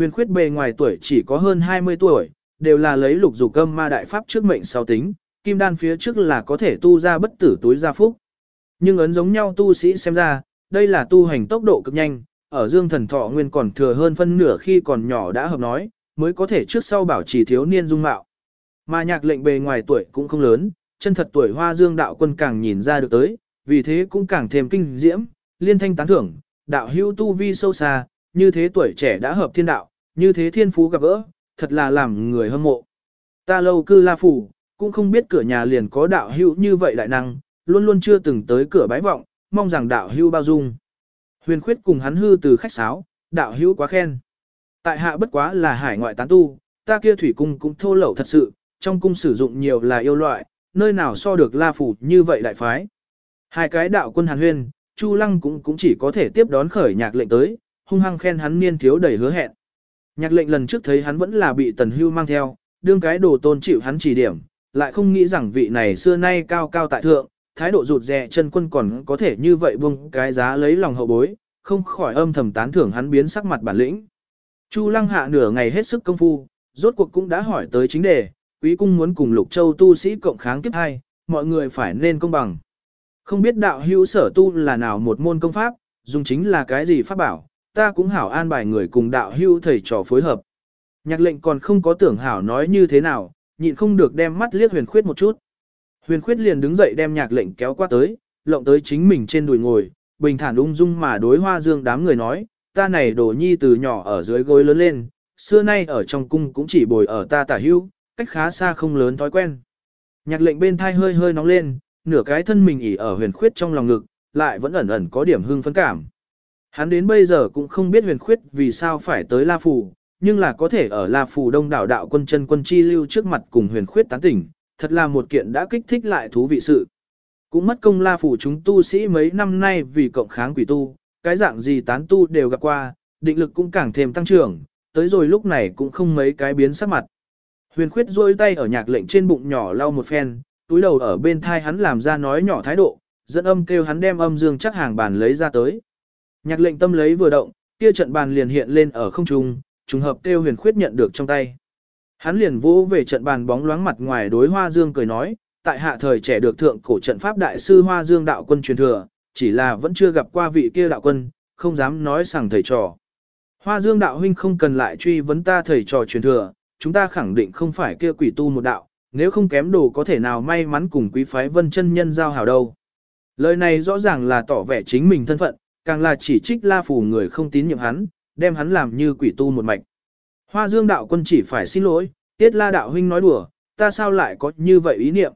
Huyền khuyết bề ngoài tuổi chỉ có hơn 20 tuổi, đều là lấy lục dục âm ma đại pháp trước mệnh sau tính, kim đan phía trước là có thể tu ra bất tử túi gia phúc. Nhưng ấn giống nhau tu sĩ xem ra, đây là tu hành tốc độ cực nhanh, ở dương thần thọ nguyên còn thừa hơn phân nửa khi còn nhỏ đã hợp nói, mới có thể trước sau bảo trì thiếu niên dung mạo. Mà nhạc lệnh bề ngoài tuổi cũng không lớn, chân thật tuổi hoa dương đạo quân càng nhìn ra được tới, vì thế cũng càng thêm kinh diễm, liên thanh tán thưởng, đạo hữu tu vi sâu xa, như thế tuổi trẻ đã hợp thiên đạo, như thế thiên phú gặp gỡ, thật là làm người hâm mộ. Ta lâu cư la phủ, cũng không biết cửa nhà liền có đạo hữu như vậy đại năng, luôn luôn chưa từng tới cửa bái vọng, mong rằng đạo hữu bao dung. Huyền khuyết cùng hắn hư từ khách sáo, đạo hữu quá khen. Tại hạ bất quá là hải ngoại tán tu, ta kia thủy cung cũng thô lẩu thật sự, trong cung sử dụng nhiều là yêu loại, nơi nào so được la phủ như vậy đại phái. Hai cái đạo quân hàn huyên, Chu Lăng cũng cũng chỉ có thể tiếp đón khởi nhạc lệnh tới, hung hăng khen hắn niên thiếu đầy hứa hẹn. Nhạc lệnh lần trước thấy hắn vẫn là bị tần hưu mang theo, đương cái đồ tôn chịu hắn chỉ điểm, lại không nghĩ rằng vị này xưa nay cao cao tại thượng, thái độ rụt rè chân quân còn có thể như vậy buông cái giá lấy lòng hậu bối, không khỏi âm thầm tán thưởng hắn biến sắc mặt bản lĩnh. Chu lăng hạ nửa ngày hết sức công phu, rốt cuộc cũng đã hỏi tới chính đề, quý cung muốn cùng lục châu tu sĩ cộng kháng kiếp hai, mọi người phải nên công bằng. Không biết đạo hữu sở tu là nào một môn công pháp, dùng chính là cái gì pháp bảo, ta cũng hảo an bài người cùng đạo hưu thầy trò phối hợp. Nhạc lệnh còn không có tưởng hảo nói như thế nào, nhịn không được đem mắt liếc huyền khuyết một chút. Huyền khuyết liền đứng dậy đem nhạc lệnh kéo qua tới, lộng tới chính mình trên đùi ngồi, bình thản ung dung mà đối hoa dương đám người nói, ta này đồ nhi từ nhỏ ở dưới gối lớn lên, xưa nay ở trong cung cũng chỉ bồi ở ta tả hưu, cách khá xa không lớn thói quen. Nhạc lệnh bên thai hơi hơi nóng lên, nửa cái thân mình ỉ ở huyền khuyết trong lòng ngực, lại vẫn ẩn ẩn có điểm hưng phấn cảm. Hắn đến bây giờ cũng không biết huyền khuyết vì sao phải tới La Phù, nhưng là có thể ở La Phù đông đảo đạo quân chân quân chi lưu trước mặt cùng huyền khuyết tán tỉnh, thật là một kiện đã kích thích lại thú vị sự. Cũng mất công La Phù chúng tu sĩ mấy năm nay vì cộng kháng quỷ tu, cái dạng gì tán tu đều gặp qua, định lực cũng càng thêm tăng trưởng, tới rồi lúc này cũng không mấy cái biến sắc mặt. Huyền khuyết rôi tay ở nhạc lệnh trên bụng nhỏ lau một phen, túi đầu ở bên thai hắn làm ra nói nhỏ thái độ, dẫn âm kêu hắn đem âm dương chắc hàng bàn lấy ra tới. Nhạc lệnh tâm lấy vừa động, kia trận bàn liền hiện lên ở không trung, trùng hợp tiêu huyền khuyết nhận được trong tay. Hắn liền vỗ về trận bàn bóng loáng mặt ngoài đối Hoa Dương cười nói, tại hạ thời trẻ được thượng cổ trận pháp đại sư Hoa Dương đạo quân truyền thừa, chỉ là vẫn chưa gặp qua vị kia đạo quân, không dám nói rằng thầy trò. Hoa Dương đạo huynh không cần lại truy vấn ta thầy trò truyền thừa, chúng ta khẳng định không phải kia quỷ tu một đạo, nếu không kém đồ có thể nào may mắn cùng quý phái vân chân nhân giao hảo đâu. Lời này rõ ràng là tỏ vẻ chính mình thân phận, càng là chỉ trích la phù người không tín nhiệm hắn, đem hắn làm như quỷ tu một mạch. Hoa dương đạo quân chỉ phải xin lỗi, tiết la đạo huynh nói đùa, ta sao lại có như vậy ý niệm.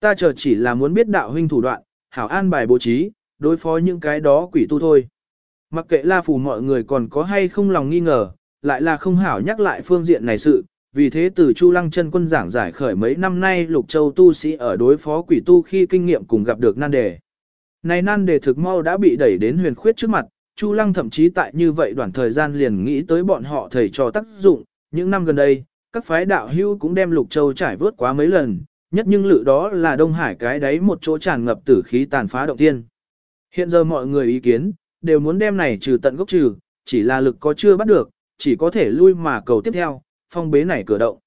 Ta chờ chỉ là muốn biết đạo huynh thủ đoạn, hảo an bài bố trí, đối phó những cái đó quỷ tu thôi. Mặc kệ la phù mọi người còn có hay không lòng nghi ngờ, lại là không hảo nhắc lại phương diện này sự, vì thế từ Chu Lăng chân quân giảng giải khởi mấy năm nay Lục Châu tu sĩ ở đối phó quỷ tu khi kinh nghiệm cùng gặp được nan đề. Này nan đề thực mau đã bị đẩy đến huyền khuyết trước mặt, Chu Lăng thậm chí tại như vậy đoạn thời gian liền nghĩ tới bọn họ thầy trò tác dụng, những năm gần đây, các phái đạo hưu cũng đem Lục Châu trải vớt quá mấy lần, nhất nhưng lự đó là Đông Hải cái đấy một chỗ tràn ngập tử khí tàn phá động tiên. Hiện giờ mọi người ý kiến, đều muốn đem này trừ tận gốc trừ, chỉ là lực có chưa bắt được, chỉ có thể lui mà cầu tiếp theo, phong bế này cửa động.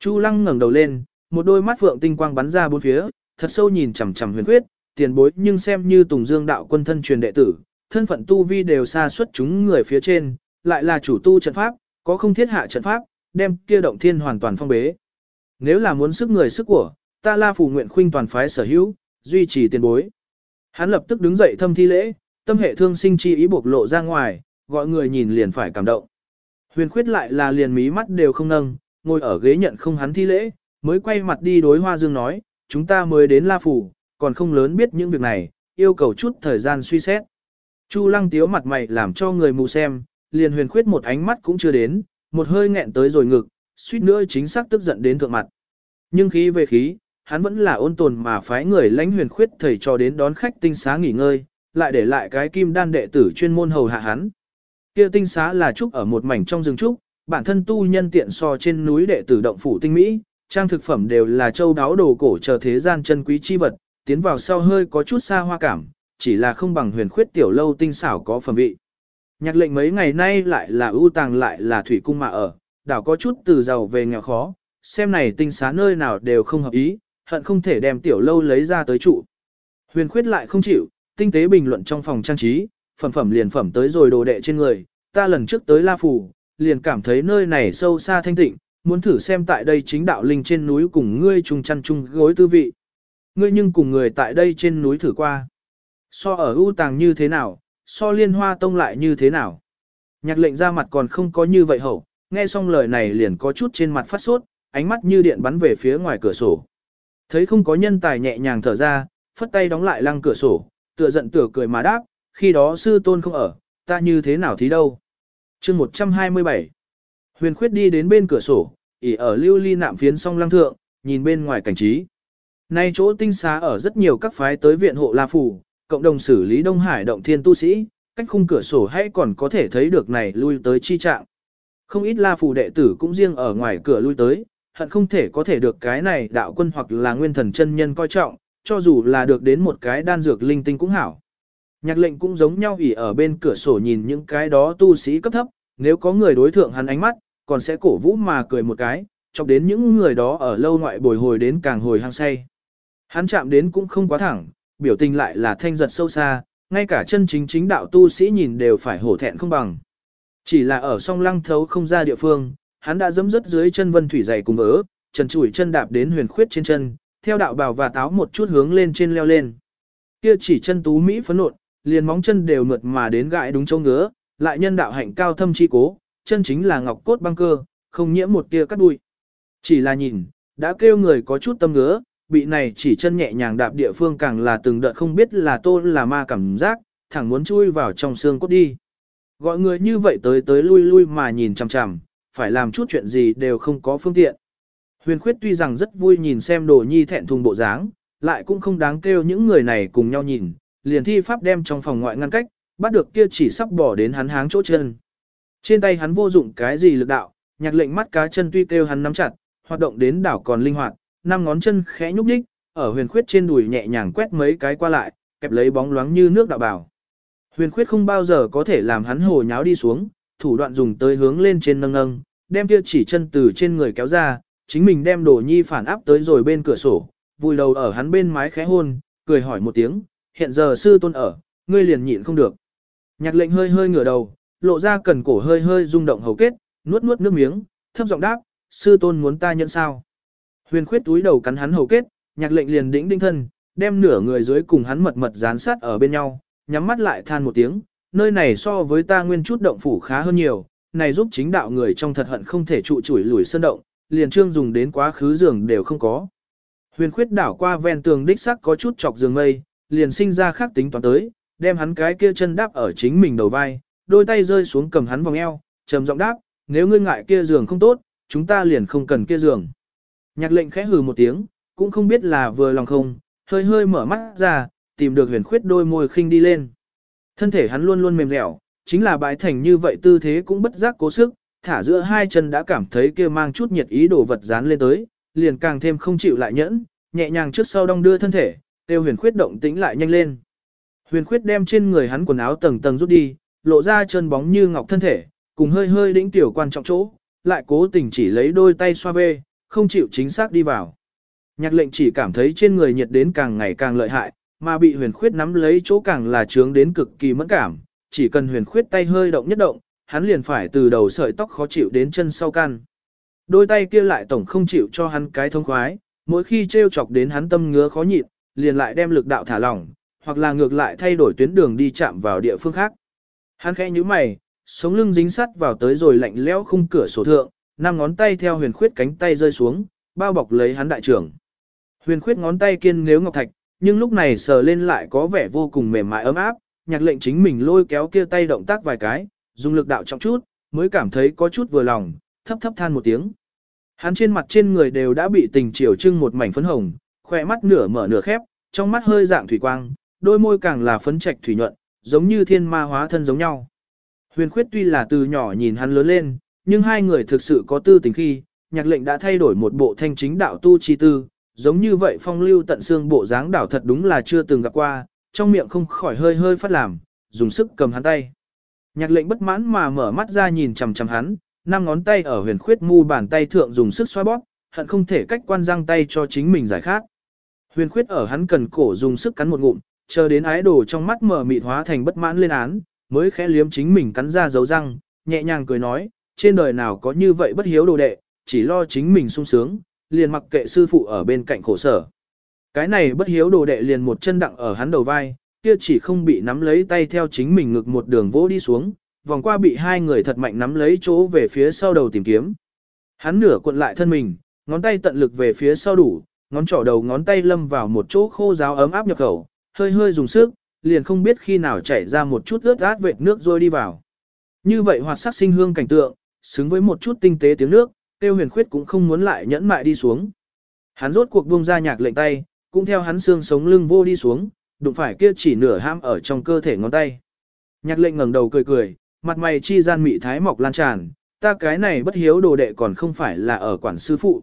Chu Lăng ngẩng đầu lên, một đôi mắt phượng tinh quang bắn ra bốn phía, thật sâu nhìn chằm chằm huyền khuyết, tiền bối nhưng xem như Tùng Dương đạo quân thân truyền đệ tử, thân phận tu vi đều xa xuất chúng người phía trên, lại là chủ tu trận pháp, có không thiết hạ trận pháp, đem kia động thiên hoàn toàn phong bế. Nếu là muốn sức người sức của, ta La phù nguyện khuynh toàn phái sở hữu, duy trì tiền bối. Hắn lập tức đứng dậy thâm thi lễ, tâm hệ thương sinh chi ý bộc lộ ra ngoài, gọi người nhìn liền phải cảm động. Huyền khuyết lại là liền mí mắt đều không nâng, ngồi ở ghế nhận không hắn thi lễ, mới quay mặt đi đối hoa dương nói, chúng ta mới đến La Phủ, còn không lớn biết những việc này, yêu cầu chút thời gian suy xét. Chu lăng tiếu mặt mày làm cho người mù xem, liền huyền khuyết một ánh mắt cũng chưa đến, một hơi nghẹn tới rồi ngực, suýt nữa chính xác tức giận đến thượng mặt. Nhưng khí về khí, hắn vẫn là ôn tồn mà phái người lãnh huyền khuyết thầy cho đến đón khách tinh xá nghỉ ngơi, lại để lại cái kim đan đệ tử chuyên môn hầu hạ hắn. Kia tinh xá là trúc ở một mảnh trong rừng trúc, bản thân tu nhân tiện so trên núi đệ tử động phủ tinh mỹ, trang thực phẩm đều là châu đáo đồ cổ chờ thế gian chân quý chi vật, tiến vào sau hơi có chút xa hoa cảm, chỉ là không bằng huyền khuyết tiểu lâu tinh xảo có phẩm vị. Nhạc lệnh mấy ngày nay lại là ưu tàng lại là thủy cung mà ở, đảo có chút từ giàu về nghèo khó, xem này tinh xá nơi nào đều không hợp ý, hận không thể đem tiểu lâu lấy ra tới trụ. Huyền khuyết lại không chịu, tinh tế bình luận trong phòng trang trí, phẩm phẩm liền phẩm tới rồi đồ đệ trên người, ta lần trước tới La Phủ, liền cảm thấy nơi này sâu xa thanh tịnh, muốn thử xem tại đây chính đạo linh trên núi cùng ngươi chung chăn chung gối tư vị. Ngươi nhưng cùng người tại đây trên núi thử qua. So ở ưu tàng như thế nào, so liên hoa tông lại như thế nào. Nhạc lệnh ra mặt còn không có như vậy hậu, nghe xong lời này liền có chút trên mặt phát sốt, ánh mắt như điện bắn về phía ngoài cửa sổ. Thấy không có nhân tài nhẹ nhàng thở ra, phất tay đóng lại lăng cửa sổ, tựa giận tựa cười mà đáp, khi đó sư tôn không ở, ta như thế nào thì đâu. chương 127 Huyền khuyết đi đến bên cửa sổ, ỉ ở lưu ly nạm phiến song lăng thượng, nhìn bên ngoài cảnh trí. Nay chỗ tinh xá ở rất nhiều các phái tới viện hộ La Phủ, cộng đồng xử lý Đông Hải động thiên tu sĩ, cách khung cửa sổ hay còn có thể thấy được này lui tới chi trạng. Không ít La Phủ đệ tử cũng riêng ở ngoài cửa lui tới, hận không thể có thể được cái này đạo quân hoặc là nguyên thần chân nhân coi trọng, cho dù là được đến một cái đan dược linh tinh cũng hảo. Nhạc lệnh cũng giống nhau ỉ ở bên cửa sổ nhìn những cái đó tu sĩ cấp thấp, nếu có người đối thượng hắn ánh mắt, còn sẽ cổ vũ mà cười một cái, chọc đến những người đó ở lâu ngoại bồi hồi đến càng hồi hăng say. Hắn chạm đến cũng không quá thẳng, biểu tình lại là thanh giật sâu xa, ngay cả chân chính chính đạo tu sĩ nhìn đều phải hổ thẹn không bằng. Chỉ là ở song lăng thấu không ra địa phương, hắn đã dẫm dứt dưới chân vân thủy dày cùng vỡ, trần chủi chân đạp đến huyền khuyết trên chân, theo đạo bào và táo một chút hướng lên trên leo lên. Kia chỉ chân tú Mỹ phấn nộn, liền móng chân đều mượt mà đến gãi đúng chỗ ngứa, lại nhân đạo hạnh cao thâm chi cố, chân chính là ngọc cốt băng cơ, không nhiễm một tia cắt đuôi. Chỉ là nhìn, đã kêu người có chút tâm ngứa, bị này chỉ chân nhẹ nhàng đạp địa phương càng là từng đợt không biết là tôn là ma cảm giác, thẳng muốn chui vào trong xương cốt đi. Gọi người như vậy tới tới lui lui mà nhìn chằm chằm, phải làm chút chuyện gì đều không có phương tiện. Huyền khuyết tuy rằng rất vui nhìn xem đồ nhi thẹn thùng bộ dáng, lại cũng không đáng kêu những người này cùng nhau nhìn, liền thi pháp đem trong phòng ngoại ngăn cách, bắt được kia chỉ sắp bỏ đến hắn háng chỗ chân. Trên tay hắn vô dụng cái gì lực đạo, nhạc lệnh mắt cá chân tuy kêu hắn nắm chặt, hoạt động đến đảo còn linh hoạt, năm ngón chân khẽ nhúc nhích, ở huyền khuyết trên đùi nhẹ nhàng quét mấy cái qua lại, kẹp lấy bóng loáng như nước đạo bảo. Huyền khuyết không bao giờ có thể làm hắn hồ nháo đi xuống, thủ đoạn dùng tới hướng lên trên nâng nâng, đem kia chỉ chân từ trên người kéo ra, chính mình đem đồ nhi phản áp tới rồi bên cửa sổ, vùi đầu ở hắn bên mái khẽ hôn, cười hỏi một tiếng, hiện giờ sư tôn ở, ngươi liền nhịn không được. Nhạc lệnh hơi hơi ngửa đầu, lộ ra cần cổ hơi hơi rung động hầu kết, nuốt nuốt nước miếng, thấp giọng đáp, sư tôn muốn ta nhận sao. Huyền khuyết túi đầu cắn hắn hầu kết, nhạc lệnh liền đĩnh đinh thân, đem nửa người dưới cùng hắn mật mật dán sát ở bên nhau, nhắm mắt lại than một tiếng, nơi này so với ta nguyên chút động phủ khá hơn nhiều, này giúp chính đạo người trong thật hận không thể trụ chủi lùi sơn động, liền trương dùng đến quá khứ giường đều không có. Huyền khuyết đảo qua ven tường đích sắc có chút chọc giường mây, liền sinh ra khác tính toán tới, đem hắn cái kia chân đáp ở chính mình đầu vai, đôi tay rơi xuống cầm hắn vòng eo, trầm giọng đáp, nếu ngươi ngại kia giường không tốt, chúng ta liền không cần kia giường. Nhạc lệnh khẽ hừ một tiếng, cũng không biết là vừa lòng không, hơi hơi mở mắt ra, tìm được huyền khuyết đôi môi khinh đi lên. Thân thể hắn luôn luôn mềm dẻo, chính là bãi thành như vậy tư thế cũng bất giác cố sức, thả giữa hai chân đã cảm thấy kia mang chút nhiệt ý đồ vật dán lên tới, liền càng thêm không chịu lại nhẫn, nhẹ nhàng trước sau đong đưa thân thể, tiêu huyền khuyết động tĩnh lại nhanh lên. Huyền khuyết đem trên người hắn quần áo tầng tầng rút đi, lộ ra chân bóng như ngọc thân thể, cùng hơi hơi đĩnh tiểu quan trọng chỗ, lại cố tình chỉ lấy đôi tay xoa về, không chịu chính xác đi vào. Nhạc lệnh chỉ cảm thấy trên người nhiệt đến càng ngày càng lợi hại, mà bị huyền khuyết nắm lấy chỗ càng là trướng đến cực kỳ mẫn cảm, chỉ cần huyền khuyết tay hơi động nhất động, hắn liền phải từ đầu sợi tóc khó chịu đến chân sau căn. Đôi tay kia lại tổng không chịu cho hắn cái thông khoái, mỗi khi trêu chọc đến hắn tâm ngứa khó nhịn, liền lại đem lực đạo thả lỏng, hoặc là ngược lại thay đổi tuyến đường đi chạm vào địa phương khác. Hắn khẽ nhíu mày, sống lưng dính sắt vào tới rồi lạnh lẽo khung cửa sổ thượng, năm ngón tay theo huyền khuyết cánh tay rơi xuống, bao bọc lấy hắn đại trưởng. Huyền khuyết ngón tay kiên nếu ngọc thạch, nhưng lúc này sờ lên lại có vẻ vô cùng mềm mại ấm áp, nhạc lệnh chính mình lôi kéo kia tay động tác vài cái, dùng lực đạo trọng chút, mới cảm thấy có chút vừa lòng, thấp thấp than một tiếng. Hắn trên mặt trên người đều đã bị tình chiều trưng một mảnh phấn hồng, khỏe mắt nửa mở nửa khép, trong mắt hơi dạng thủy quang, đôi môi càng là phấn trạch thủy nhuận, giống như thiên ma hóa thân giống nhau. Huyền khuyết tuy là từ nhỏ nhìn hắn lớn lên, nhưng hai người thực sự có tư tình khi, nhạc lệnh đã thay đổi một bộ thanh chính đạo tu chi tư, giống như vậy phong lưu tận xương bộ dáng đảo thật đúng là chưa từng gặp qua, trong miệng không khỏi hơi hơi phát làm, dùng sức cầm hắn tay. Nhạc lệnh bất mãn mà mở mắt ra nhìn chằm chằm hắn, năm ngón tay ở huyền khuyết mu bàn tay thượng dùng sức xoa bóp, hận không thể cách quan răng tay cho chính mình giải khát. Huyền khuyết ở hắn cần cổ dùng sức cắn một ngụm, chờ đến ái đồ trong mắt mở mịt hóa thành bất mãn lên án, mới khẽ liếm chính mình cắn ra dấu răng, nhẹ nhàng cười nói, trên đời nào có như vậy bất hiếu đồ đệ, chỉ lo chính mình sung sướng, liền mặc kệ sư phụ ở bên cạnh khổ sở. Cái này bất hiếu đồ đệ liền một chân đặng ở hắn đầu vai, kia chỉ không bị nắm lấy tay theo chính mình ngực một đường vỗ đi xuống, vòng qua bị hai người thật mạnh nắm lấy chỗ về phía sau đầu tìm kiếm. Hắn nửa cuộn lại thân mình, ngón tay tận lực về phía sau đủ, ngón trỏ đầu ngón tay lâm vào một chỗ khô ráo ấm áp nhập khẩu, hơi hơi dùng sức, liền không biết khi nào chảy ra một chút ướt át vệt nước rồi đi vào. Như vậy hoạt sắc sinh hương cảnh tượng, xứng với một chút tinh tế tiếng nước, tiêu huyền khuyết cũng không muốn lại nhẫn mại đi xuống. Hắn rốt cuộc buông ra nhạc lệnh tay, cũng theo hắn xương sống lưng vô đi xuống, đụng phải kia chỉ nửa ham ở trong cơ thể ngón tay. Nhạc lệnh ngẩng đầu cười cười, mặt mày chi gian mị thái mọc lan tràn, ta cái này bất hiếu đồ đệ còn không phải là ở quản sư phụ.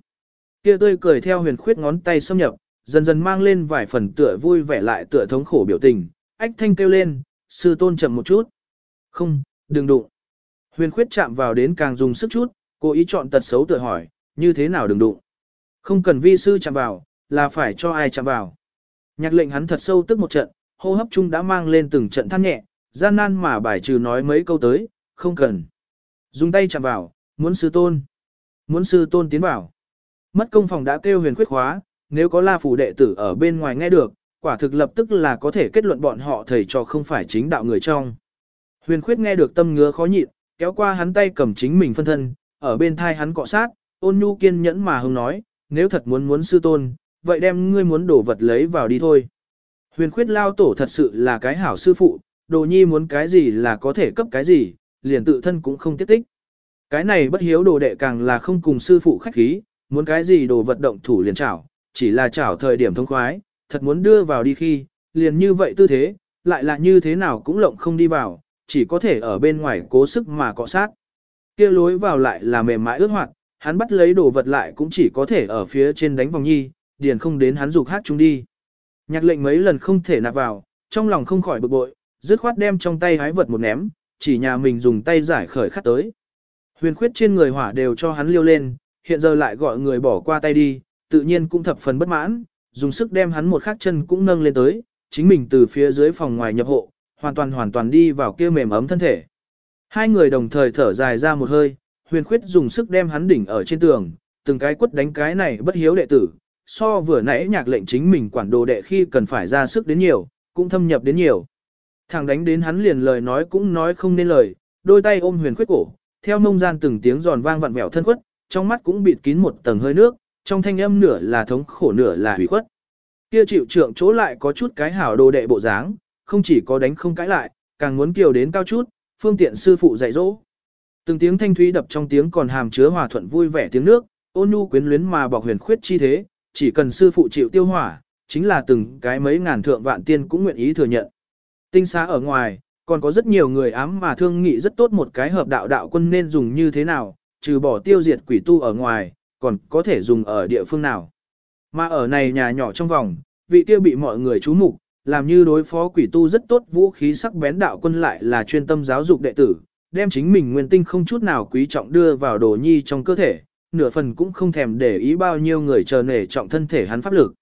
Kia tươi cười theo huyền khuyết ngón tay xâm nhập, dần dần mang lên vài phần tựa vui vẻ lại tựa thống khổ biểu tình, ách thanh kêu lên, sư tôn chậm một chút. Không, đừng đụng. Huyền khuyết chạm vào đến càng dùng sức chút, cố ý chọn tật xấu tự hỏi, như thế nào đừng đụng. Không cần vi sư chạm vào, là phải cho ai chạm vào. Nhạc lệnh hắn thật sâu tức một trận, hô hấp chung đã mang lên từng trận than nhẹ, gian nan mà bài trừ nói mấy câu tới, không cần. Dùng tay chạm vào, muốn sư tôn. Muốn sư tôn tiến vào. Mất công phòng đã kêu huyền khuyết khóa, nếu có la phủ đệ tử ở bên ngoài nghe được, quả thực lập tức là có thể kết luận bọn họ thầy cho không phải chính đạo người trong. Huyền khuyết nghe được tâm ngứa khó nhịn, kéo qua hắn tay cầm chính mình phân thân, ở bên thai hắn cọ sát, ôn nhu kiên nhẫn mà hưng nói, nếu thật muốn muốn sư tôn, vậy đem ngươi muốn đổ vật lấy vào đi thôi. Huyền khuyết lao tổ thật sự là cái hảo sư phụ, đồ nhi muốn cái gì là có thể cấp cái gì, liền tự thân cũng không tiết tích. Cái này bất hiếu đồ đệ càng là không cùng sư phụ khách khí, muốn cái gì đồ vật động thủ liền chảo, chỉ là chảo thời điểm thông khoái, thật muốn đưa vào đi khi, liền như vậy tư thế, lại là như thế nào cũng lộng không đi vào, chỉ có thể ở bên ngoài cố sức mà cọ sát. kia lối vào lại là mềm mại ướt hoạt, hắn bắt lấy đồ vật lại cũng chỉ có thể ở phía trên đánh vòng nhi, điền không đến hắn dục hát chúng đi. Nhạc lệnh mấy lần không thể nạp vào, trong lòng không khỏi bực bội, dứt khoát đem trong tay hái vật một ném, chỉ nhà mình dùng tay giải khởi khắc tới. Huyền khuyết trên người hỏa đều cho hắn liêu lên, hiện giờ lại gọi người bỏ qua tay đi, tự nhiên cũng thập phần bất mãn, dùng sức đem hắn một khắc chân cũng nâng lên tới, chính mình từ phía dưới phòng ngoài nhập hộ, hoàn toàn hoàn toàn đi vào kia mềm ấm thân thể. Hai người đồng thời thở dài ra một hơi, huyền khuyết dùng sức đem hắn đỉnh ở trên tường, từng cái quất đánh cái này bất hiếu đệ tử, so vừa nãy nhạc lệnh chính mình quản đồ đệ khi cần phải ra sức đến nhiều, cũng thâm nhập đến nhiều. Thằng đánh đến hắn liền lời nói cũng nói không nên lời, đôi tay ôm huyền khuyết cổ, theo mông gian từng tiếng giòn vang vặn vẹo thân khuất, trong mắt cũng bịt kín một tầng hơi nước, trong thanh âm nửa là thống khổ nửa là hủy khuất. Kia chịu trượng chỗ lại có chút cái hảo đồ đệ bộ dáng, không chỉ có đánh không cãi lại, càng muốn kiều đến cao chút, phương tiện sư phụ dạy dỗ. Từng tiếng thanh thúy đập trong tiếng còn hàm chứa hòa thuận vui vẻ tiếng nước, ôn nhu quyến luyến mà bọc huyền khuyết chi thế, chỉ cần sư phụ chịu tiêu hỏa, chính là từng cái mấy ngàn thượng vạn tiên cũng nguyện ý thừa nhận. Tinh xá ở ngoài, còn có rất nhiều người ám mà thương nghị rất tốt một cái hợp đạo đạo quân nên dùng như thế nào, trừ bỏ tiêu diệt quỷ tu ở ngoài, còn có thể dùng ở địa phương nào. Mà ở này nhà nhỏ trong vòng, vị tiêu bị mọi người chú mục, làm như đối phó quỷ tu rất tốt vũ khí sắc bén đạo quân lại là chuyên tâm giáo dục đệ tử, đem chính mình nguyên tinh không chút nào quý trọng đưa vào đồ nhi trong cơ thể, nửa phần cũng không thèm để ý bao nhiêu người chờ nể trọng thân thể hắn pháp lực.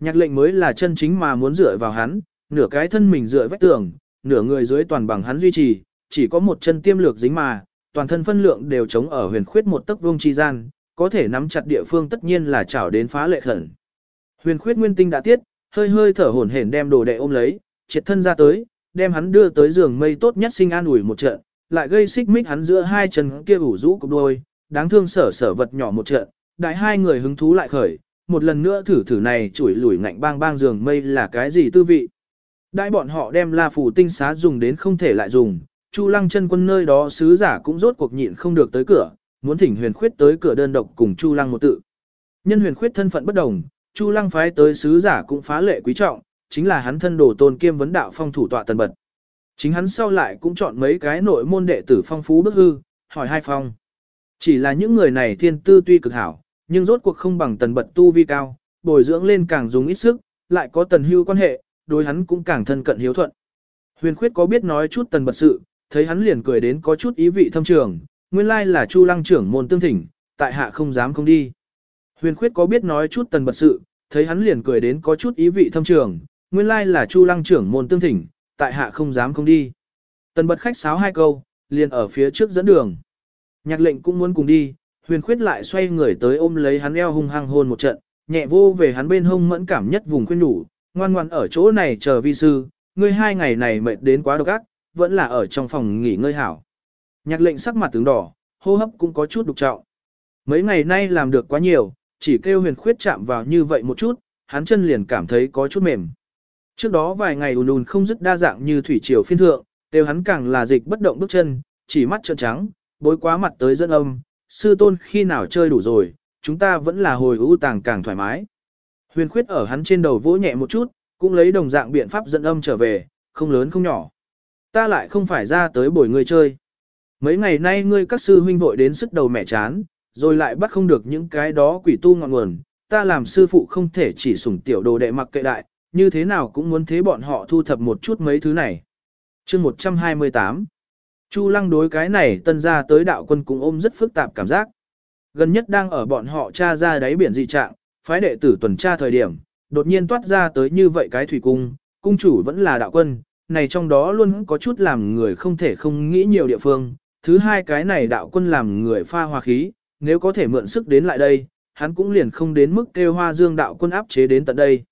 Nhạc lệnh mới là chân chính mà muốn dựa vào hắn, nửa cái thân mình dựa vách tường, nửa người dưới toàn bằng hắn duy trì, chỉ có một chân tiêm lược dính mà, toàn thân phân lượng đều chống ở huyền khuyết một tấc vuông chi gian, có thể nắm chặt địa phương tất nhiên là chảo đến phá lệ khẩn. Huyền khuyết nguyên tinh đã tiết, hơi hơi thở hổn hển đem đồ đệ ôm lấy, triệt thân ra tới, đem hắn đưa tới giường mây tốt nhất sinh an ủi một trận, lại gây xích mích hắn giữa hai chân kia ủ rũ cục đôi, đáng thương sở sở vật nhỏ một trận, đại hai người hứng thú lại khởi, một lần nữa thử thử này chủi lủi ngạnh bang bang giường mây là cái gì tư vị. Đại bọn họ đem la phủ tinh xá dùng đến không thể lại dùng, Chu Lăng chân quân nơi đó sứ giả cũng rốt cuộc nhịn không được tới cửa, muốn thỉnh huyền khuyết tới cửa đơn độc cùng Chu Lăng một tự. Nhân huyền khuyết thân phận bất đồng, Chu Lăng phái tới sứ giả cũng phá lệ quý trọng, chính là hắn thân đồ tôn kiêm vấn đạo phong thủ tọa tần bật. Chính hắn sau lại cũng chọn mấy cái nội môn đệ tử phong phú bức hư, hỏi hai phong. Chỉ là những người này thiên tư tuy cực hảo, nhưng rốt cuộc không bằng tần bật tu vi cao, bồi dưỡng lên càng dùng ít sức, lại có tần hưu quan hệ, đối hắn cũng càng thân cận hiếu thuận. Huyền khuyết có biết nói chút tần bật sự, thấy hắn liền cười đến có chút ý vị thâm trường, nguyên lai là Chu Lăng trưởng môn tương thỉnh, tại hạ không dám không đi. Huyền khuyết có biết nói chút tần bật sự, thấy hắn liền cười đến có chút ý vị thâm trường, nguyên lai là Chu Lăng trưởng môn tương thỉnh, tại hạ không dám không đi. Tần bật khách sáo hai câu, liền ở phía trước dẫn đường. Nhạc lệnh cũng muốn cùng đi, huyền khuyết lại xoay người tới ôm lấy hắn eo hung hăng hôn một trận, nhẹ vô về hắn bên hông mẫn cảm nhất vùng khuyên nhủ, ngoan ngoan ở chỗ này chờ vi sư, ngươi hai ngày này mệt đến quá độc ác, vẫn là ở trong phòng nghỉ ngơi hảo. Nhạc lệnh sắc mặt tướng đỏ, hô hấp cũng có chút đục trọng. Mấy ngày nay làm được quá nhiều, chỉ kêu huyền khuyết chạm vào như vậy một chút, hắn chân liền cảm thấy có chút mềm. Trước đó vài ngày ùn ùn không dứt đa dạng như thủy triều phiên thượng, đều hắn càng là dịch bất động bước chân, chỉ mắt trợn trắng, bối quá mặt tới dân âm, sư tôn khi nào chơi đủ rồi, chúng ta vẫn là hồi ưu tàng càng thoải mái. Huyền khuyết ở hắn trên đầu vỗ nhẹ một chút, cũng lấy đồng dạng biện pháp dẫn âm trở về, không lớn không nhỏ. Ta lại không phải ra tới bồi người chơi. Mấy ngày nay ngươi các sư huynh vội đến sức đầu mẹ chán, rồi lại bắt không được những cái đó quỷ tu ngọn nguồn. Ta làm sư phụ không thể chỉ sủng tiểu đồ đệ mặc kệ đại, như thế nào cũng muốn thế bọn họ thu thập một chút mấy thứ này. chương 128 Chu lăng đối cái này tân ra tới đạo quân cũng ôm rất phức tạp cảm giác. Gần nhất đang ở bọn họ tra ra đáy biển dị trạng, phái đệ tử tuần tra thời điểm, đột nhiên toát ra tới như vậy cái thủy cung, cung chủ vẫn là đạo quân, này trong đó luôn có chút làm người không thể không nghĩ nhiều địa phương. Thứ hai cái này đạo quân làm người pha hòa khí, nếu có thể mượn sức đến lại đây, hắn cũng liền không đến mức kêu hoa dương đạo quân áp chế đến tận đây.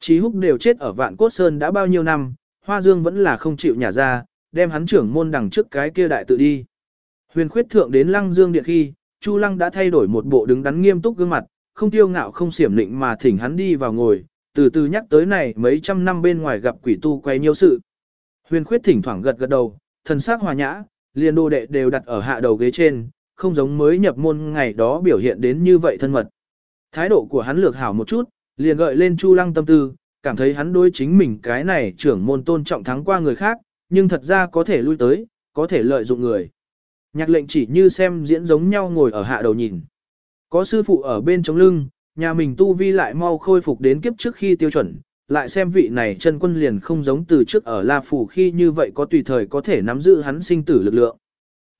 Chí húc đều chết ở vạn cốt sơn đã bao nhiêu năm, hoa dương vẫn là không chịu nhả ra, đem hắn trưởng môn đằng trước cái kia đại tự đi. Huyền khuyết thượng đến lăng dương điện khi, Chu lăng đã thay đổi một bộ đứng đắn nghiêm túc gương mặt, không tiêu ngạo không xiểm lịnh mà thỉnh hắn đi vào ngồi, từ từ nhắc tới này mấy trăm năm bên ngoài gặp quỷ tu quay nhiều sự. Huyền khuyết thỉnh thoảng gật gật đầu, thần sắc hòa nhã, liền đồ đệ đều đặt ở hạ đầu ghế trên, không giống mới nhập môn ngày đó biểu hiện đến như vậy thân mật. Thái độ của hắn lược hảo một chút, liền gợi lên Chu Lăng tâm tư, cảm thấy hắn đối chính mình cái này trưởng môn tôn trọng thắng qua người khác, nhưng thật ra có thể lui tới, có thể lợi dụng người. Nhạc lệnh chỉ như xem diễn giống nhau ngồi ở hạ đầu nhìn. Có sư phụ ở bên chống lưng, nhà mình tu vi lại mau khôi phục đến kiếp trước khi tiêu chuẩn, lại xem vị này chân quân liền không giống từ trước ở La Phủ khi như vậy có tùy thời có thể nắm giữ hắn sinh tử lực lượng.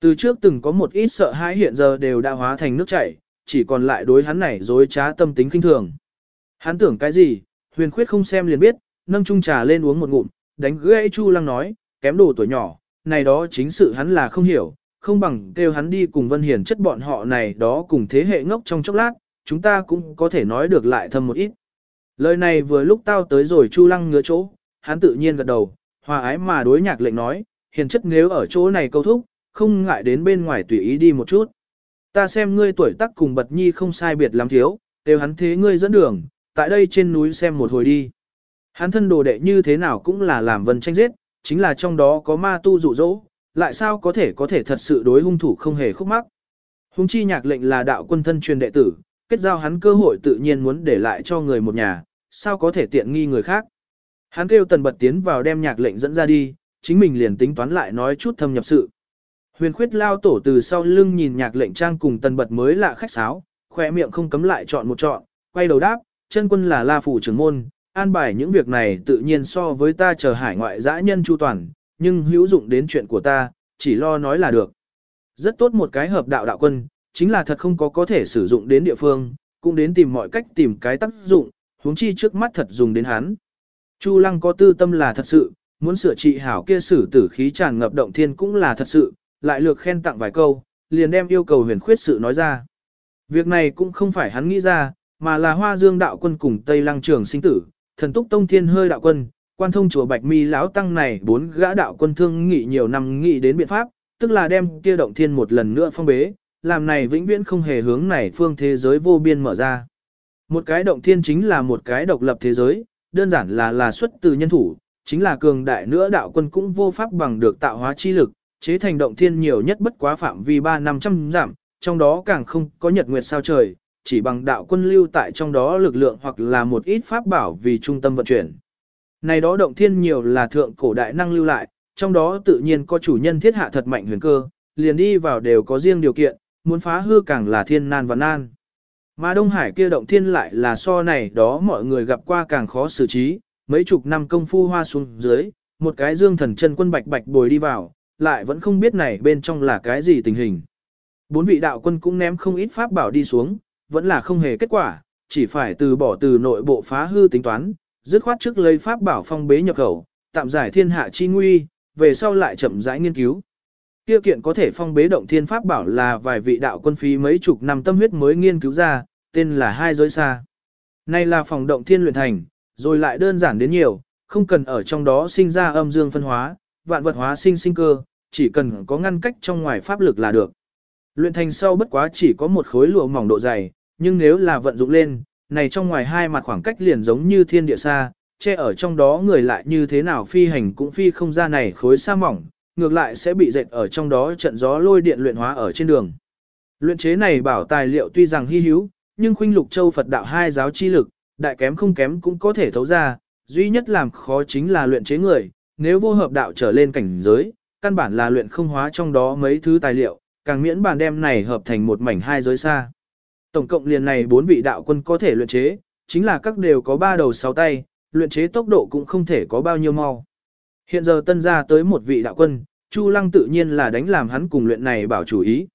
Từ trước từng có một ít sợ hãi hiện giờ đều đã hóa thành nước chảy, chỉ còn lại đối hắn này dối trá tâm tính kinh thường. Hắn tưởng cái gì, huyền khuyết không xem liền biết, nâng chung trà lên uống một ngụm, đánh gãy Chu Lăng nói, kém đồ tuổi nhỏ, này đó chính sự hắn là không hiểu, không bằng kêu hắn đi cùng Vân Hiền chất bọn họ này đó cùng thế hệ ngốc trong chốc lát, chúng ta cũng có thể nói được lại thâm một ít. Lời này vừa lúc tao tới rồi Chu Lăng ngứa chỗ, hắn tự nhiên gật đầu, hòa ái mà đối nhạc lệnh nói, hiền chất nếu ở chỗ này câu thúc, không ngại đến bên ngoài tùy ý đi một chút. Ta xem ngươi tuổi tác cùng bật nhi không sai biệt lắm thiếu, đều hắn thế ngươi dẫn đường, tại đây trên núi xem một hồi đi. Hắn thân đồ đệ như thế nào cũng là làm vân tranh giết, chính là trong đó có ma tu dụ dỗ, lại sao có thể có thể thật sự đối hung thủ không hề khúc mắc. Hung chi nhạc lệnh là đạo quân thân truyền đệ tử, kết giao hắn cơ hội tự nhiên muốn để lại cho người một nhà, sao có thể tiện nghi người khác. Hắn kêu tần bật tiến vào đem nhạc lệnh dẫn ra đi, chính mình liền tính toán lại nói chút thâm nhập sự. Huyền khuyết lao tổ từ sau lưng nhìn nhạc lệnh trang cùng tần bật mới lạ khách sáo, khỏe miệng không cấm lại chọn một chọn, quay đầu đáp, chân quân là la phủ trưởng môn, an bài những việc này tự nhiên so với ta chờ hải ngoại dã nhân chu toàn, nhưng hữu dụng đến chuyện của ta, chỉ lo nói là được. Rất tốt một cái hợp đạo đạo quân, chính là thật không có có thể sử dụng đến địa phương, cũng đến tìm mọi cách tìm cái tác dụng, huống chi trước mắt thật dùng đến hắn. Chu Lăng có tư tâm là thật sự, muốn sửa trị hảo kia sử tử khí tràn ngập động thiên cũng là thật sự, lại lược khen tặng vài câu, liền đem yêu cầu huyền khuyết sự nói ra. Việc này cũng không phải hắn nghĩ ra, mà là Hoa Dương đạo quân cùng Tây Lăng trường sinh tử, thần túc tông thiên hơi đạo quân, quan thông chùa Bạch Mi lão tăng này bốn gã đạo quân thương nghị nhiều năm nghĩ đến biện pháp, tức là đem kia động thiên một lần nữa phong bế, làm này vĩnh viễn không hề hướng này phương thế giới vô biên mở ra. Một cái động thiên chính là một cái độc lập thế giới, đơn giản là là xuất từ nhân thủ, chính là cường đại nữa đạo quân cũng vô pháp bằng được tạo hóa chi lực, chế thành động thiên nhiều nhất bất quá phạm vi 3 năm trăm giảm, trong đó càng không có nhật nguyệt sao trời, chỉ bằng đạo quân lưu tại trong đó lực lượng hoặc là một ít pháp bảo vì trung tâm vận chuyển. Này đó động thiên nhiều là thượng cổ đại năng lưu lại, trong đó tự nhiên có chủ nhân thiết hạ thật mạnh huyền cơ, liền đi vào đều có riêng điều kiện, muốn phá hư càng là thiên nan và nan. Mà Đông Hải kia động thiên lại là so này đó mọi người gặp qua càng khó xử trí, mấy chục năm công phu hoa xuống dưới, một cái dương thần chân quân bạch bạch bồi đi vào, lại vẫn không biết này bên trong là cái gì tình hình. Bốn vị đạo quân cũng ném không ít pháp bảo đi xuống, vẫn là không hề kết quả, chỉ phải từ bỏ từ nội bộ phá hư tính toán, dứt khoát trước lấy pháp bảo phong bế nhập khẩu, tạm giải thiên hạ chi nguy, về sau lại chậm rãi nghiên cứu. Kia kiện có thể phong bế động thiên pháp bảo là vài vị đạo quân phí mấy chục năm tâm huyết mới nghiên cứu ra, tên là hai giới xa. Này là phòng động thiên luyện thành, rồi lại đơn giản đến nhiều, không cần ở trong đó sinh ra âm dương phân hóa, vạn vật hóa sinh sinh cơ, chỉ cần có ngăn cách trong ngoài pháp lực là được. Luyện thành sau bất quá chỉ có một khối lụa mỏng độ dày, nhưng nếu là vận dụng lên, này trong ngoài hai mặt khoảng cách liền giống như thiên địa xa, che ở trong đó người lại như thế nào phi hành cũng phi không ra này khối sa mỏng, ngược lại sẽ bị dệt ở trong đó trận gió lôi điện luyện hóa ở trên đường. Luyện chế này bảo tài liệu tuy rằng hy hữu, nhưng khuynh lục châu Phật đạo hai giáo chi lực, đại kém không kém cũng có thể thấu ra, duy nhất làm khó chính là luyện chế người, nếu vô hợp đạo trở lên cảnh giới, căn bản là luyện không hóa trong đó mấy thứ tài liệu, càng miễn bàn đem này hợp thành một mảnh hai giới xa. Tổng cộng liền này bốn vị đạo quân có thể luyện chế, chính là các đều có ba đầu sáu tay, luyện chế tốc độ cũng không thể có bao nhiêu mau. Hiện giờ tân ra tới một vị đạo quân, Chu Lăng tự nhiên là đánh làm hắn cùng luyện này bảo chủ ý.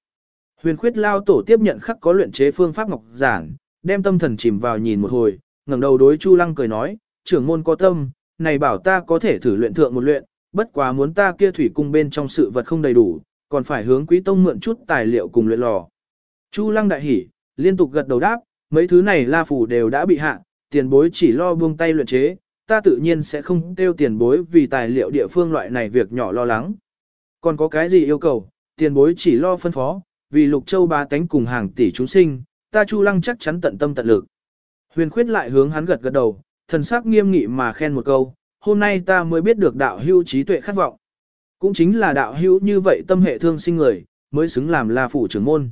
Huyền khuyết lao tổ tiếp nhận khắc có luyện chế phương pháp ngọc giản, đem tâm thần chìm vào nhìn một hồi, ngẩng đầu đối Chu Lăng cười nói, trưởng môn có tâm, này bảo ta có thể thử luyện thượng một luyện, bất quá muốn ta kia thủy cung bên trong sự vật không đầy đủ, còn phải hướng quý tông mượn chút tài liệu cùng luyện lò. Chu Lăng đại hỉ, liên tục gật đầu đáp, mấy thứ này la phủ đều đã bị hạ, tiền bối chỉ lo buông tay luyện chế, ta tự nhiên sẽ không tiêu tiền bối vì tài liệu địa phương loại này việc nhỏ lo lắng. Còn có cái gì yêu cầu, tiền bối chỉ lo phân phó, vì lục châu ba tánh cùng hàng tỷ chúng sinh, ta Chu Lăng chắc chắn tận tâm tận lực. Huyền khuyết lại hướng hắn gật gật đầu, thần sắc nghiêm nghị mà khen một câu, hôm nay ta mới biết được đạo hưu trí tuệ khát vọng. Cũng chính là đạo hưu như vậy tâm hệ thương sinh người, mới xứng làm là phủ trưởng môn.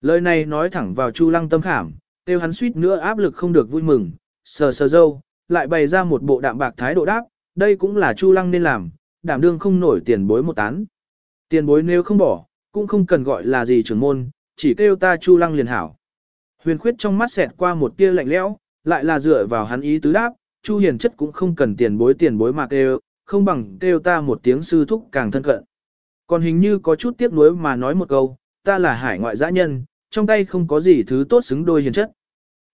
Lời này nói thẳng vào Chu Lăng tâm khảm, tiêu hắn suýt nữa áp lực không được vui mừng, sờ sờ dâu, lại bày ra một bộ đạm bạc thái độ đáp, đây cũng là Chu Lăng nên làm, đảm đương không nổi tiền bối một tán. Tiền bối nếu không bỏ, cũng không cần gọi là gì trưởng môn, chỉ kêu ta Chu Lăng liền hảo. Huyền khuyết trong mắt xẹt qua một tia lạnh lẽo, lại là dựa vào hắn ý tứ đáp, Chu Hiền chất cũng không cần tiền bối tiền bối mà kêu, không bằng kêu ta một tiếng sư thúc càng thân cận. Còn hình như có chút tiếc nuối mà nói một câu, ta là hải ngoại dã nhân, trong tay không có gì thứ tốt xứng đôi hiền chất.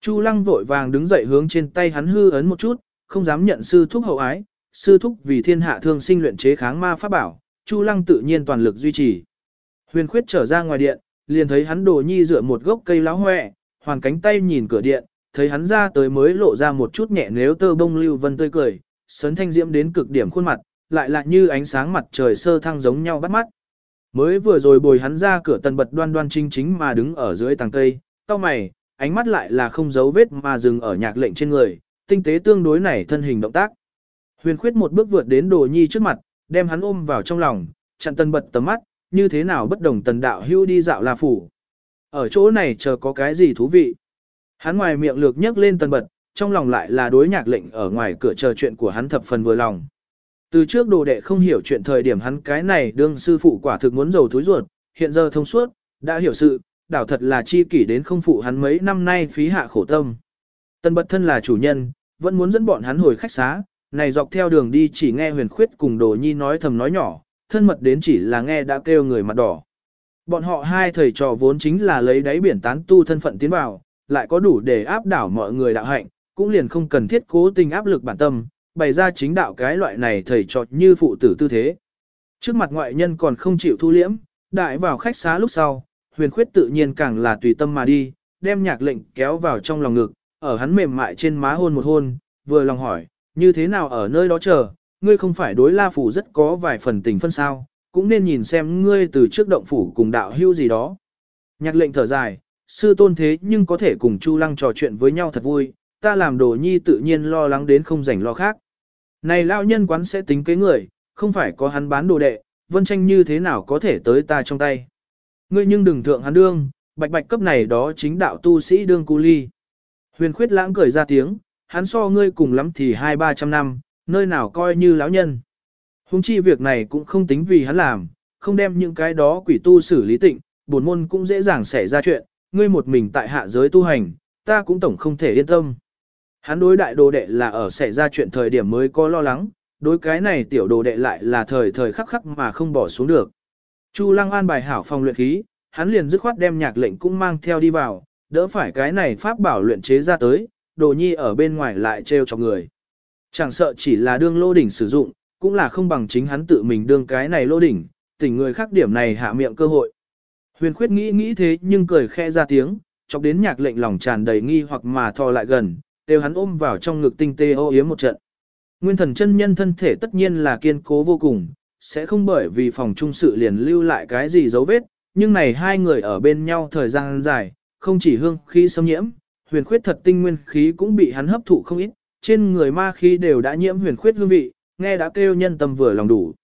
Chu Lăng vội vàng đứng dậy hướng trên tay hắn hư ấn một chút, không dám nhận sư thúc hậu ái, sư thúc vì thiên hạ thương sinh luyện chế kháng ma pháp bảo, Chu Lăng tự nhiên toàn lực duy trì. Huyền Khuyết trở ra ngoài điện, liền thấy hắn đồ nhi dựa một gốc cây láo hoẹ, hoàn cánh tay nhìn cửa điện, thấy hắn ra tới mới lộ ra một chút nhẹ nếu tơ bông lưu vân tươi cười, sấn thanh diễm đến cực điểm khuôn mặt, lại lại như ánh sáng mặt trời sơ thăng giống nhau bắt mắt. Mới vừa rồi bồi hắn ra cửa tần bật đoan đoan chính chính mà đứng ở dưới tàng cây, cao mày, ánh mắt lại là không giấu vết mà dừng ở nhạc lệnh trên người, tinh tế tương đối này thân hình động tác. Huyền khuyết một bước vượt đến đồ nhi trước mặt, đem hắn ôm vào trong lòng, chặn tần bật tầm mắt, như thế nào bất đồng tần đạo hưu đi dạo là phủ. Ở chỗ này chờ có cái gì thú vị. Hắn ngoài miệng lược nhấc lên tần bật, trong lòng lại là đối nhạc lệnh ở ngoài cửa chờ chuyện của hắn thập phần vừa lòng. Từ trước đồ đệ không hiểu chuyện thời điểm hắn cái này đương sư phụ quả thực muốn dầu thúi ruột, hiện giờ thông suốt, đã hiểu sự, đảo thật là chi kỷ đến không phụ hắn mấy năm nay phí hạ khổ tâm. Tân bật thân là chủ nhân, vẫn muốn dẫn bọn hắn hồi khách xá, này dọc theo đường đi chỉ nghe huyền khuyết cùng đồ nhi nói thầm nói nhỏ, thân mật đến chỉ là nghe đã kêu người mặt đỏ. Bọn họ hai thầy trò vốn chính là lấy đáy biển tán tu thân phận tiến vào, lại có đủ để áp đảo mọi người đạo hạnh, cũng liền không cần thiết cố tình áp lực bản tâm, bày ra chính đạo cái loại này thầy trọt như phụ tử tư thế. Trước mặt ngoại nhân còn không chịu thu liễm, đại vào khách xá lúc sau, huyền khuyết tự nhiên càng là tùy tâm mà đi, đem nhạc lệnh kéo vào trong lòng ngực, ở hắn mềm mại trên má hôn một hôn, vừa lòng hỏi, như thế nào ở nơi đó chờ, ngươi không phải đối la phủ rất có vài phần tình phân sao, cũng nên nhìn xem ngươi từ trước động phủ cùng đạo hưu gì đó. Nhạc lệnh thở dài, sư tôn thế nhưng có thể cùng Chu Lăng trò chuyện với nhau thật vui, ta làm đồ nhi tự nhiên lo lắng đến không rảnh lo khác. Này lão nhân quán sẽ tính kế người, không phải có hắn bán đồ đệ, vân tranh như thế nào có thể tới ta trong tay. Ngươi nhưng đừng thượng hắn đương, bạch bạch cấp này đó chính đạo tu sĩ đương cu ly. Huyền khuyết lãng cười ra tiếng, hắn so ngươi cùng lắm thì hai ba trăm năm, nơi nào coi như lão nhân. Hùng chi việc này cũng không tính vì hắn làm, không đem những cái đó quỷ tu xử lý tịnh, bổn môn cũng dễ dàng xảy ra chuyện, ngươi một mình tại hạ giới tu hành, ta cũng tổng không thể yên tâm. Hắn đối đại đồ đệ là ở xảy ra chuyện thời điểm mới có lo lắng, đối cái này tiểu đồ đệ lại là thời thời khắc khắc mà không bỏ xuống được. Chu Lăng an bài hảo phòng luyện khí, hắn liền dứt khoát đem nhạc lệnh cũng mang theo đi vào, đỡ phải cái này pháp bảo luyện chế ra tới, đồ nhi ở bên ngoài lại trêu cho người. Chẳng sợ chỉ là đương lô đỉnh sử dụng, cũng là không bằng chính hắn tự mình đương cái này lô đỉnh, tỉnh người khác điểm này hạ miệng cơ hội. Huyền khuyết nghĩ nghĩ thế nhưng cười khẽ ra tiếng, chọc đến nhạc lệnh lòng tràn đầy nghi hoặc mà thò lại gần, đều hắn ôm vào trong ngực tinh tê ô yếm một trận. Nguyên thần chân nhân thân thể tất nhiên là kiên cố vô cùng, sẽ không bởi vì phòng trung sự liền lưu lại cái gì dấu vết, nhưng này hai người ở bên nhau thời gian dài, không chỉ hương khí xâm nhiễm, huyền khuyết thật tinh nguyên khí cũng bị hắn hấp thụ không ít, trên người ma khí đều đã nhiễm huyền khuyết hương vị, nghe đã kêu nhân tâm vừa lòng đủ.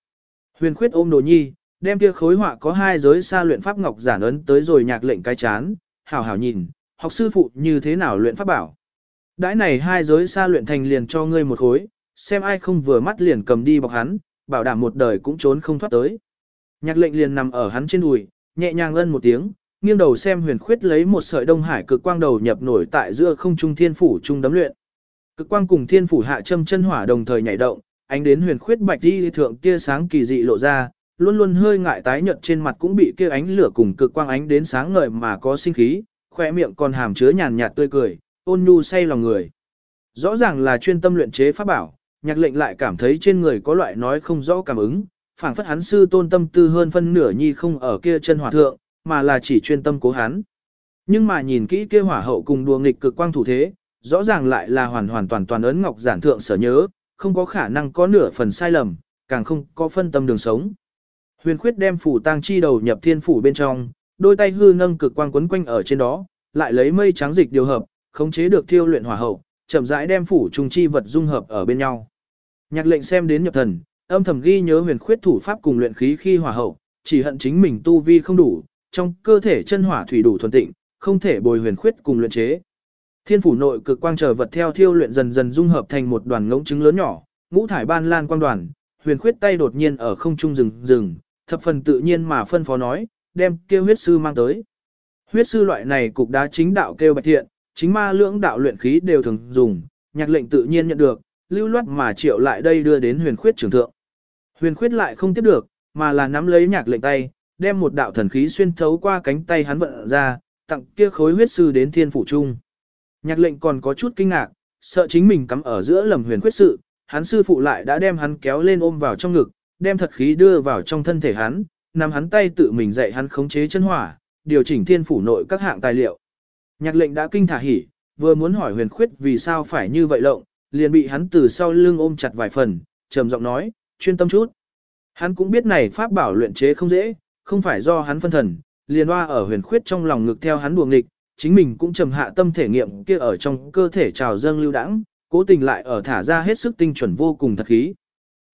Huyền khuyết ôm đồ nhi, đem kia khối họa có hai giới xa luyện pháp ngọc giản ấn tới rồi nhạc lệnh cái chán, hảo hảo nhìn, học sư phụ như thế nào luyện pháp bảo. Đãi này hai giới xa luyện thành liền cho ngươi một khối, xem ai không vừa mắt liền cầm đi bọc hắn, bảo đảm một đời cũng trốn không thoát tới. Nhạc lệnh liền nằm ở hắn trên đùi, nhẹ nhàng ân một tiếng, nghiêng đầu xem huyền khuyết lấy một sợi đông hải cực quang đầu nhập nổi tại giữa không trung thiên phủ trung đấm luyện. Cực quang cùng thiên phủ hạ châm chân hỏa đồng thời nhảy động, ánh đến huyền khuyết bạch đi thượng tia sáng kỳ dị lộ ra, luôn luôn hơi ngại tái nhợt trên mặt cũng bị kia ánh lửa cùng cực quang ánh đến sáng ngời mà có sinh khí, khoe miệng còn hàm chứa nhàn nhạt tươi cười, ôn nhu say lòng người. Rõ ràng là chuyên tâm luyện chế pháp bảo, nhạc lệnh lại cảm thấy trên người có loại nói không rõ cảm ứng, phảng phất hắn sư tôn tâm tư hơn phân nửa nhi không ở kia chân hỏa thượng, mà là chỉ chuyên tâm cố hắn. Nhưng mà nhìn kỹ kia hỏa hậu cùng đùa nghịch cực quang thủ thế, rõ ràng lại là hoàn hoàn toàn toàn ấn ngọc giản thượng sở nhớ, không có khả năng có nửa phần sai lầm, càng không có phân tâm đường sống. Huyền khuyết đem phủ tang chi đầu nhập thiên phủ bên trong, đôi tay hư nâng cực quang quấn quanh ở trên đó, lại lấy mây trắng dịch điều hợp, khống chế được thiêu luyện hỏa hậu, chậm rãi đem phủ trùng chi vật dung hợp ở bên nhau. Nhạc lệnh xem đến nhập thần, âm thầm ghi nhớ huyền khuyết thủ pháp cùng luyện khí khi hỏa hậu, chỉ hận chính mình tu vi không đủ, trong cơ thể chân hỏa thủy đủ thuần tịnh, không thể bồi huyền khuyết cùng luyện chế. Thiên phủ nội cực quang chờ vật theo thiêu luyện dần dần dung hợp thành một đoàn ngỗng trứng lớn nhỏ, ngũ thải ban lan quang đoàn, huyền khuyết tay đột nhiên ở không trung rừng rừng, thập phần tự nhiên mà phân phó nói, đem kêu huyết sư mang tới. Huyết sư loại này cục đá chính đạo kêu bạch thiện, chính ma lưỡng đạo luyện khí đều thường dùng, nhạc lệnh tự nhiên nhận được, lưu loát mà triệu lại đây đưa đến huyền khuyết trưởng thượng. Huyền khuyết lại không tiếp được, mà là nắm lấy nhạc lệnh tay, đem một đạo thần khí xuyên thấu qua cánh tay hắn vận ra, tặng kia khối huyết sư đến thiên phủ trung. Nhạc lệnh còn có chút kinh ngạc, sợ chính mình cắm ở giữa lầm huyền khuyết sự, hắn sư phụ lại đã đem hắn kéo lên ôm vào trong ngực, đem thật khí đưa vào trong thân thể hắn, nắm hắn tay tự mình dạy hắn khống chế chân hỏa, điều chỉnh thiên phủ nội các hạng tài liệu. Nhạc lệnh đã kinh thả hỉ, vừa muốn hỏi huyền khuyết vì sao phải như vậy lộng, liền bị hắn từ sau lưng ôm chặt vài phần, trầm giọng nói, chuyên tâm chút. Hắn cũng biết này pháp bảo luyện chế không dễ, không phải do hắn phân thần, liền hoa ở huyền khuyết trong lòng ngực theo hắn buồng nghịch, chính mình cũng trầm hạ tâm thể nghiệm kia ở trong cơ thể trào dâng lưu đãng, cố tình lại ở thả ra hết sức tinh chuẩn vô cùng thật khí.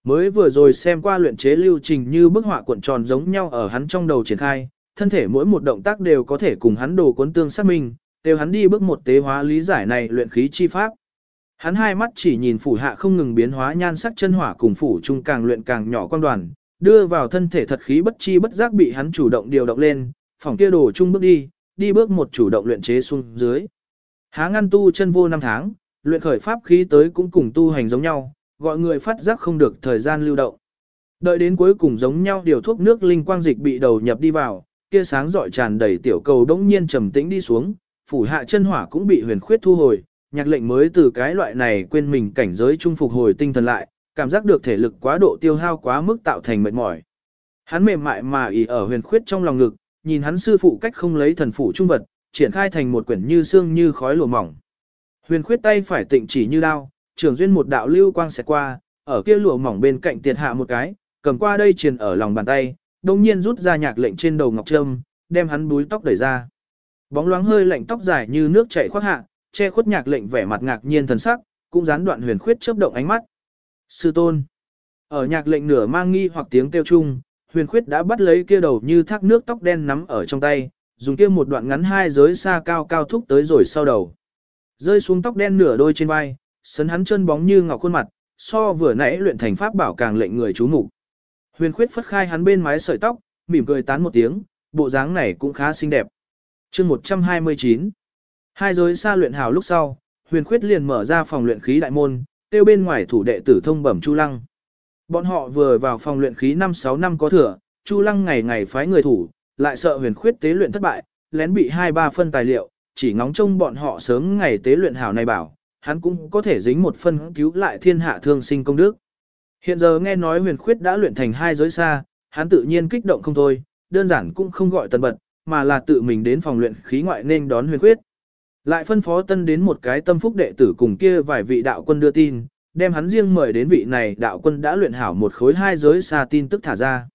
Mới vừa rồi xem qua luyện chế lưu trình như bức họa cuộn tròn giống nhau ở hắn trong đầu triển khai, thân thể mỗi một động tác đều có thể cùng hắn đồ cuốn tương xác minh, đều hắn đi bước một tế hóa lý giải này luyện khí chi pháp. Hắn hai mắt chỉ nhìn phủ hạ không ngừng biến hóa nhan sắc chân hỏa cùng phủ trung càng luyện càng nhỏ quan đoàn, đưa vào thân thể thật khí bất chi bất giác bị hắn chủ động điều động lên, phòng kia đồ chung bước đi, đi bước một chủ động luyện chế xuống dưới. Há ngăn tu chân vô năm tháng, luyện khởi pháp khí tới cũng cùng tu hành giống nhau, gọi người phát giác không được thời gian lưu động. Đợi đến cuối cùng giống nhau điều thuốc nước linh quang dịch bị đầu nhập đi vào, kia sáng rọi tràn đầy tiểu cầu đống nhiên trầm tĩnh đi xuống, phủ hạ chân hỏa cũng bị huyền khuyết thu hồi, nhạc lệnh mới từ cái loại này quên mình cảnh giới trung phục hồi tinh thần lại, cảm giác được thể lực quá độ tiêu hao quá mức tạo thành mệt mỏi. Hắn mềm mại mà ỉ ở huyền khuyết trong lòng ngực, nhìn hắn sư phụ cách không lấy thần phụ trung vật, triển khai thành một quyển như xương như khói lùa mỏng. Huyền khuyết tay phải tịnh chỉ như đao, trường duyên một đạo lưu quang xẹt qua, ở kia lụa mỏng bên cạnh tiệt hạ một cái, cầm qua đây truyền ở lòng bàn tay, đồng nhiên rút ra nhạc lệnh trên đầu ngọc trâm, đem hắn búi tóc đẩy ra. Bóng loáng hơi lạnh tóc dài như nước chảy khoác hạ, che khuất nhạc lệnh vẻ mặt ngạc nhiên thần sắc, cũng gián đoạn huyền khuyết chớp động ánh mắt. Sư tôn. Ở nhạc lệnh nửa mang nghi hoặc tiếng kêu chung, huyền khuyết đã bắt lấy kia đầu như thác nước tóc đen nắm ở trong tay, dùng kia một đoạn ngắn hai giới xa cao cao thúc tới rồi sau đầu. Rơi xuống tóc đen nửa đôi trên vai, sấn hắn chân bóng như ngọc khuôn mặt, so vừa nãy luyện thành pháp bảo càng lệnh người chú mục. Huyền khuyết phất khai hắn bên mái sợi tóc, mỉm cười tán một tiếng, bộ dáng này cũng khá xinh đẹp. chương 129 Hai giới xa luyện hào lúc sau, huyền khuyết liền mở ra phòng luyện khí đại môn, tiêu bên ngoài thủ đệ tử thông bẩm Chu Lăng. Bọn họ vừa vào phòng luyện khí 5-6 năm có thừa, Chu Lăng ngày ngày phái người thủ, lại sợ huyền khuyết tế luyện thất bại, lén bị hai ba phân tài liệu, chỉ ngóng trông bọn họ sớm ngày tế luyện hảo này bảo, hắn cũng có thể dính một phân cứu lại thiên hạ thương sinh công đức. Hiện giờ nghe nói huyền khuyết đã luyện thành hai giới xa, hắn tự nhiên kích động không thôi, đơn giản cũng không gọi tần bật, mà là tự mình đến phòng luyện khí ngoại nên đón huyền khuyết. Lại phân phó tân đến một cái tâm phúc đệ tử cùng kia vài vị đạo quân đưa tin, đem hắn riêng mời đến vị này đạo quân đã luyện hảo một khối hai giới xa tin tức thả ra.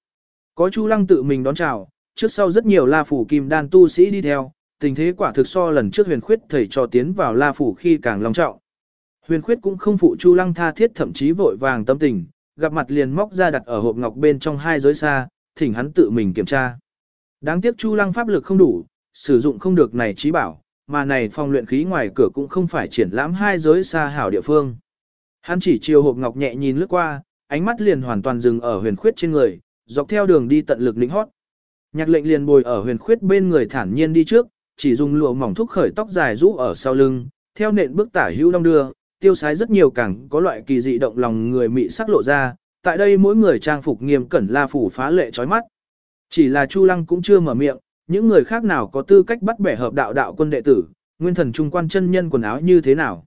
Có Chu Lăng tự mình đón chào, trước sau rất nhiều La phủ kim đan tu sĩ đi theo, tình thế quả thực so lần trước Huyền Khuyết thầy cho tiến vào La phủ khi càng long trọng. Huyền Khuyết cũng không phụ Chu Lăng tha thiết thậm chí vội vàng tâm tình, gặp mặt liền móc ra đặt ở hộp ngọc bên trong hai giới xa, thỉnh hắn tự mình kiểm tra. Đáng tiếc Chu Lăng pháp lực không đủ, sử dụng không được này trí bảo, mà này phòng luyện khí ngoài cửa cũng không phải triển lãm hai giới xa hảo địa phương. Hắn chỉ chiều hộp ngọc nhẹ nhìn lướt qua, ánh mắt liền hoàn toàn dừng ở huyền khuyết trên người, dọc theo đường đi tận lực lĩnh hót. Nhạc lệnh liền bồi ở huyền khuyết bên người thản nhiên đi trước, chỉ dùng lụa mỏng thúc khởi tóc dài rũ ở sau lưng, theo nện bước tả hữu đông đưa, tiêu sái rất nhiều càng có loại kỳ dị động lòng người mị sắc lộ ra, tại đây mỗi người trang phục nghiêm cẩn la phủ phá lệ chói mắt. Chỉ là Chu Lăng cũng chưa mở miệng, những người khác nào có tư cách bắt bẻ hợp đạo đạo quân đệ tử, nguyên thần trung quan chân nhân quần áo như thế nào.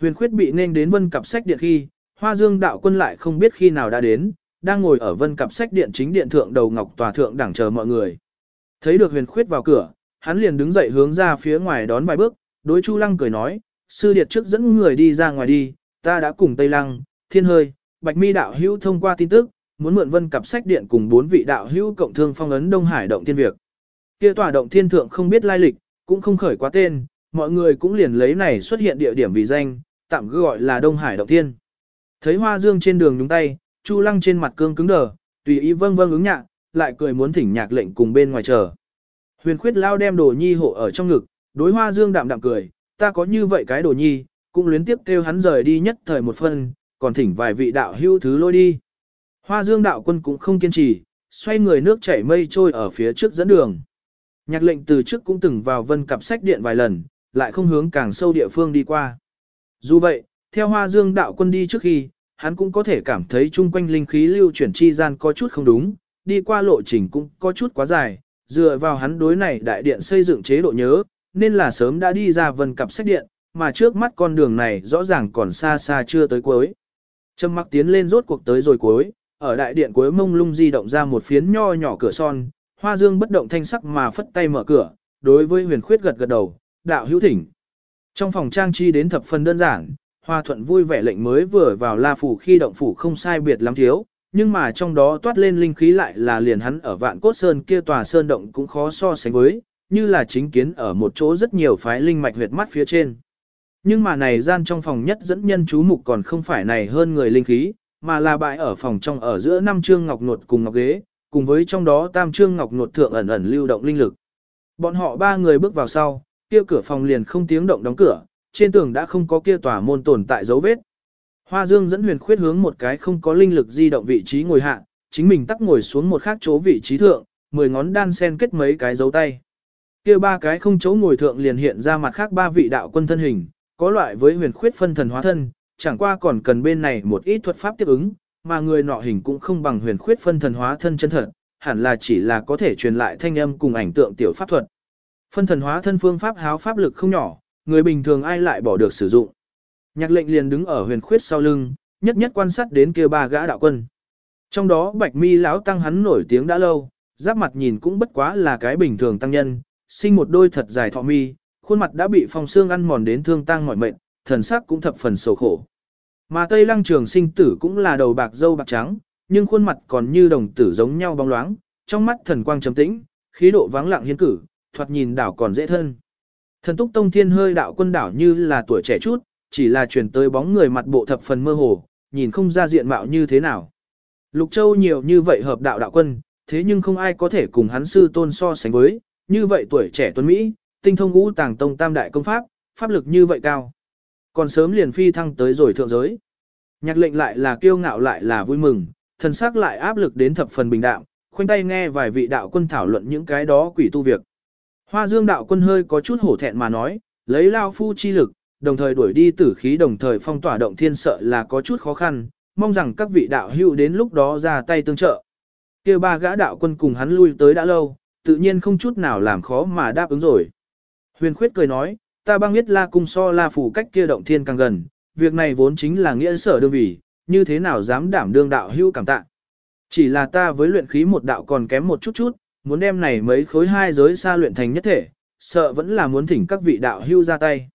Huyền khuyết bị nên đến vân cặp sách điện khi, hoa dương đạo quân lại không biết khi nào đã đến, đang ngồi ở vân cặp sách điện chính điện thượng đầu ngọc tòa thượng đẳng chờ mọi người. Thấy được huyền khuyết vào cửa, hắn liền đứng dậy hướng ra phía ngoài đón vài bước, đối Chu Lăng cười nói, sư điệt trước dẫn người đi ra ngoài đi, ta đã cùng Tây Lăng, Thiên Hơi, Bạch Mi đạo hữu thông qua tin tức, muốn mượn vân cặp sách điện cùng bốn vị đạo hữu cộng thương phong ấn Đông Hải động thiên việc. Kia tòa động thiên thượng không biết lai lịch, cũng không khởi quá tên, mọi người cũng liền lấy này xuất hiện địa điểm vì danh, tạm gọi là Đông Hải động thiên. Thấy Hoa Dương trên đường nhúng tay, Chu Lăng trên mặt cương cứng đờ, tùy ý vâng vâng ứng nhạc, lại cười muốn thỉnh nhạc lệnh cùng bên ngoài chờ. Huyền khuyết lao đem đồ nhi hộ ở trong ngực, đối Hoa Dương đạm đạm cười, ta có như vậy cái đồ nhi, cũng luyến tiếp kêu hắn rời đi nhất thời một phân, còn thỉnh vài vị đạo hữu thứ lôi đi. Hoa Dương đạo quân cũng không kiên trì, xoay người nước chảy mây trôi ở phía trước dẫn đường. Nhạc lệnh từ trước cũng từng vào vân cặp sách điện vài lần, lại không hướng càng sâu địa phương đi qua. Dù vậy, theo Hoa Dương đạo quân đi trước khi, hắn cũng có thể cảm thấy chung quanh linh khí lưu chuyển chi gian có chút không đúng, đi qua lộ trình cũng có chút quá dài, dựa vào hắn đối này đại điện xây dựng chế độ nhớ, nên là sớm đã đi ra vân cặp sách điện, mà trước mắt con đường này rõ ràng còn xa xa chưa tới cuối. Trâm mặc tiến lên rốt cuộc tới rồi cuối, ở đại điện cuối mông lung di động ra một phiến nho nhỏ cửa son, hoa dương bất động thanh sắc mà phất tay mở cửa, đối với huyền khuyết gật gật đầu, đạo hữu thỉnh. Trong phòng trang trí đến thập phần đơn giản, hoa thuận vui vẻ lệnh mới vừa vào la phủ khi động phủ không sai biệt lắm thiếu, nhưng mà trong đó toát lên linh khí lại là liền hắn ở vạn cốt sơn kia tòa sơn động cũng khó so sánh với, như là chính kiến ở một chỗ rất nhiều phái linh mạch huyệt mắt phía trên. Nhưng mà này gian trong phòng nhất dẫn nhân chú mục còn không phải này hơn người linh khí, mà là bại ở phòng trong ở giữa năm trương ngọc nột cùng ngọc ghế, cùng với trong đó tam trương ngọc nột thượng ẩn ẩn lưu động linh lực. Bọn họ ba người bước vào sau, kia cửa phòng liền không tiếng động đóng cửa, trên tường đã không có kia tòa môn tồn tại dấu vết. Hoa Dương dẫn huyền khuyết hướng một cái không có linh lực di động vị trí ngồi hạ, chính mình tắc ngồi xuống một khác chỗ vị trí thượng, mười ngón đan sen kết mấy cái dấu tay. Kia ba cái không chỗ ngồi thượng liền hiện ra mặt khác ba vị đạo quân thân hình, có loại với huyền khuyết phân thần hóa thân, chẳng qua còn cần bên này một ít thuật pháp tiếp ứng, mà người nọ hình cũng không bằng huyền khuyết phân thần hóa thân chân thật, hẳn là chỉ là có thể truyền lại thanh âm cùng ảnh tượng tiểu pháp thuật. Phân thần hóa thân phương pháp háo pháp lực không nhỏ, người bình thường ai lại bỏ được sử dụng. Nhạc lệnh liền đứng ở huyền khuyết sau lưng, nhất nhất quan sát đến kia ba gã đạo quân. Trong đó bạch mi lão tăng hắn nổi tiếng đã lâu, giáp mặt nhìn cũng bất quá là cái bình thường tăng nhân, sinh một đôi thật dài thọ mi, khuôn mặt đã bị phong xương ăn mòn đến thương tăng mỏi mệt, thần sắc cũng thập phần sầu khổ. Mà Tây Lăng Trường sinh tử cũng là đầu bạc dâu bạc trắng, nhưng khuôn mặt còn như đồng tử giống nhau bóng loáng, trong mắt thần quang trầm tĩnh, khí độ vắng lặng hiên cử, thoạt nhìn đảo còn dễ thân. Thần túc tông thiên hơi đạo quân đảo như là tuổi trẻ chút, chỉ là truyền tới bóng người mặt bộ thập phần mơ hồ, nhìn không ra diện mạo như thế nào. Lục Châu nhiều như vậy hợp đạo đạo quân, thế nhưng không ai có thể cùng hắn sư tôn so sánh với, như vậy tuổi trẻ tuấn Mỹ, tinh thông ngũ tàng tông tam đại công pháp, pháp lực như vậy cao. Còn sớm liền phi thăng tới rồi thượng giới. Nhạc lệnh lại là kiêu ngạo lại là vui mừng, thần sắc lại áp lực đến thập phần bình đạm, khoanh tay nghe vài vị đạo quân thảo luận những cái đó quỷ tu việc. Hoa dương đạo quân hơi có chút hổ thẹn mà nói, lấy lao phu chi lực, đồng thời đuổi đi tử khí đồng thời phong tỏa động thiên sợ là có chút khó khăn, mong rằng các vị đạo hữu đến lúc đó ra tay tương trợ. kia ba gã đạo quân cùng hắn lui tới đã lâu, tự nhiên không chút nào làm khó mà đáp ứng rồi. Huyền khuyết cười nói, ta băng biết la cung so la phủ cách kia động thiên càng gần, việc này vốn chính là nghĩa sở đương vì, như thế nào dám đảm đương đạo hữu cảm tạ. Chỉ là ta với luyện khí một đạo còn kém một chút chút, muốn đem này mấy khối hai giới xa luyện thành nhất thể, sợ vẫn là muốn thỉnh các vị đạo hữu ra tay.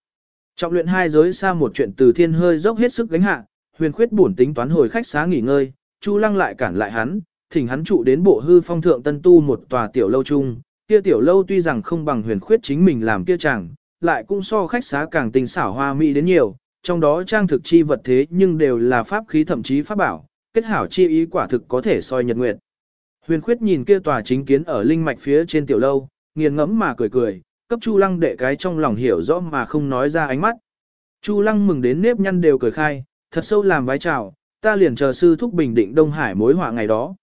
Trọng luyện hai giới xa một chuyện từ thiên hơi dốc hết sức gánh hạ, huyền khuyết bổn tính toán hồi khách xá nghỉ ngơi, Chu Lăng lại cản lại hắn, thỉnh hắn trụ đến bộ hư phong thượng tân tu một tòa tiểu lâu chung, kia tiểu lâu tuy rằng không bằng huyền khuyết chính mình làm kia chẳng, lại cũng so khách xá càng tình xảo hoa mỹ đến nhiều, trong đó trang thực chi vật thế nhưng đều là pháp khí thậm chí pháp bảo, kết hảo chi ý quả thực có thể soi nhật nguyệt. Huyền khuyết nhìn kia tòa chính kiến ở linh mạch phía trên tiểu lâu, nghiền ngẫm mà cười cười, cấp Chu Lăng đệ cái trong lòng hiểu rõ mà không nói ra ánh mắt. Chu Lăng mừng đến nếp nhăn đều cười khai, thật sâu làm vái chào, ta liền chờ sư thúc bình định Đông Hải mối họa ngày đó.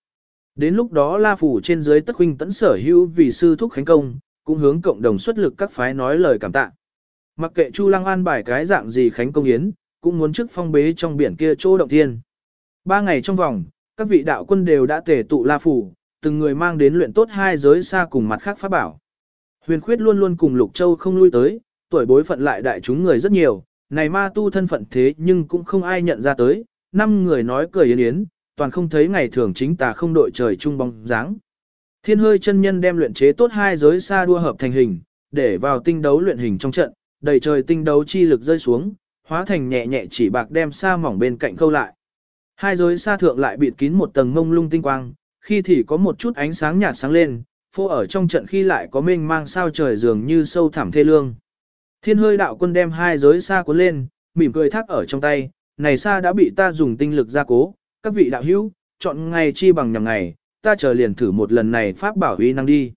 Đến lúc đó La Phủ trên dưới tất huynh tẫn sở hữu vì sư thúc khánh công, cũng hướng cộng đồng xuất lực các phái nói lời cảm tạ. Mặc kệ Chu Lăng an bài cái dạng gì khánh công yến, cũng muốn trước phong bế trong biển kia chỗ động thiên. Ba ngày trong vòng, các vị đạo quân đều đã tề tụ La Phủ, từng người mang đến luyện tốt hai giới xa cùng mặt khác pháp bảo. Huyền khuyết luôn luôn cùng Lục Châu không lui tới, tuổi bối phận lại đại chúng người rất nhiều, này ma tu thân phận thế nhưng cũng không ai nhận ra tới, năm người nói cười yến yến, toàn không thấy ngày thường chính tà không đội trời chung bóng dáng. Thiên hơi chân nhân đem luyện chế tốt hai giới xa đua hợp thành hình, để vào tinh đấu luyện hình trong trận, đầy trời tinh đấu chi lực rơi xuống, hóa thành nhẹ nhẹ chỉ bạc đem xa mỏng bên cạnh câu lại. Hai giới xa thượng lại bịt kín một tầng mông lung tinh quang, khi thì có một chút ánh sáng nhạt sáng lên, phô ở trong trận khi lại có mênh mang sao trời dường như sâu thẳm thê lương. Thiên hơi đạo quân đem hai giới xa cuốn lên, mỉm cười thác ở trong tay, này xa đã bị ta dùng tinh lực gia cố, các vị đạo hữu, chọn ngày chi bằng nhằm ngày, ta chờ liền thử một lần này pháp bảo uy năng đi.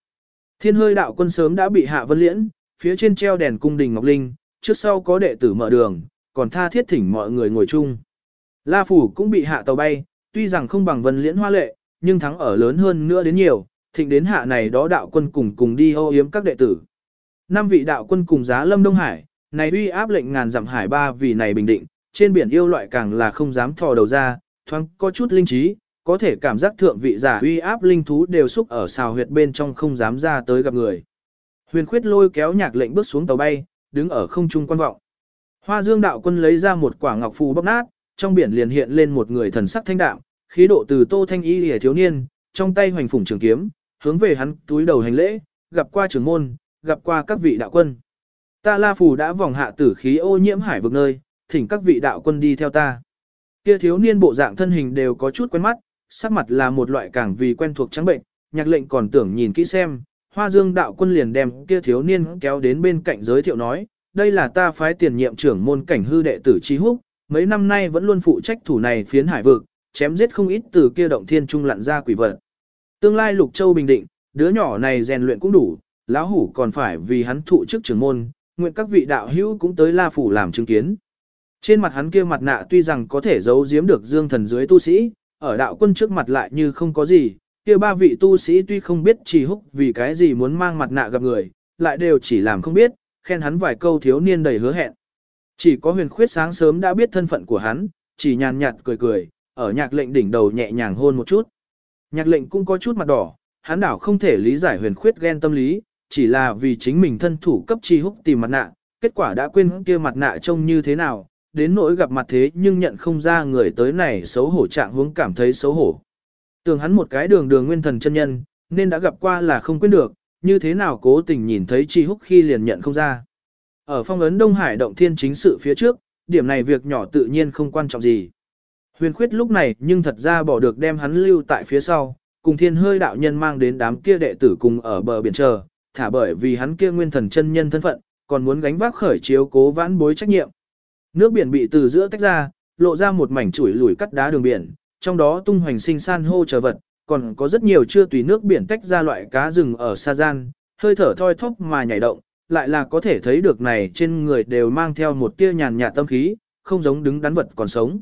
Thiên hơi đạo quân sớm đã bị hạ vân liễn, phía trên treo đèn cung đình ngọc linh, trước sau có đệ tử mở đường, còn tha thiết thỉnh mọi người ngồi chung. La phủ cũng bị hạ tàu bay, tuy rằng không bằng vân liễn hoa lệ, nhưng thắng ở lớn hơn nữa đến nhiều, thịnh đến hạ này đó đạo quân cùng cùng đi hô yếm các đệ tử. Năm vị đạo quân cùng giá lâm Đông Hải, này uy áp lệnh ngàn dặm hải ba vì này bình định, trên biển yêu loại càng là không dám thò đầu ra, thoáng có chút linh trí, có thể cảm giác thượng vị giả uy áp linh thú đều xúc ở xào huyệt bên trong không dám ra tới gặp người. Huyền khuyết lôi kéo nhạc lệnh bước xuống tàu bay, đứng ở không trung quan vọng. Hoa dương đạo quân lấy ra một quả ngọc phù bóc nát, trong biển liền hiện lên một người thần sắc thanh đạm, khí độ từ tô thanh y hề thiếu niên, trong tay hoành phủng trường kiếm, hướng về hắn túi đầu hành lễ, gặp qua trưởng môn, gặp qua các vị đạo quân. Ta la phù đã vòng hạ tử khí ô nhiễm hải vực nơi, thỉnh các vị đạo quân đi theo ta. Kia thiếu niên bộ dạng thân hình đều có chút quen mắt, sắc mặt là một loại càng vì quen thuộc trắng bệnh, nhạc lệnh còn tưởng nhìn kỹ xem, hoa dương đạo quân liền đem kia thiếu niên kéo đến bên cạnh giới thiệu nói, đây là ta phái tiền nhiệm trưởng môn cảnh hư đệ tử Chi Húc, mấy năm nay vẫn luôn phụ trách thủ này phiến hải vực, chém giết không ít từ kia động thiên trung lặn ra quỷ vật. Tương lai Lục Châu bình định, đứa nhỏ này rèn luyện cũng đủ, lão hủ còn phải vì hắn thụ chức trưởng môn, nguyện các vị đạo hữu cũng tới La phủ làm chứng kiến. Trên mặt hắn kia mặt nạ tuy rằng có thể giấu giếm được dương thần dưới tu sĩ, ở đạo quân trước mặt lại như không có gì, kia ba vị tu sĩ tuy không biết chỉ húc vì cái gì muốn mang mặt nạ gặp người, lại đều chỉ làm không biết, khen hắn vài câu thiếu niên đầy hứa hẹn. Chỉ có huyền khuyết sáng sớm đã biết thân phận của hắn, chỉ nhàn nhạt cười cười, ở nhạc lệnh đỉnh đầu nhẹ nhàng hôn một chút. Nhạc lệnh cũng có chút mặt đỏ, hắn đảo không thể lý giải huyền khuyết ghen tâm lý, chỉ là vì chính mình thân thủ cấp chi húc tìm mặt nạ, kết quả đã quên kia mặt nạ trông như thế nào, đến nỗi gặp mặt thế nhưng nhận không ra người tới này xấu hổ trạng hướng cảm thấy xấu hổ. Tưởng hắn một cái đường đường nguyên thần chân nhân, nên đã gặp qua là không quên được, như thế nào cố tình nhìn thấy chi húc khi liền nhận không ra. Ở phong ấn Đông Hải động thiên chính sự phía trước, điểm này việc nhỏ tự nhiên không quan trọng gì. Huyền khuyết lúc này nhưng thật ra bỏ được đem hắn lưu tại phía sau, cùng thiên hơi đạo nhân mang đến đám kia đệ tử cùng ở bờ biển chờ, thả bởi vì hắn kia nguyên thần chân nhân thân phận, còn muốn gánh vác khởi chiếu cố vãn bối trách nhiệm. Nước biển bị từ giữa tách ra, lộ ra một mảnh chuỗi lùi cắt đá đường biển, trong đó tung hoành sinh san hô chờ vật, còn có rất nhiều chưa tùy nước biển tách ra loại cá rừng ở xa gian, hơi thở thoi thóp mà nhảy động, lại là có thể thấy được này trên người đều mang theo một tia nhàn nhạt tâm khí, không giống đứng đắn vật còn sống.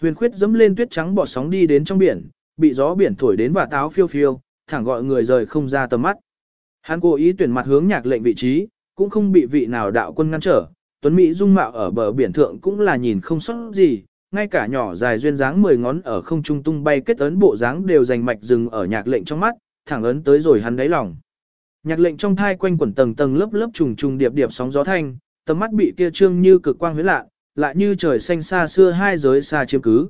Huyền khuyết dẫm lên tuyết trắng bỏ sóng đi đến trong biển, bị gió biển thổi đến và táo phiêu phiêu, thẳng gọi người rời không ra tầm mắt. Hắn cố ý tuyển mặt hướng nhạc lệnh vị trí, cũng không bị vị nào đạo quân ngăn trở, Tuấn Mỹ dung mạo ở bờ biển thượng cũng là nhìn không sót gì, ngay cả nhỏ dài duyên dáng mười ngón ở không trung tung bay kết ấn bộ dáng đều dành mạch dừng ở nhạc lệnh trong mắt, thẳng ấn tới rồi hắn đáy lòng. Nhạc lệnh trong thai quanh quẩn tầng tầng lớp lớp trùng trùng điệp điệp sóng gió thanh, tầm mắt bị kia trương như cực quang huyết lạ, lại như trời xanh xa xưa hai giới xa chiếm cứ.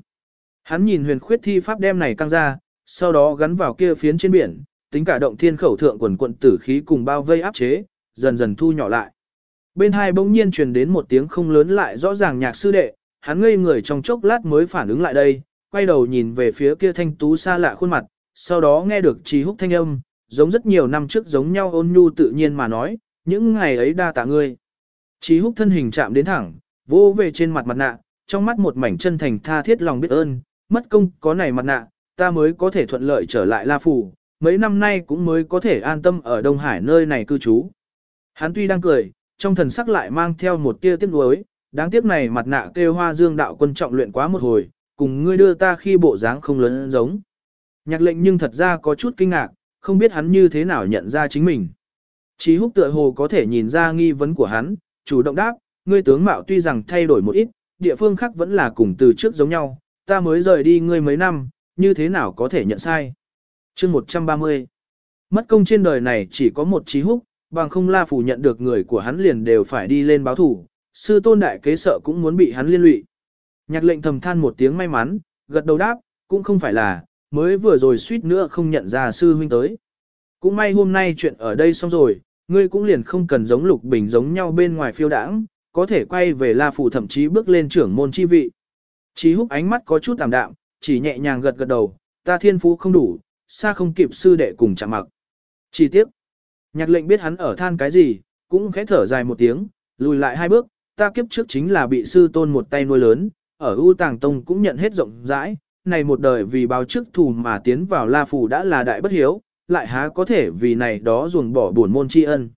Hắn nhìn huyền khuyết thi pháp đem này căng ra, sau đó gắn vào kia phiến trên biển, tính cả động thiên khẩu thượng quần quận tử khí cùng bao vây áp chế, dần dần thu nhỏ lại. Bên hai bỗng nhiên truyền đến một tiếng không lớn lại rõ ràng nhạc sư đệ, hắn ngây người trong chốc lát mới phản ứng lại đây, quay đầu nhìn về phía kia thanh tú xa lạ khuôn mặt, sau đó nghe được trì húc thanh âm, giống rất nhiều năm trước giống nhau ôn nhu tự nhiên mà nói, những ngày ấy đa tạ ngươi. Trì húc thân hình chạm đến thẳng, vô về trên mặt mặt nạ, trong mắt một mảnh chân thành tha thiết lòng biết ơn, mất công có này mặt nạ, ta mới có thể thuận lợi trở lại La Phủ, mấy năm nay cũng mới có thể an tâm ở Đông Hải nơi này cư trú. Hắn tuy đang cười, trong thần sắc lại mang theo một tia tiếc nuối, đáng tiếc này mặt nạ kêu hoa dương đạo quân trọng luyện quá một hồi, cùng ngươi đưa ta khi bộ dáng không lớn giống. Nhạc lệnh nhưng thật ra có chút kinh ngạc, không biết hắn như thế nào nhận ra chính mình. Chí húc tựa hồ có thể nhìn ra nghi vấn của hắn, chủ động đáp, ngươi tướng mạo tuy rằng thay đổi một ít, địa phương khác vẫn là cùng từ trước giống nhau, ta mới rời đi ngươi mấy năm, như thế nào có thể nhận sai. chương 130 Mất công trên đời này chỉ có một trí húc, bằng không la phủ nhận được người của hắn liền đều phải đi lên báo thủ, sư tôn đại kế sợ cũng muốn bị hắn liên lụy. Nhạc lệnh thầm than một tiếng may mắn, gật đầu đáp, cũng không phải là, mới vừa rồi suýt nữa không nhận ra sư huynh tới. Cũng may hôm nay chuyện ở đây xong rồi, ngươi cũng liền không cần giống lục bình giống nhau bên ngoài phiêu đãng, có thể quay về La Phủ thậm chí bước lên trưởng môn chi vị. Chí húc ánh mắt có chút tạm đạm, chỉ nhẹ nhàng gật gật đầu, ta thiên phú không đủ, xa không kịp sư đệ cùng chạm mặc. Chi tiếc, nhạc lệnh biết hắn ở than cái gì, cũng khẽ thở dài một tiếng, lùi lại hai bước, ta kiếp trước chính là bị sư tôn một tay nuôi lớn, ở U Tàng Tông cũng nhận hết rộng rãi, này một đời vì báo chức thù mà tiến vào La Phủ đã là đại bất hiếu, lại há có thể vì này đó ruồng bỏ buồn môn tri ân.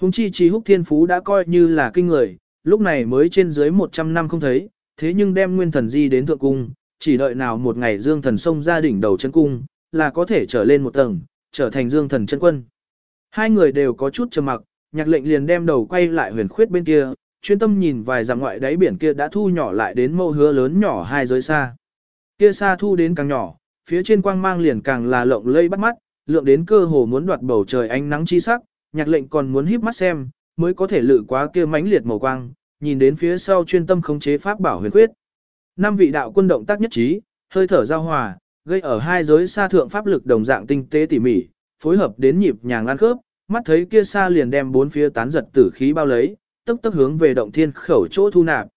Hùng chi trí húc thiên phú đã coi như là kinh người, lúc này mới trên dưới 100 năm không thấy, thế nhưng đem nguyên thần di đến thượng cung, chỉ đợi nào một ngày dương thần sông ra đỉnh đầu chân cung, là có thể trở lên một tầng, trở thành dương thần chân quân. Hai người đều có chút trầm mặc, nhạc lệnh liền đem đầu quay lại huyền khuyết bên kia, chuyên tâm nhìn vài dặm ngoại đáy biển kia đã thu nhỏ lại đến mâu hứa lớn nhỏ hai giới xa. Kia xa thu đến càng nhỏ, phía trên quang mang liền càng là lộng lây bắt mắt, lượng đến cơ hồ muốn đoạt bầu trời ánh nắng chi sắc, nhạc lệnh còn muốn híp mắt xem, mới có thể lự quá kia mãnh liệt màu quang, nhìn đến phía sau chuyên tâm khống chế pháp bảo huyền quyết. Năm vị đạo quân động tác nhất trí, hơi thở giao hòa, gây ở hai giới xa thượng pháp lực đồng dạng tinh tế tỉ mỉ, phối hợp đến nhịp nhàng ăn khớp, mắt thấy kia xa liền đem bốn phía tán giật tử khí bao lấy, tức tức hướng về động thiên khẩu chỗ thu nạp.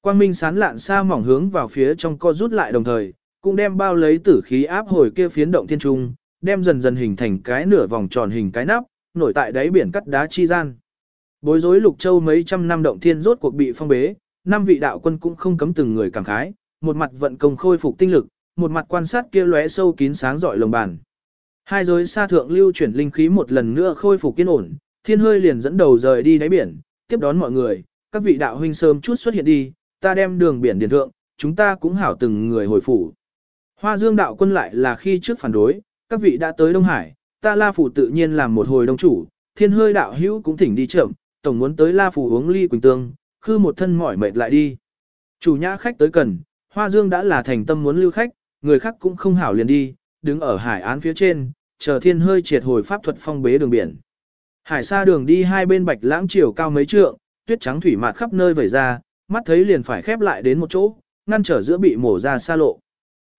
Quang minh sán lạn xa mỏng hướng vào phía trong co rút lại đồng thời, cũng đem bao lấy tử khí áp hồi kia phiến động thiên trung, đem dần dần hình thành cái nửa vòng tròn hình cái nắp, nổi tại đáy biển cắt đá chi gian. Bối rối lục châu mấy trăm năm động thiên rốt cuộc bị phong bế, năm vị đạo quân cũng không cấm từng người cảm khái, một mặt vận công khôi phục tinh lực, một mặt quan sát kia lóe sâu kín sáng rọi lồng bàn. Hai giới xa thượng lưu chuyển linh khí một lần nữa khôi phục kiên ổn, thiên hơi liền dẫn đầu rời đi đáy biển, tiếp đón mọi người, các vị đạo huynh sớm chút xuất hiện đi, ta đem đường biển điền thượng, chúng ta cũng hảo từng người hồi phủ. Hoa dương đạo quân lại là khi trước phản đối, các vị đã tới Đông Hải, ta La Phủ tự nhiên làm một hồi đông chủ, thiên hơi đạo hữu cũng thỉnh đi chậm, tổng muốn tới La Phủ uống ly quỳnh tương, khư một thân mỏi mệt lại đi. Chủ nhã khách tới cần, Hoa Dương đã là thành tâm muốn lưu khách, người khác cũng không hảo liền đi, đứng ở hải án phía trên, chờ thiên hơi triệt hồi pháp thuật phong bế đường biển. Hải xa đường đi hai bên bạch lãng chiều cao mấy trượng, tuyết trắng thủy mạt khắp nơi vẩy ra, mắt thấy liền phải khép lại đến một chỗ, ngăn trở giữa bị mổ ra xa lộ.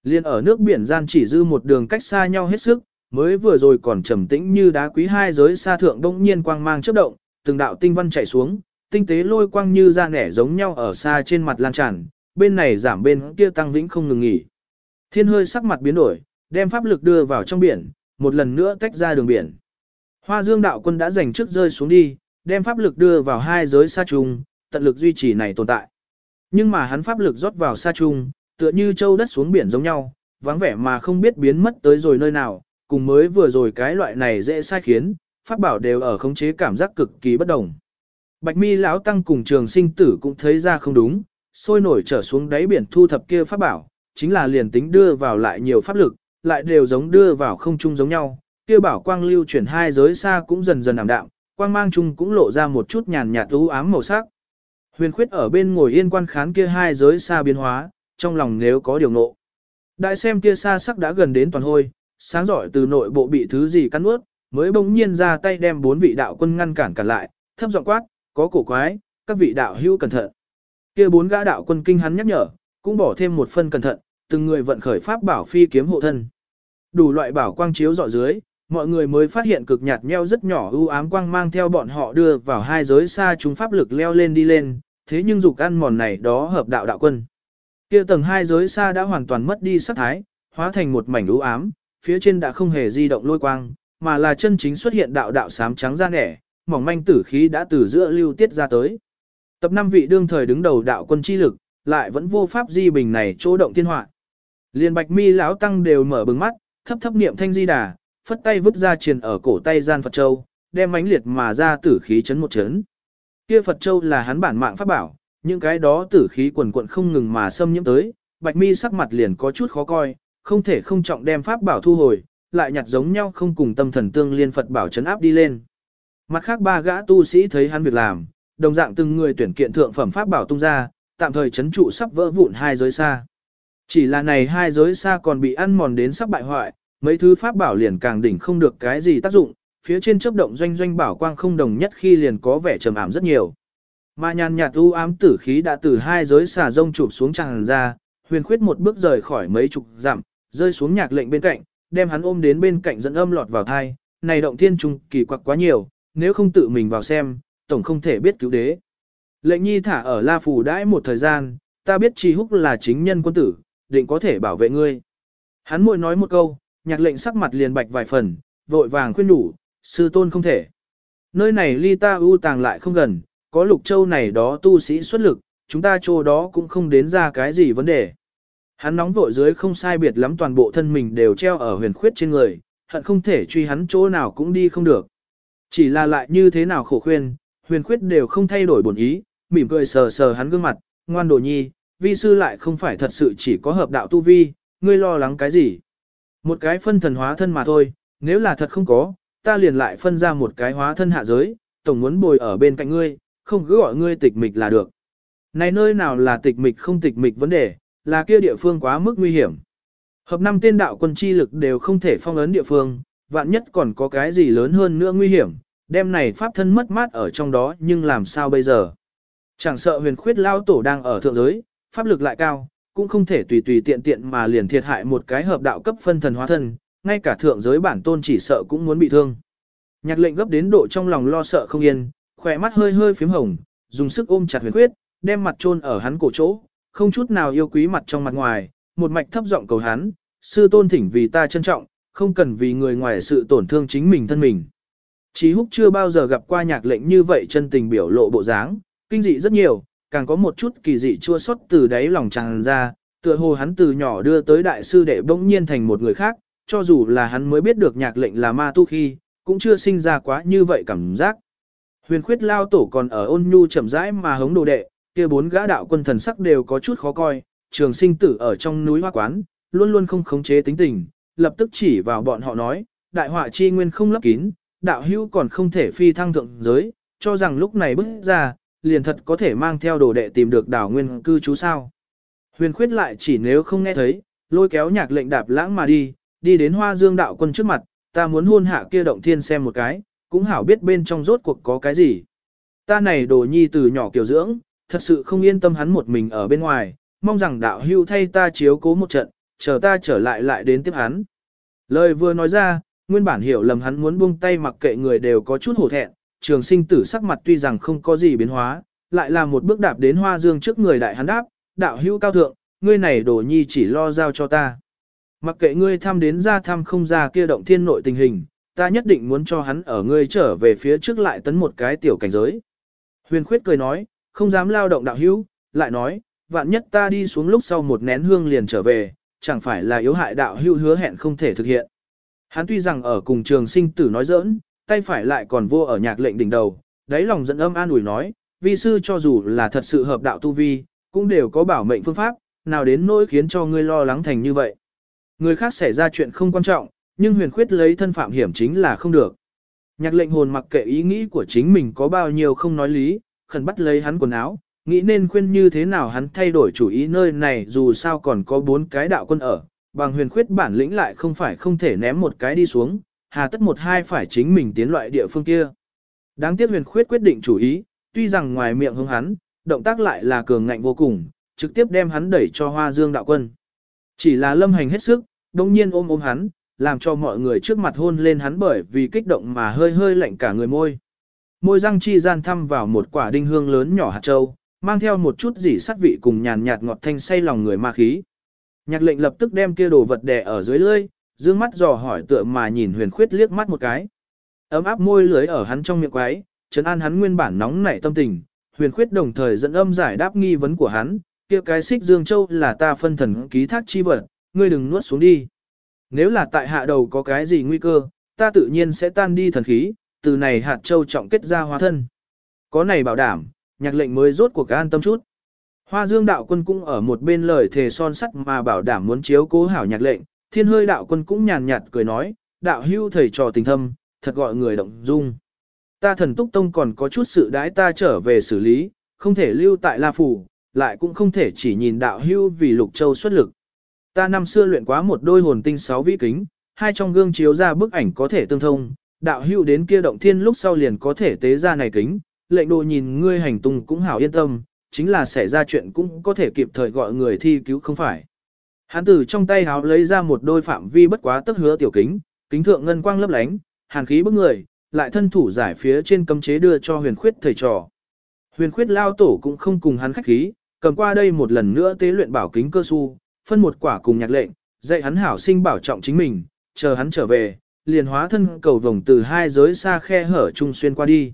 Liên ở nước biển gian chỉ dư một đường cách xa nhau hết sức, mới vừa rồi còn trầm tĩnh như đá quý hai giới xa thượng đông nhiên quang mang chớp động, từng đạo tinh văn chạy xuống, tinh tế lôi quang như da nẻ giống nhau ở xa trên mặt lan tràn, bên này giảm bên kia tăng vĩnh không ngừng nghỉ. Thiên hơi sắc mặt biến đổi, đem pháp lực đưa vào trong biển, một lần nữa tách ra đường biển. Hoa Dương đạo quân đã giành trước rơi xuống đi, đem pháp lực đưa vào hai giới xa trùng, tận lực duy trì này tồn tại. Nhưng mà hắn pháp lực rót vào xa trùng, tựa như châu đất xuống biển giống nhau, vắng vẻ mà không biết biến mất tới rồi nơi nào, cùng mới vừa rồi cái loại này dễ sai khiến, pháp bảo đều ở khống chế cảm giác cực kỳ bất đồng. Bạch mi lão tăng cùng trường sinh tử cũng thấy ra không đúng, sôi nổi trở xuống đáy biển thu thập kia pháp bảo, chính là liền tính đưa vào lại nhiều pháp lực, lại đều giống đưa vào không chung giống nhau, kia bảo quang lưu chuyển hai giới xa cũng dần dần ảm đạm, quang mang chung cũng lộ ra một chút nhàn nhạt u ám màu sắc. Huyền khuyết ở bên ngồi yên quan khán kia hai giới xa biến hóa, trong lòng nếu có điều ngộ. Đại xem kia xa sắc đã gần đến toàn hôi, sáng giỏi từ nội bộ bị thứ gì cắn ướt, mới bỗng nhiên ra tay đem bốn vị đạo quân ngăn cản cản lại, thấp giọng quát, có cổ quái, các vị đạo hữu cẩn thận. Kia bốn gã đạo quân kinh hắn nhắc nhở, cũng bỏ thêm một phân cẩn thận, từng người vận khởi pháp bảo phi kiếm hộ thân. Đủ loại bảo quang chiếu dọ dưới, mọi người mới phát hiện cực nhạt nheo rất nhỏ ưu ám quang mang theo bọn họ đưa vào hai giới xa chúng pháp lực leo lên đi lên, thế nhưng dục ăn mòn này đó hợp đạo đạo quân. Kia tầng hai giới xa đã hoàn toàn mất đi sắc thái, hóa thành một mảnh ưu ám, phía trên đã không hề di động lôi quang, mà là chân chính xuất hiện đạo đạo sám trắng da nẻ, mỏng manh tử khí đã từ giữa lưu tiết ra tới. Tập 5 vị đương thời đứng đầu đạo quân chi lực, lại vẫn vô pháp di bình này chỗ động thiên họa. Liên Bạch Mi lão tăng đều mở bừng mắt, thấp thấp niệm thanh di đà, phất tay vứt ra truyền ở cổ tay gian Phật Châu, đem mãnh liệt mà ra tử khí chấn một chấn. Kia Phật Châu là hắn bản mạng pháp bảo, những cái đó tử khí quần quận không ngừng mà xâm nhiễm tới, Bạch Mi sắc mặt liền có chút khó coi, không thể không trọng đem pháp bảo thu hồi, lại nhặt giống nhau không cùng tâm thần tương liên Phật bảo chấn áp đi lên. Mặt khác ba gã tu sĩ thấy hắn việc làm, đồng dạng từng người tuyển kiện thượng phẩm pháp bảo tung ra, tạm thời chấn trụ sắp vỡ vụn hai giới xa. Chỉ là này hai giới xa còn bị ăn mòn đến sắp bại hoại, mấy thứ pháp bảo liền càng đỉnh không được cái gì tác dụng, phía trên chớp động doanh doanh bảo quang không đồng nhất khi liền có vẻ trầm ảm rất nhiều. Mà nhàn nhạt u ám tử khí đã từ hai giới xà rông chụp xuống tràn ra, huyền khuyết một bước rời khỏi mấy chục dặm, rơi xuống nhạc lệnh bên cạnh, đem hắn ôm đến bên cạnh dẫn âm lọt vào thai, này động thiên trùng kỳ quặc quá nhiều, nếu không tự mình vào xem, tổng không thể biết cứu đế. Lệnh nhi thả ở La Phù đãi một thời gian, ta biết Chi Húc là chính nhân quân tử, định có thể bảo vệ ngươi. Hắn môi nói một câu, nhạc lệnh sắc mặt liền bạch vài phần, vội vàng khuyên đủ, sư tôn không thể. Nơi này ly ta ưu tàng lại không gần, có lục châu này đó tu sĩ xuất lực, chúng ta chỗ đó cũng không đến ra cái gì vấn đề. Hắn nóng vội dưới không sai biệt lắm toàn bộ thân mình đều treo ở huyền khuyết trên người, hận không thể truy hắn chỗ nào cũng đi không được. Chỉ là lại như thế nào khổ khuyên, huyền khuyết đều không thay đổi bổn ý, mỉm cười sờ sờ hắn gương mặt, ngoan đồ nhi, vi sư lại không phải thật sự chỉ có hợp đạo tu vi, ngươi lo lắng cái gì. Một cái phân thần hóa thân mà thôi, nếu là thật không có, ta liền lại phân ra một cái hóa thân hạ giới, tổng muốn bồi ở bên cạnh ngươi, không cứ gọi ngươi tịch mịch là được. Này nơi nào là tịch mịch không tịch mịch vấn đề, là kia địa phương quá mức nguy hiểm. Hợp năm tên đạo quân chi lực đều không thể phong ấn địa phương, vạn nhất còn có cái gì lớn hơn nữa nguy hiểm, đêm này pháp thân mất mát ở trong đó nhưng làm sao bây giờ. Chẳng sợ huyền khuyết lao tổ đang ở thượng giới, pháp lực lại cao, cũng không thể tùy tùy tiện tiện mà liền thiệt hại một cái hợp đạo cấp phân thần hóa thân, ngay cả thượng giới bản tôn chỉ sợ cũng muốn bị thương. Nhạc lệnh gấp đến độ trong lòng lo sợ không yên, khỏe mắt hơi hơi phím hồng, dùng sức ôm chặt huyền khuyết, đem mặt chôn ở hắn cổ chỗ, không chút nào yêu quý mặt trong mặt ngoài, một mạch thấp giọng cầu hắn, sư tôn thỉnh vì ta trân trọng, không cần vì người ngoài sự tổn thương chính mình thân mình. Chí húc chưa bao giờ gặp qua nhạc lệnh như vậy chân tình biểu lộ bộ dáng, kinh dị rất nhiều, càng có một chút kỳ dị chua xót từ đáy lòng tràn ra, tựa hồ hắn từ nhỏ đưa tới đại sư đệ bỗng nhiên thành một người khác, cho dù là hắn mới biết được nhạc lệnh là ma tu khi, cũng chưa sinh ra quá như vậy cảm giác. Huyền khuyết lao tổ còn ở ôn nhu chậm rãi mà hống đồ đệ, kia bốn gã đạo quân thần sắc đều có chút khó coi, trường sinh tử ở trong núi hoa quán, luôn luôn không khống chế tính tình, lập tức chỉ vào bọn họ nói, đại họa chi nguyên không lấp kín, đạo hữu còn không thể phi thăng thượng giới, cho rằng lúc này bước ra, liền thật có thể mang theo đồ đệ tìm được đảo nguyên cư trú sao. Huyền khuyết lại chỉ nếu không nghe thấy, lôi kéo nhạc lệnh đạp lãng mà đi, đi đến hoa dương đạo quân trước mặt, ta muốn hôn hạ kia động thiên xem một cái, cũng hảo biết bên trong rốt cuộc có cái gì. Ta này đồ nhi từ nhỏ kiểu dưỡng, thật sự không yên tâm hắn một mình ở bên ngoài, mong rằng đạo hưu thay ta chiếu cố một trận, chờ ta trở lại lại đến tiếp hắn. Lời vừa nói ra, nguyên bản hiểu lầm hắn muốn buông tay mặc kệ người đều có chút hổ thẹn, trường sinh tử sắc mặt tuy rằng không có gì biến hóa, lại là một bước đạp đến hoa dương trước người đại hắn đáp, đạo hưu cao thượng, ngươi này đồ nhi chỉ lo giao cho ta. Mặc kệ ngươi thăm đến ra thăm không ra kia động thiên nội tình hình, ta nhất định muốn cho hắn ở ngươi trở về phía trước lại tấn một cái tiểu cảnh giới. Huyền khuyết cười nói, không dám lao động đạo hữu, lại nói, vạn nhất ta đi xuống lúc sau một nén hương liền trở về, chẳng phải là yếu hại đạo hữu hứa hẹn không thể thực hiện. Hắn tuy rằng ở cùng trường sinh tử nói giỡn, tay phải lại còn vô ở nhạc lệnh đỉnh đầu, đáy lòng giận âm an ủi nói, vi sư cho dù là thật sự hợp đạo tu vi, cũng đều có bảo mệnh phương pháp, nào đến nỗi khiến cho ngươi lo lắng thành như vậy. Người khác xảy ra chuyện không quan trọng, nhưng huyền khuyết lấy thân phạm hiểm chính là không được. Nhạc lệnh hồn mặc kệ ý nghĩ của chính mình có bao nhiêu không nói lý, khẩn bắt lấy hắn quần áo, nghĩ nên khuyên như thế nào hắn thay đổi chủ ý nơi này dù sao còn có bốn cái đạo quân ở, bằng huyền khuyết bản lĩnh lại không phải không thể ném một cái đi xuống, hà tất một hai phải chính mình tiến loại địa phương kia. Đáng tiếc huyền khuyết quyết định chủ ý, tuy rằng ngoài miệng hướng hắn, động tác lại là cường ngạnh vô cùng, trực tiếp đem hắn đẩy cho hoa dương đạo quân. Chỉ là lâm hành hết sức, đồng nhiên ôm ôm hắn, làm cho mọi người trước mặt hôn lên hắn bởi vì kích động mà hơi hơi lạnh cả người môi. Môi răng chi gian thăm vào một quả đinh hương lớn nhỏ hạt châu, mang theo một chút dỉ sắt vị cùng nhàn nhạt ngọt thanh say lòng người ma khí. Nhạc lệnh lập tức đem kia đồ vật đè ở dưới lưỡi, dương mắt dò hỏi tựa mà nhìn huyền khuyết liếc mắt một cái. Ấm áp môi lưới ở hắn trong miệng quái, trấn an hắn nguyên bản nóng nảy tâm tình, huyền khuyết đồng thời dẫn âm giải đáp nghi vấn của hắn, kia cái xích dương châu là ta phân thần ký thác chi vật, ngươi đừng nuốt xuống đi. Nếu là tại hạ đầu có cái gì nguy cơ, ta tự nhiên sẽ tan đi thần khí, từ này hạt châu trọng kết ra hóa thân. Có này bảo đảm, nhạc lệnh mới rốt cuộc an tâm chút. Hoa dương đạo quân cũng ở một bên lời thề son sắt mà bảo đảm muốn chiếu cố hảo nhạc lệnh, thiên hơi đạo quân cũng nhàn nhạt cười nói, đạo hưu thầy trò tình thâm, thật gọi người động dung. Ta thần túc tông còn có chút sự đãi ta trở về xử lý, không thể lưu tại La Phủ, lại cũng không thể chỉ nhìn đạo hưu vì lục châu xuất lực. Ta năm xưa luyện quá một đôi hồn tinh sáu vĩ kính, hai trong gương chiếu ra bức ảnh có thể tương thông, đạo hưu đến kia động thiên lúc sau liền có thể tế ra này kính, lệnh đồ nhìn ngươi hành tung cũng hảo yên tâm, chính là xảy ra chuyện cũng có thể kịp thời gọi người thi cứu không phải. Hán tử trong tay háo lấy ra một đôi phạm vi bất quá tức hứa tiểu kính, kính thượng ngân quang lấp lánh, hàn khí bức người, lại thân thủ giải phía trên cấm chế đưa cho huyền khuyết thầy trò. Huyền khuyết lao tổ cũng không cùng hắn khách khí, cầm qua đây một lần nữa tế luyện bảo kính cơ su, phân một quả cùng nhạc lệnh, dạy hắn hảo sinh bảo trọng chính mình, chờ hắn trở về, liền hóa thân cầu vồng từ hai giới xa khe hở trung xuyên qua đi.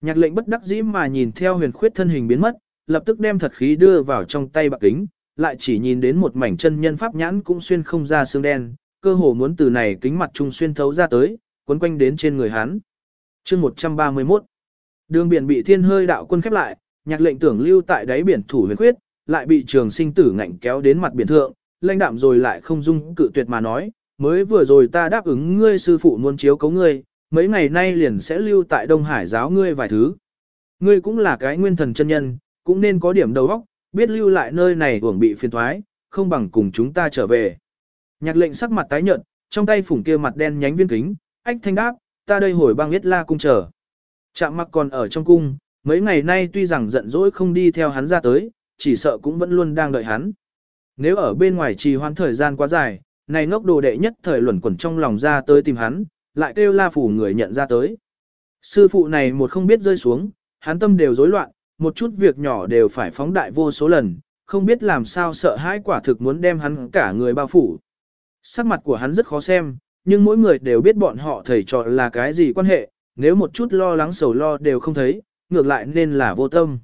Nhạc lệnh bất đắc dĩ mà nhìn theo huyền khuyết thân hình biến mất, lập tức đem thật khí đưa vào trong tay bạc kính, lại chỉ nhìn đến một mảnh chân nhân pháp nhãn cũng xuyên không ra xương đen, cơ hồ muốn từ này kính mặt trung xuyên thấu ra tới, quấn quanh đến trên người hắn. chương 131 Đường biển bị thiên hơi đạo quân khép lại, nhạc lệnh tưởng lưu tại đáy biển thủ huyền khuyết, lại bị trường sinh tử ngạnh kéo đến mặt biển thượng, lãnh đạm rồi lại không dung cự tuyệt mà nói, mới vừa rồi ta đáp ứng ngươi sư phụ muốn chiếu cấu ngươi, mấy ngày nay liền sẽ lưu tại Đông Hải giáo ngươi vài thứ. Ngươi cũng là cái nguyên thần chân nhân, cũng nên có điểm đầu óc, biết lưu lại nơi này uổng bị phiền thoái, không bằng cùng chúng ta trở về. Nhạc lệnh sắc mặt tái nhợt, trong tay phủng kia mặt đen nhánh viên kính, ách thanh đáp, ta đây hồi băng biết la cung chờ. Chạm mặc còn ở trong cung, mấy ngày nay tuy rằng giận dỗi không đi theo hắn ra tới, chỉ sợ cũng vẫn luôn đang đợi hắn. Nếu ở bên ngoài trì hoãn thời gian quá dài, này ngốc đồ đệ nhất thời luẩn quẩn trong lòng ra tới tìm hắn, lại kêu la phủ người nhận ra tới. Sư phụ này một không biết rơi xuống, hắn tâm đều rối loạn, một chút việc nhỏ đều phải phóng đại vô số lần, không biết làm sao sợ hãi quả thực muốn đem hắn cả người bao phủ. Sắc mặt của hắn rất khó xem, nhưng mỗi người đều biết bọn họ thầy trò là cái gì quan hệ, nếu một chút lo lắng sầu lo đều không thấy, ngược lại nên là vô tâm.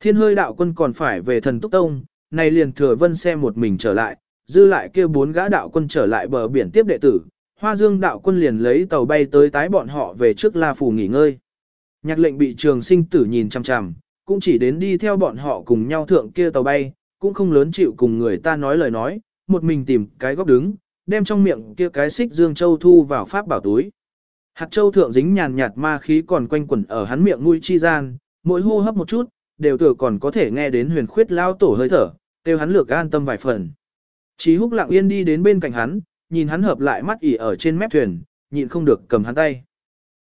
Thiên hơi đạo quân còn phải về thần túc tông, này liền thừa vân xe một mình trở lại, dư lại kêu bốn gã đạo quân trở lại bờ biển tiếp đệ tử, hoa dương đạo quân liền lấy tàu bay tới tái bọn họ về trước La Phủ nghỉ ngơi. Nhạc lệnh bị trường sinh tử nhìn chằm chằm, cũng chỉ đến đi theo bọn họ cùng nhau thượng kia tàu bay, cũng không lớn chịu cùng người ta nói lời nói, một mình tìm cái góc đứng, đem trong miệng kia cái xích dương châu thu vào pháp bảo túi. Hạt châu thượng dính nhàn nhạt ma khí còn quanh quẩn ở hắn miệng mũi chi gian, mỗi hô hấp một chút, đều tưởng còn có thể nghe đến huyền khuyết lao tổ hơi thở, đều hắn lược an tâm vài phần. Chí húc lặng yên đi đến bên cạnh hắn, nhìn hắn hợp lại mắt ỉ ở trên mép thuyền, nhịn không được cầm hắn tay.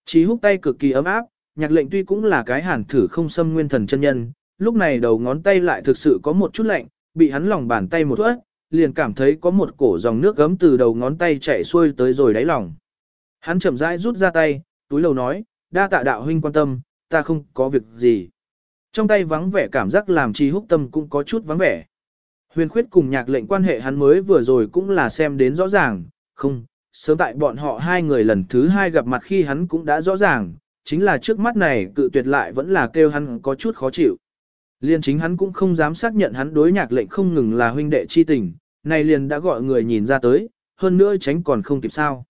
Chí húc tay cực kỳ ấm áp, nhạc lệnh tuy cũng là cái hàn thử không xâm nguyên thần chân nhân, lúc này đầu ngón tay lại thực sự có một chút lạnh, bị hắn lòng bàn tay một ớt, liền cảm thấy có một cổ dòng nước gấm từ đầu ngón tay chạy xuôi tới rồi đáy lòng. Hắn chậm rãi rút ra tay, túi lầu nói, đa tạ đạo huynh quan tâm, ta không có việc gì. Trong tay vắng vẻ cảm giác làm chi húc tâm cũng có chút vắng vẻ. Huyền khuyết cùng nhạc lệnh quan hệ hắn mới vừa rồi cũng là xem đến rõ ràng, không, sớm tại bọn họ hai người lần thứ hai gặp mặt khi hắn cũng đã rõ ràng, chính là trước mắt này cự tuyệt lại vẫn là kêu hắn có chút khó chịu. Liên chính hắn cũng không dám xác nhận hắn đối nhạc lệnh không ngừng là huynh đệ chi tình, này liền đã gọi người nhìn ra tới, hơn nữa tránh còn không kịp sao.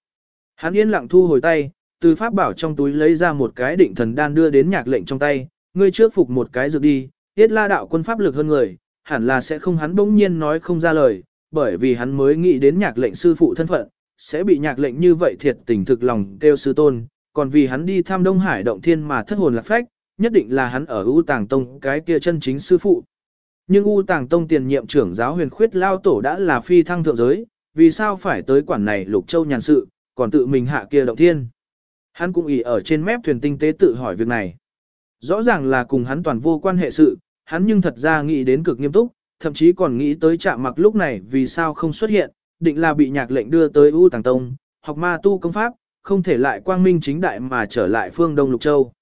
Hắn yên lặng thu hồi tay, từ pháp bảo trong túi lấy ra một cái định thần đan đưa đến nhạc lệnh trong tay, ngươi trước phục một cái dược đi, tiết la đạo quân pháp lực hơn người, hẳn là sẽ không hắn bỗng nhiên nói không ra lời, bởi vì hắn mới nghĩ đến nhạc lệnh sư phụ thân phận, sẽ bị nhạc lệnh như vậy thiệt tình thực lòng kêu sư tôn, còn vì hắn đi thăm Đông Hải động thiên mà thất hồn lạc phách, nhất định là hắn ở U Tàng Tông cái kia chân chính sư phụ. Nhưng U Tàng Tông tiền nhiệm trưởng giáo huyền khuyết lao tổ đã là phi thăng thượng giới, vì sao phải tới quản này lục châu nhàn sự, còn tự mình hạ kia động thiên. Hắn cũng ỉ ở trên mép thuyền tinh tế tự hỏi việc này. Rõ ràng là cùng hắn toàn vô quan hệ sự, hắn nhưng thật ra nghĩ đến cực nghiêm túc, thậm chí còn nghĩ tới chạm mặc lúc này vì sao không xuất hiện, định là bị nhạc lệnh đưa tới U Tàng Tông, học ma tu công pháp, không thể lại quang minh chính đại mà trở lại phương Đông Lục Châu.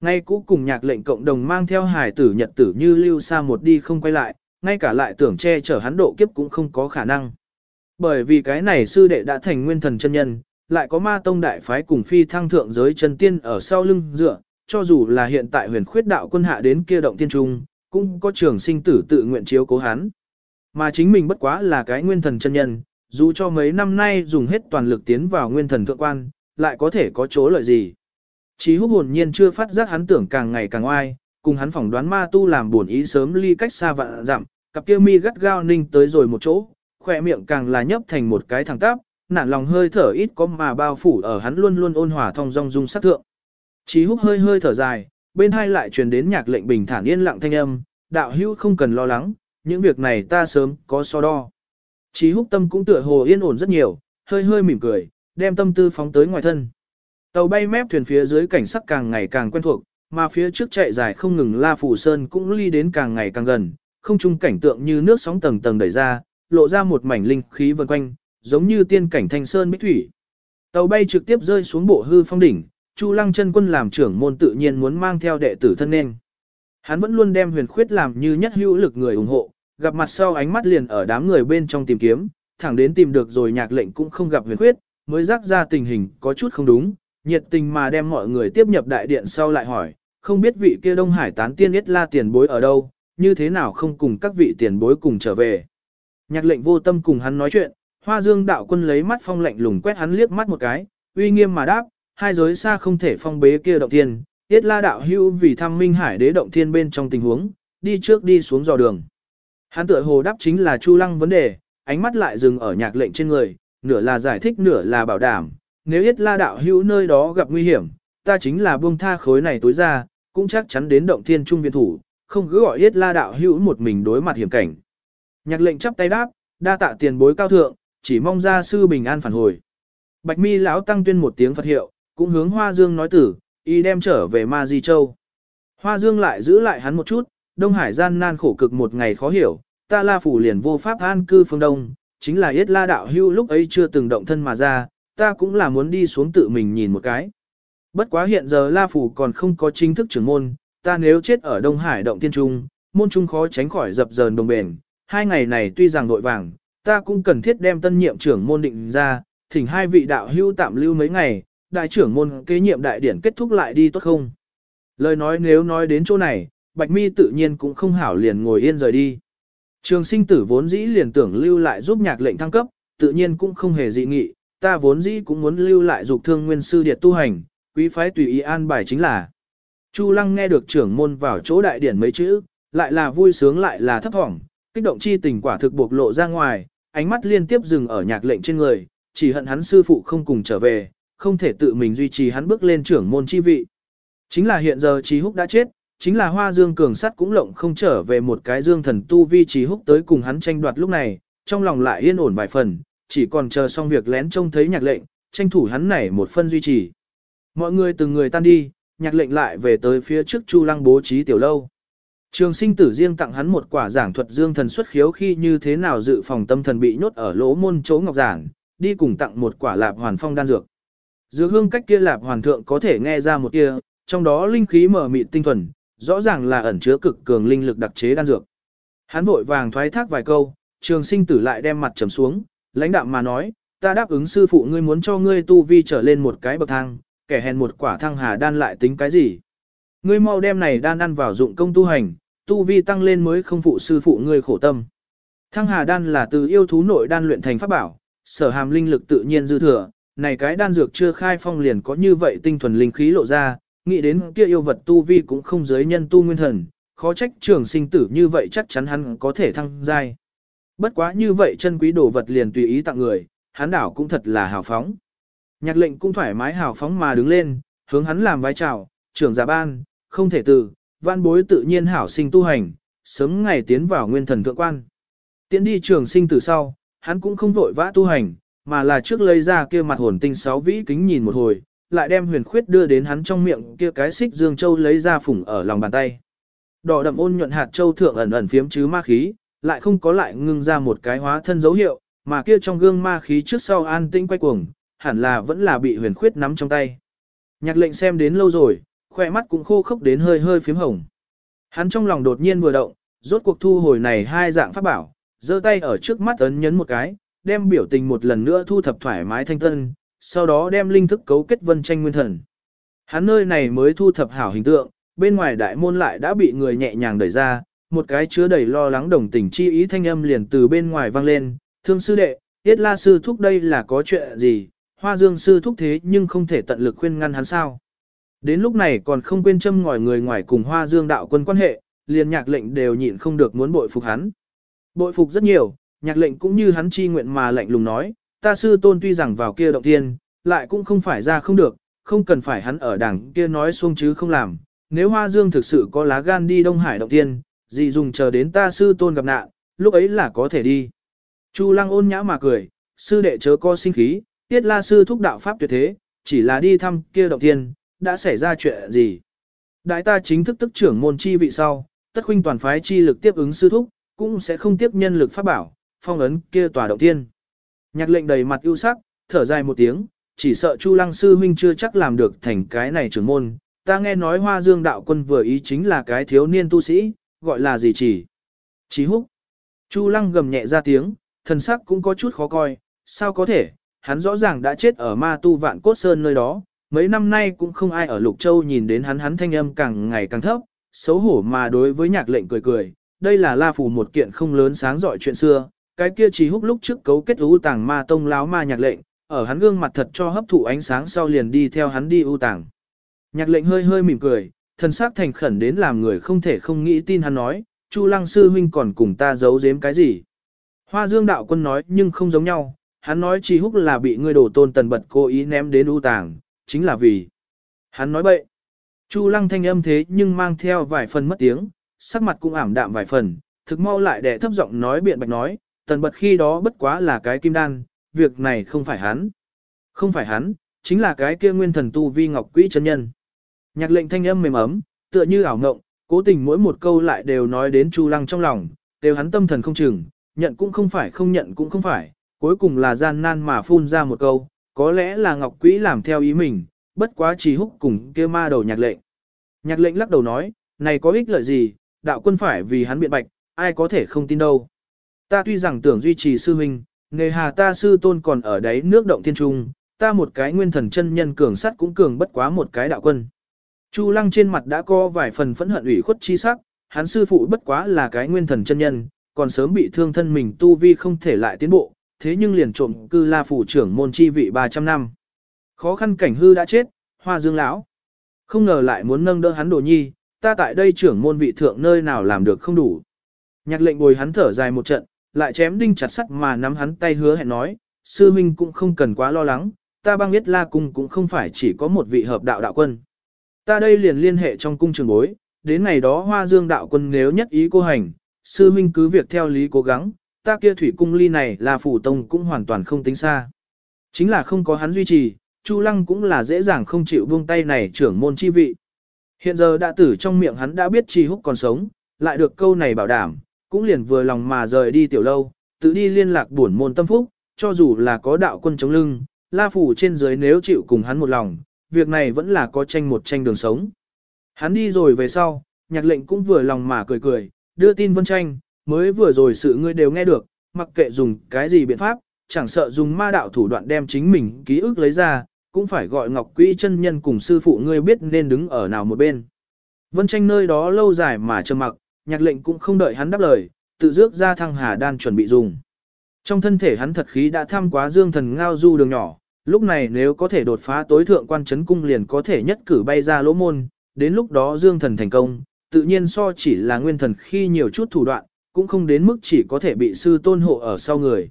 Ngay cũ cùng nhạc lệnh cộng đồng mang theo hải tử nhật tử như lưu xa một đi không quay lại, ngay cả lại tưởng che chở hắn độ kiếp cũng không có khả năng. Bởi vì cái này sư đệ đã thành nguyên thần chân nhân, lại có ma tông đại phái cùng phi thăng thượng giới chân tiên ở sau lưng dựa, cho dù là hiện tại huyền khuyết đạo quân hạ đến kia động tiên trung, cũng có trường sinh tử tự nguyện chiếu cố hắn. Mà chính mình bất quá là cái nguyên thần chân nhân, dù cho mấy năm nay dùng hết toàn lực tiến vào nguyên thần thượng quan, lại có thể có chỗ lợi gì. Chí húc hồn nhiên chưa phát giác hắn tưởng càng ngày càng oai, cùng hắn phỏng đoán ma tu làm buồn ý sớm ly cách xa vạn dặm, cặp kia mi gắt gao ninh tới rồi một chỗ, khỏe miệng càng là nhấp thành một cái thẳng tắp, nản lòng hơi thở ít có mà bao phủ ở hắn luôn luôn ôn hòa thông dong dung sắc thượng. Chí húc hơi hơi thở dài, bên hai lại truyền đến nhạc lệnh bình thản yên lặng thanh âm, đạo hữu không cần lo lắng, những việc này ta sớm có so đo. Chí húc tâm cũng tựa hồ yên ổn rất nhiều, hơi hơi mỉm cười, đem tâm tư phóng tới ngoài thân. Tàu bay mép thuyền phía dưới cảnh sắc càng ngày càng quen thuộc, mà phía trước chạy dài không ngừng La Phủ Sơn cũng ly đến càng ngày càng gần, không trung cảnh tượng như nước sóng tầng tầng đẩy ra, lộ ra một mảnh linh khí vần quanh, giống như tiên cảnh thanh sơn bích thủy. Tàu bay trực tiếp rơi xuống bộ hư phong đỉnh, Chu Lăng chân quân làm trưởng môn tự nhiên muốn mang theo đệ tử thân nên. Hắn vẫn luôn đem huyền khuyết làm như nhất hữu lực người ủng hộ, gặp mặt sau ánh mắt liền ở đám người bên trong tìm kiếm, thẳng đến tìm được rồi nhạc lệnh cũng không gặp huyền khuyết, mới rắc ra tình hình có chút không đúng, nhiệt tình mà đem mọi người tiếp nhập đại điện sau lại hỏi, không biết vị kia Đông Hải tán tiên yết la tiền bối ở đâu, như thế nào không cùng các vị tiền bối cùng trở về. Nhạc lệnh vô tâm cùng hắn nói chuyện, hoa dương đạo quân lấy mắt phong lạnh lùng quét hắn liếc mắt một cái, uy nghiêm mà đáp, hai giới xa không thể phong bế kia động thiên, tiết la đạo hữu vì thăm minh hải đế động thiên bên trong tình huống, đi trước đi xuống dò đường. Hắn tựa hồ đáp chính là Chu Lăng vấn đề, ánh mắt lại dừng ở nhạc lệnh trên người, nửa là giải thích nửa là bảo đảm, nếu yết la đạo hữu nơi đó gặp nguy hiểm, ta chính là buông tha khối này tối ra, cũng chắc chắn đến động thiên trung viện thủ, không cứ gọi yết la đạo hữu một mình đối mặt hiểm cảnh. Nhạc lệnh chắp tay đáp, đa tạ tiền bối cao thượng, chỉ mong gia sư bình an phản hồi. Bạch mi lão tăng tuyên một tiếng Phật hiệu, cũng hướng Hoa Dương nói tử, y đem trở về Ma Di Châu. Hoa Dương lại giữ lại hắn một chút, Đông Hải gian nan khổ cực một ngày khó hiểu, ta la phủ liền vô pháp an cư phương Đông, chính là yết la đạo hưu lúc ấy chưa từng động thân mà ra, ta cũng là muốn đi xuống tự mình nhìn một cái. Bất quá hiện giờ La Phủ còn không có chính thức trưởng môn, ta nếu chết ở Đông Hải động tiên trung, môn trung khó tránh khỏi dập dờn đồng bền. Hai ngày này tuy rằng nội vàng, ta cũng cần thiết đem tân nhiệm trưởng môn định ra, thỉnh hai vị đạo hưu tạm lưu mấy ngày, đại trưởng môn kế nhiệm đại điển kết thúc lại đi tốt không? Lời nói nếu nói đến chỗ này, Bạch Mi tự nhiên cũng không hảo liền ngồi yên rời đi. Trường sinh tử vốn dĩ liền tưởng lưu lại giúp nhạc lệnh thăng cấp, tự nhiên cũng không hề dị nghị, ta vốn dĩ cũng muốn lưu lại dục thương nguyên sư điệt tu hành, quý phái tùy ý an bài chính là. Chu Lăng nghe được trưởng môn vào chỗ đại điển mấy chữ, lại là vui sướng lại là thấp thỏm, kích động chi tình quả thực bộc lộ ra ngoài, ánh mắt liên tiếp dừng ở nhạc lệnh trên người, chỉ hận hắn sư phụ không cùng trở về, không thể tự mình duy trì hắn bước lên trưởng môn chi vị. Chính là hiện giờ Trí Húc đã chết, chính là Hoa Dương cường sắt cũng lộng không trở về một cái Dương thần tu vi Trí Húc tới cùng hắn tranh đoạt lúc này, trong lòng lại yên ổn vài phần, chỉ còn chờ xong việc lén trông thấy nhạc lệnh, tranh thủ hắn này một phân duy trì. Mọi người từng người tan đi, nhạc lệnh lại về tới phía trước Chu Lăng bố trí tiểu lâu. Trường sinh tử riêng tặng hắn một quả giảng thuật dương thần xuất khiếu khi như thế nào dự phòng tâm thần bị nhốt ở lỗ môn chỗ ngọc giảng, đi cùng tặng một quả lạp hoàn phong đan dược. Dược hương cách kia lạp hoàn thượng có thể nghe ra một kia, trong đó linh khí mở mịt tinh thuần, rõ ràng là ẩn chứa cực cường linh lực đặc chế đan dược. Hắn vội vàng thoái thác vài câu, trường sinh tử lại đem mặt trầm xuống, lãnh đạm mà nói, ta đáp ứng sư phụ ngươi muốn cho ngươi tu vi trở lên một cái bậc thang, kẻ hèn một quả thăng hà đan lại tính cái gì. Ngươi mau đem này đan ăn vào dụng công tu hành, tu vi tăng lên mới không phụ sư phụ ngươi khổ tâm. Thăng hà đan là từ yêu thú nội đan luyện thành pháp bảo, sở hàm linh lực tự nhiên dư thừa, này cái đan dược chưa khai phong liền có như vậy tinh thuần linh khí lộ ra, nghĩ đến kia yêu vật tu vi cũng không giới nhân tu nguyên thần, khó trách trường sinh tử như vậy chắc chắn hắn có thể thăng giai. Bất quá như vậy chân quý đồ vật liền tùy ý tặng người, hắn đảo cũng thật là hào phóng. Nhạc lệnh cũng thoải mái hào phóng mà đứng lên, hướng hắn làm vai chào, trưởng giả ban, không thể từ, văn bối tự nhiên hảo sinh tu hành, sớm ngày tiến vào nguyên thần thượng quan. Tiến đi trường sinh từ sau, hắn cũng không vội vã tu hành, mà là trước lấy ra kia mặt hồn tinh sáu vĩ kính nhìn một hồi, lại đem huyền khuyết đưa đến hắn trong miệng kia cái xích dương châu lấy ra phủng ở lòng bàn tay. Đỏ đậm ôn nhuận hạt châu thượng ẩn ẩn phiếm chứ ma khí, lại không có lại ngưng ra một cái hóa thân dấu hiệu, mà kia trong gương ma khí trước sau an tĩnh quay cuồng, hẳn là vẫn là bị huyền khuyết nắm trong tay. Nhạc lệnh xem đến lâu rồi, khỏe mắt cũng khô khốc đến hơi hơi phím hồng. Hắn trong lòng đột nhiên vừa động, rốt cuộc thu hồi này hai dạng pháp bảo, giơ tay ở trước mắt ấn nhấn một cái, đem biểu tình một lần nữa thu thập thoải mái thanh tân, sau đó đem linh thức cấu kết vân tranh nguyên thần. Hắn nơi này mới thu thập hảo hình tượng, bên ngoài đại môn lại đã bị người nhẹ nhàng đẩy ra, một cái chứa đầy lo lắng đồng tình chi ý thanh âm liền từ bên ngoài vang lên, thương sư đệ, tiết la sư thúc đây là có chuyện gì, hoa dương sư thúc thế nhưng không thể tận lực khuyên ngăn hắn sao. Đến lúc này còn không quên châm ngòi người ngoài cùng hoa dương đạo quân quan hệ, liền nhạc lệnh đều nhịn không được muốn bội phục hắn. Bội phục rất nhiều, nhạc lệnh cũng như hắn chi nguyện mà lệnh lùng nói, ta sư tôn tuy rằng vào kia động tiên, lại cũng không phải ra không được, không cần phải hắn ở đảng kia nói xuông chứ không làm. Nếu Hoa Dương thực sự có lá gan đi Đông Hải động tiên, gì dùng chờ đến ta sư tôn gặp nạn, lúc ấy là có thể đi. Chu Lăng ôn nhã mà cười, sư đệ chớ co sinh khí, tiết la sư thúc đạo pháp tuyệt thế, chỉ là đi thăm kia động tiên, đã xảy ra chuyện gì. Đại ta chính thức tức trưởng môn chi vị sau, tất huynh toàn phái chi lực tiếp ứng sư thúc, cũng sẽ không tiếp nhân lực pháp bảo, phong ấn kia tòa động tiên. Nhạc lệnh đầy mặt ưu sắc, thở dài một tiếng, chỉ sợ Chu Lăng sư huynh chưa chắc làm được thành cái này trưởng môn. Ta nghe nói Hoa Dương đạo quân vừa ý chính là cái thiếu niên tu sĩ, gọi là gì chỉ? Chí húc. Chu Lăng gầm nhẹ ra tiếng, thần sắc cũng có chút khó coi, sao có thể, hắn rõ ràng đã chết ở ma tu vạn cốt sơn nơi đó, mấy năm nay cũng không ai ở Lục Châu nhìn đến hắn hắn thanh âm càng ngày càng thấp, xấu hổ mà đối với nhạc lệnh cười cười, đây là la phù một kiện không lớn sáng giỏi chuyện xưa, cái kia chỉ húc lúc trước cấu kết ưu tàng ma tông láo ma nhạc lệnh, ở hắn gương mặt thật cho hấp thụ ánh sáng sau liền đi theo hắn đi ưu tàng. Nhạc lệnh hơi hơi mỉm cười, thân xác thành khẩn đến làm người không thể không nghĩ tin hắn nói, Chu Lăng sư huynh còn cùng ta giấu giếm cái gì. Hoa Dương đạo quân nói nhưng không giống nhau, hắn nói chỉ húc là bị ngươi đổ tôn tần bật cố ý ném đến ưu tàng, chính là vì. Hắn nói bậy. Chu Lăng thanh âm thế nhưng mang theo vài phần mất tiếng, sắc mặt cũng ảm đạm vài phần, thực mau lại để thấp giọng nói biện bạch nói, tần bật khi đó bất quá là cái kim đan, việc này không phải hắn. Không phải hắn, chính là cái kia nguyên thần tu vi ngọc quỹ chân nhân. Nhạc lệnh thanh âm mềm ấm, tựa như ảo ngộng, cố tình mỗi một câu lại đều nói đến Chu Lăng trong lòng, đều hắn tâm thần không chừng, nhận cũng không phải không nhận cũng không phải, cuối cùng là gian nan mà phun ra một câu, có lẽ là ngọc quỹ làm theo ý mình, bất quá chỉ húc cùng kia ma đầu nhạc lệnh. Nhạc lệnh lắc đầu nói, này có ích lợi gì, đạo quân phải vì hắn biện bạch, ai có thể không tin đâu. Ta tuy rằng tưởng duy trì sư huynh, nghề hà ta sư tôn còn ở đấy nước động thiên trung, ta một cái nguyên thần chân nhân cường sắt cũng cường bất quá một cái đạo quân. Chu lăng trên mặt đã có vài phần phẫn hận ủy khuất chi sắc, hắn sư phụ bất quá là cái nguyên thần chân nhân, còn sớm bị thương thân mình tu vi không thể lại tiến bộ, thế nhưng liền trộm cư la phủ trưởng môn chi vị 300 năm. Khó khăn cảnh hư đã chết, hoa dương lão Không ngờ lại muốn nâng đỡ hắn đồ nhi, ta tại đây trưởng môn vị thượng nơi nào làm được không đủ. Nhạc lệnh bồi hắn thở dài một trận, lại chém đinh chặt sắt mà nắm hắn tay hứa hẹn nói, sư huynh cũng không cần quá lo lắng, ta băng biết la cung cũng không phải chỉ có một vị hợp đạo đạo quân. Ta đây liền liên hệ trong cung trường bối, đến ngày đó hoa dương đạo quân nếu nhất ý cô hành, sư huynh cứ việc theo lý cố gắng, ta kia thủy cung ly này là phủ tông cũng hoàn toàn không tính xa. Chính là không có hắn duy trì, Chu Lăng cũng là dễ dàng không chịu buông tay này trưởng môn chi vị. Hiện giờ đã tử trong miệng hắn đã biết chi húc còn sống, lại được câu này bảo đảm, cũng liền vừa lòng mà rời đi tiểu lâu, tự đi liên lạc buồn môn tâm phúc, cho dù là có đạo quân chống lưng, la phủ trên dưới nếu chịu cùng hắn một lòng, việc này vẫn là có tranh một tranh đường sống. Hắn đi rồi về sau, nhạc lệnh cũng vừa lòng mà cười cười, đưa tin vân tranh, mới vừa rồi sự ngươi đều nghe được, mặc kệ dùng cái gì biện pháp, chẳng sợ dùng ma đạo thủ đoạn đem chính mình ký ức lấy ra, cũng phải gọi Ngọc Quỹ chân nhân cùng sư phụ ngươi biết nên đứng ở nào một bên. Vân tranh nơi đó lâu dài mà trầm mặc, nhạc lệnh cũng không đợi hắn đáp lời, tự dước ra thăng hà đan chuẩn bị dùng. Trong thân thể hắn thật khí đã tham quá dương thần ngao du đường nhỏ, lúc này nếu có thể đột phá tối thượng quan chấn cung liền có thể nhất cử bay ra lỗ môn, đến lúc đó dương thần thành công, tự nhiên so chỉ là nguyên thần khi nhiều chút thủ đoạn, cũng không đến mức chỉ có thể bị sư tôn hộ ở sau người.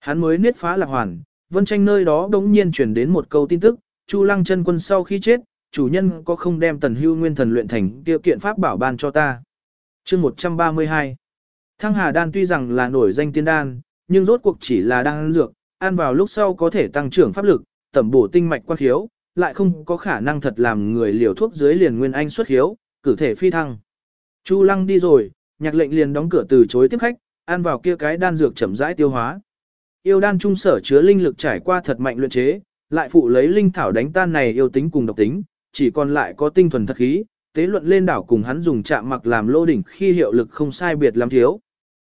Hắn mới niết phá lạc hoàn, vân tranh nơi đó đống nhiên truyền đến một câu tin tức, Chu Lăng chân quân sau khi chết, chủ nhân có không đem tần hưu nguyên thần luyện thành tiêu kiện pháp bảo ban cho ta chương 132 Thăng Hà Đan tuy rằng là nổi danh tiên đan, nhưng rốt cuộc chỉ là đan dược, ăn vào lúc sau có thể tăng trưởng pháp lực, tẩm bổ tinh mạch quan khiếu, lại không có khả năng thật làm người liều thuốc dưới liền nguyên anh xuất khiếu, cử thể phi thăng. Chu Lăng đi rồi, nhạc lệnh liền đóng cửa từ chối tiếp khách, ăn vào kia cái đan dược chậm rãi tiêu hóa. Yêu đan trung sở chứa linh lực trải qua thật mạnh luyện chế, lại phụ lấy linh thảo đánh tan này yêu tính cùng độc tính, chỉ còn lại có tinh thuần thật khí, tế luận lên đảo cùng hắn dùng chạm mặc làm lô đỉnh khi hiệu lực không sai biệt lắm thiếu.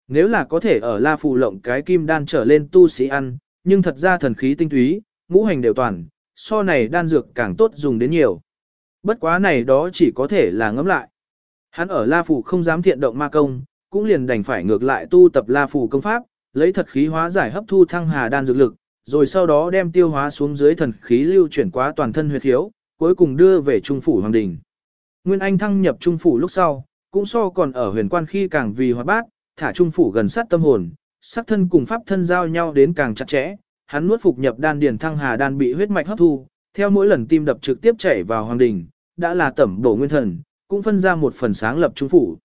Nếu là có thể ở La Phù lộng cái kim đan trở lên tu sĩ ăn, nhưng thật ra thần khí tinh túy, ngũ hành đều toàn, so này đan dược càng tốt dùng đến nhiều. Bất quá này đó chỉ có thể là ngẫm lại. Hắn ở La Phù không dám thiện động ma công, cũng liền đành phải ngược lại tu tập La Phù công pháp, lấy thật khí hóa giải hấp thu thăng hà đan dược lực, rồi sau đó đem tiêu hóa xuống dưới thần khí lưu chuyển qua toàn thân huyệt thiếu, cuối cùng đưa về trung phủ hoàng đình. Nguyên Anh thăng nhập trung phủ lúc sau, cũng so còn ở huyền quan khi càng vì hóa bát, thả trung phủ gần sát tâm hồn, sắc thân cùng pháp thân giao nhau đến càng chặt chẽ, hắn nuốt phục nhập đan điền thăng hà đan bị huyết mạch hấp thu, theo mỗi lần tim đập trực tiếp chảy vào hoàng đình, đã là tẩm bổ nguyên thần, cũng phân ra một phần sáng lập trung phủ.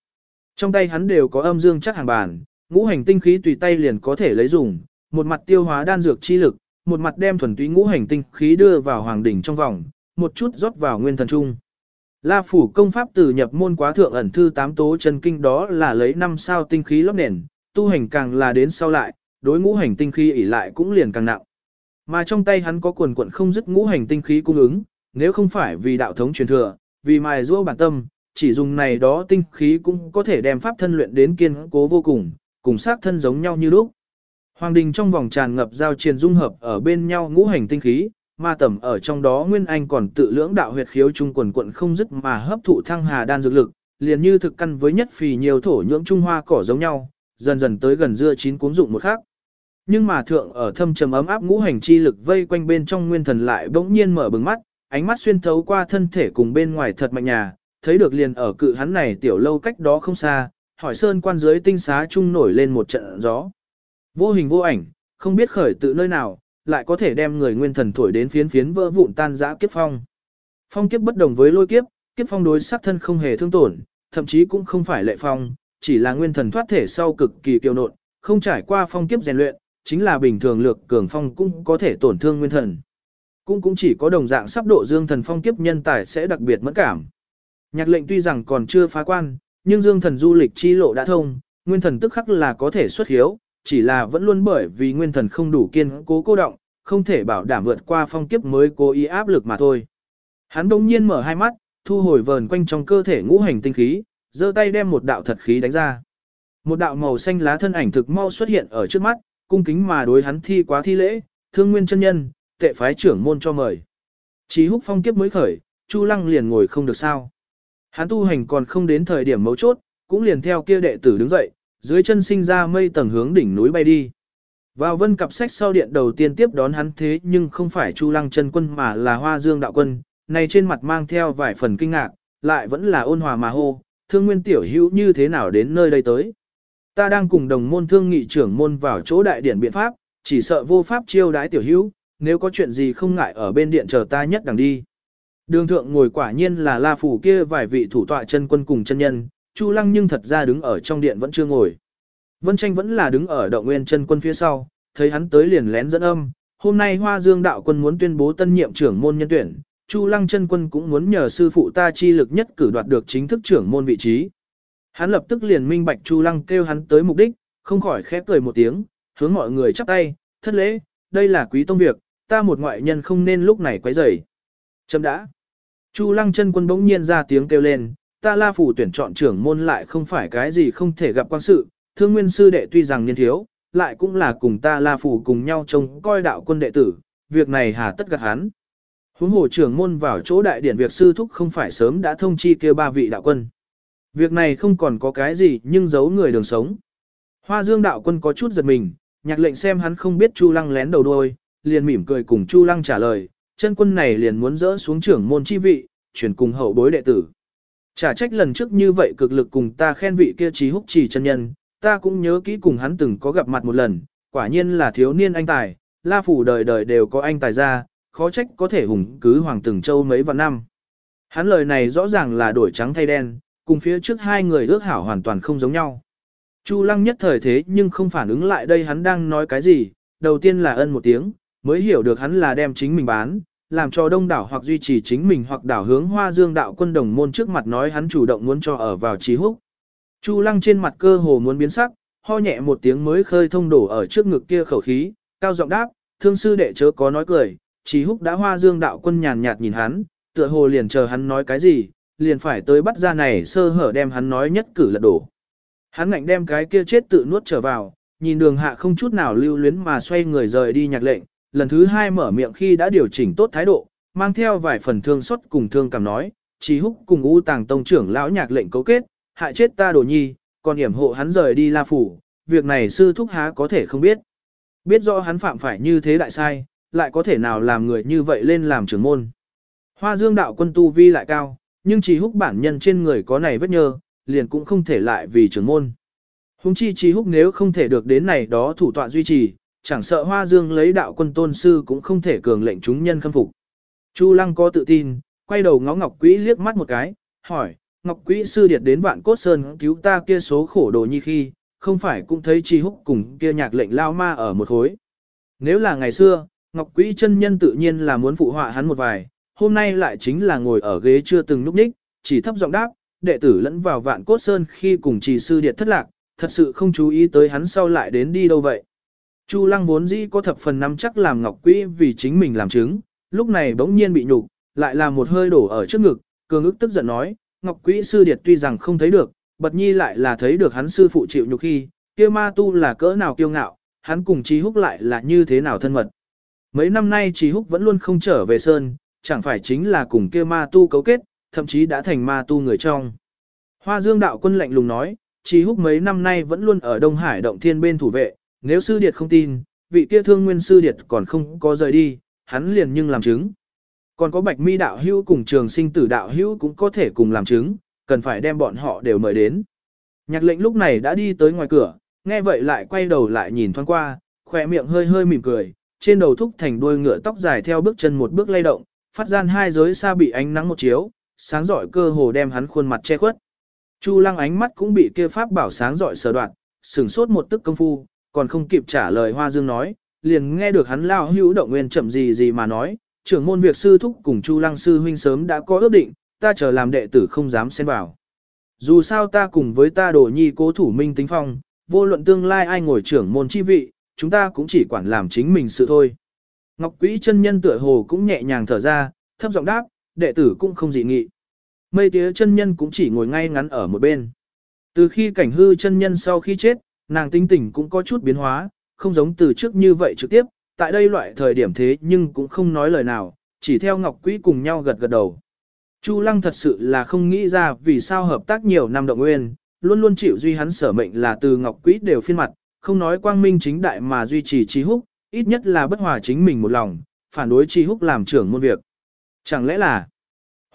Trong tay hắn đều có âm dương chắc hàng bàn, ngũ hành tinh khí tùy tay liền có thể lấy dùng, một mặt tiêu hóa đan dược chi lực, một mặt đem thuần túy ngũ hành tinh khí đưa vào hoàng đỉnh trong vòng, một chút rót vào nguyên thần trung. La phủ công pháp từ nhập môn quá thượng ẩn thư tám tố chân kinh đó là lấy năm sao tinh khí lót nền, tu hành càng là đến sau lại, đối ngũ hành tinh khí ỉ lại cũng liền càng nặng. Mà trong tay hắn có quần quận không dứt ngũ hành tinh khí cung ứng, nếu không phải vì đạo thống truyền thừa, vì mài giũa bản tâm, chỉ dùng này đó tinh khí cũng có thể đem pháp thân luyện đến kiên cố vô cùng, cùng xác thân giống nhau như lúc. Hoàng đình trong vòng tràn ngập giao triền dung hợp ở bên nhau ngũ hành tinh khí, ma tẩm ở trong đó Nguyên Anh còn tự lưỡng đạo huyệt khiếu trung quần quận không dứt mà hấp thụ thăng hà đan dược lực, liền như thực căn với nhất phì nhiều thổ nhưỡng trung hoa cỏ giống nhau, dần dần tới gần dưa chín cuốn dụng một khác. Nhưng mà thượng ở thâm trầm ấm áp ngũ hành chi lực vây quanh bên trong nguyên thần lại bỗng nhiên mở bừng mắt, ánh mắt xuyên thấu qua thân thể cùng bên ngoài thật mạnh nhà, thấy được liền ở cự hắn này tiểu lâu cách đó không xa, hỏi sơn quan dưới tinh xá trung nổi lên một trận gió. Vô hình vô ảnh, không biết khởi tự nơi nào, lại có thể đem người nguyên thần thổi đến phiến phiến vỡ vụn tan rã kiếp phong. Phong kiếp bất đồng với lôi kiếp, kiếp phong đối sát thân không hề thương tổn, thậm chí cũng không phải lệ phong, chỉ là nguyên thần thoát thể sau cực kỳ kiêu nộn, không trải qua phong kiếp rèn luyện, chính là bình thường lược cường phong cũng có thể tổn thương nguyên thần. Cũng cũng chỉ có đồng dạng sắp độ dương thần phong kiếp nhân tài sẽ đặc biệt mẫn cảm. Nhạc lệnh tuy rằng còn chưa phá quan, nhưng dương thần du lịch chi lộ đã thông, nguyên thần tức khắc là có thể xuất hiếu, chỉ là vẫn luôn bởi vì nguyên thần không đủ kiên cố cô động, không thể bảo đảm vượt qua phong kiếp mới cố ý áp lực mà thôi. Hắn đông nhiên mở hai mắt, thu hồi vờn quanh trong cơ thể ngũ hành tinh khí, giơ tay đem một đạo thật khí đánh ra. Một đạo màu xanh lá thân ảnh thực mau xuất hiện ở trước mắt, cung kính mà đối hắn thi quá thi lễ, thương nguyên chân nhân, tệ phái trưởng môn cho mời. Chí húc phong kiếp mới khởi, Chu Lăng liền ngồi không được sao. Hắn tu hành còn không đến thời điểm mấu chốt, cũng liền theo kia đệ tử đứng dậy, dưới chân sinh ra mây tầng hướng đỉnh núi bay đi. Vào vân cặp sách sau điện đầu tiên tiếp đón hắn thế nhưng không phải Chu Lăng chân quân mà là Hoa Dương đạo quân, này trên mặt mang theo vài phần kinh ngạc, lại vẫn là ôn hòa mà hô, thương nguyên tiểu hữu như thế nào đến nơi đây tới. Ta đang cùng đồng môn thương nghị trưởng môn vào chỗ đại điển biện pháp, chỉ sợ vô pháp chiêu đái tiểu hữu, nếu có chuyện gì không ngại ở bên điện chờ ta nhất đằng đi. Đường thượng ngồi quả nhiên là la phủ kia vài vị thủ tọa chân quân cùng chân nhân, Chu Lăng nhưng thật ra đứng ở trong điện vẫn chưa ngồi. Vân Tranh vẫn là đứng ở động nguyên chân quân phía sau, thấy hắn tới liền lén dẫn âm. Hôm nay Hoa Dương đạo quân muốn tuyên bố tân nhiệm trưởng môn nhân tuyển, Chu Lăng chân quân cũng muốn nhờ sư phụ ta chi lực nhất cử đoạt được chính thức trưởng môn vị trí. Hắn lập tức liền minh bạch Chu Lăng kêu hắn tới mục đích, không khỏi khép cười một tiếng, hướng mọi người chắp tay, thất lễ, đây là quý tông việc, ta một ngoại nhân không nên lúc này quấy rầy. Chấm đã. Chu Lăng chân quân bỗng nhiên ra tiếng kêu lên, ta la phủ tuyển chọn trưởng môn lại không phải cái gì không thể gặp quan sự, thương nguyên sư đệ tuy rằng niên thiếu, lại cũng là cùng ta la phủ cùng nhau trông coi đạo quân đệ tử, việc này hà tất gạt hắn. Huống hồ trưởng môn vào chỗ đại điển việc sư thúc không phải sớm đã thông chi kia ba vị đạo quân. Việc này không còn có cái gì nhưng giấu người đường sống. Hoa dương đạo quân có chút giật mình, nhạc lệnh xem hắn không biết Chu Lăng lén đầu đôi, liền mỉm cười cùng Chu Lăng trả lời, chân quân này liền muốn dỡ xuống trưởng môn chi vị, chuyển cùng hậu bối đệ tử. Trả trách lần trước như vậy cực lực cùng ta khen vị kia trí húc trì chân nhân, ta cũng nhớ kỹ cùng hắn từng có gặp mặt một lần, quả nhiên là thiếu niên anh tài, la phủ đời đời đều có anh tài ra, khó trách có thể hùng cứ hoàng từng châu mấy vạn năm. Hắn lời này rõ ràng là đổi trắng thay đen, cùng phía trước hai người ước hảo hoàn toàn không giống nhau. Chu lăng nhất thời thế nhưng không phản ứng lại đây hắn đang nói cái gì, đầu tiên là ân một tiếng, mới hiểu được hắn là đem chính mình bán, làm cho đông đảo hoặc duy trì chính mình hoặc đảo hướng hoa dương đạo quân đồng môn trước mặt nói hắn chủ động muốn cho ở vào trí húc. Chu lăng trên mặt cơ hồ muốn biến sắc, ho nhẹ một tiếng mới khơi thông đổ ở trước ngực kia khẩu khí, cao giọng đáp, thương sư đệ chớ có nói cười, Chỉ húc đã hoa dương đạo quân nhàn nhạt nhìn hắn, tựa hồ liền chờ hắn nói cái gì, liền phải tới bắt ra này sơ hở đem hắn nói nhất cử lật đổ. Hắn ngạnh đem cái kia chết tự nuốt trở vào, nhìn đường hạ không chút nào lưu luyến mà xoay người rời đi nhạc lệnh, lần thứ hai mở miệng khi đã điều chỉnh tốt thái độ, mang theo vài phần thương xót cùng thương cảm nói, chỉ húc cùng u tàng tông trưởng lão nhạc lệnh cấu kết, hại chết ta đồ nhi, còn hiểm hộ hắn rời đi la phủ, việc này sư thúc há có thể không biết. Biết rõ hắn phạm phải như thế đại sai, lại có thể nào làm người như vậy lên làm trưởng môn. Hoa dương đạo quân tu vi lại cao, nhưng chỉ húc bản nhân trên người có này vết nhơ, liền cũng không thể lại vì trưởng môn. Hùng chi chỉ húc nếu không thể được đến này đó thủ tọa duy trì, chẳng sợ hoa dương lấy đạo quân tôn sư cũng không thể cường lệnh chúng nhân khâm phục. Chu lăng có tự tin, quay đầu ngó ngọc quỹ liếc mắt một cái, hỏi, ngọc quỹ sư điệt đến vạn cốt sơn cứu ta kia số khổ đồ nhi khi, không phải cũng thấy chi húc cùng kia nhạc lệnh lao ma ở một khối. Nếu là ngày xưa, ngọc quỹ chân nhân tự nhiên là muốn phụ họa hắn một vài, hôm nay lại chính là ngồi ở ghế chưa từng núp ních, chỉ thấp giọng đáp, đệ tử lẫn vào vạn cốt sơn khi cùng trì sư điệt thất lạc, thật sự không chú ý tới hắn sau lại đến đi đâu vậy. Chu lăng vốn dĩ có thập phần nắm chắc làm ngọc quỹ vì chính mình làm chứng, lúc này bỗng nhiên bị nhục, lại là một hơi đổ ở trước ngực, cường ức tức giận nói, ngọc quỹ sư điệt tuy rằng không thấy được, bật nhi lại là thấy được hắn sư phụ chịu nhục khi, kia ma tu là cỡ nào kiêu ngạo, hắn cùng trí húc lại là như thế nào thân mật. Mấy năm nay trí húc vẫn luôn không trở về sơn, chẳng phải chính là cùng kia ma tu cấu kết, thậm chí đã thành ma tu người trong. Hoa dương đạo quân lạnh lùng nói, trí húc mấy năm nay vẫn luôn ở Đông Hải động thiên bên thủ vệ, nếu sư điệt không tin, vị kia thương nguyên sư điệt còn không có rời đi, hắn liền nhưng làm chứng. Còn có bạch mi đạo hữu cùng trường sinh tử đạo hữu cũng có thể cùng làm chứng, cần phải đem bọn họ đều mời đến. Nhạc lệnh lúc này đã đi tới ngoài cửa, nghe vậy lại quay đầu lại nhìn thoáng qua, khỏe miệng hơi hơi mỉm cười, trên đầu thúc thành đuôi ngựa tóc dài theo bước chân một bước lay động, phát gian hai giới xa bị ánh nắng một chiếu, sáng rọi cơ hồ đem hắn khuôn mặt che khuất. Chu lăng ánh mắt cũng bị kia pháp bảo sáng rọi sờ đoạn, sửng sốt một tức công phu, còn không kịp trả lời Hoa Dương nói, liền nghe được hắn lao hữu động nguyên chậm gì gì mà nói, trưởng môn việc sư thúc cùng Chu Lăng sư huynh sớm đã có ước định, ta chờ làm đệ tử không dám xen vào. Dù sao ta cùng với ta đồ nhi cố thủ minh tính phong, vô luận tương lai ai ngồi trưởng môn chi vị, chúng ta cũng chỉ quản làm chính mình sự thôi. Ngọc Quý chân nhân tựa hồ cũng nhẹ nhàng thở ra, thấp giọng đáp, đệ tử cũng không dị nghị. Mây tía chân nhân cũng chỉ ngồi ngay ngắn ở một bên. Từ khi cảnh hư chân nhân sau khi chết, nàng tinh tình cũng có chút biến hóa, không giống từ trước như vậy trực tiếp, tại đây loại thời điểm thế nhưng cũng không nói lời nào, chỉ theo Ngọc Quý cùng nhau gật gật đầu. Chu Lăng thật sự là không nghĩ ra vì sao hợp tác nhiều năm động nguyên, luôn luôn chịu duy hắn sở mệnh là từ Ngọc Quý đều phiên mặt, không nói quang minh chính đại mà duy trì trí húc, ít nhất là bất hòa chính mình một lòng, phản đối trí húc làm trưởng môn việc. Chẳng lẽ là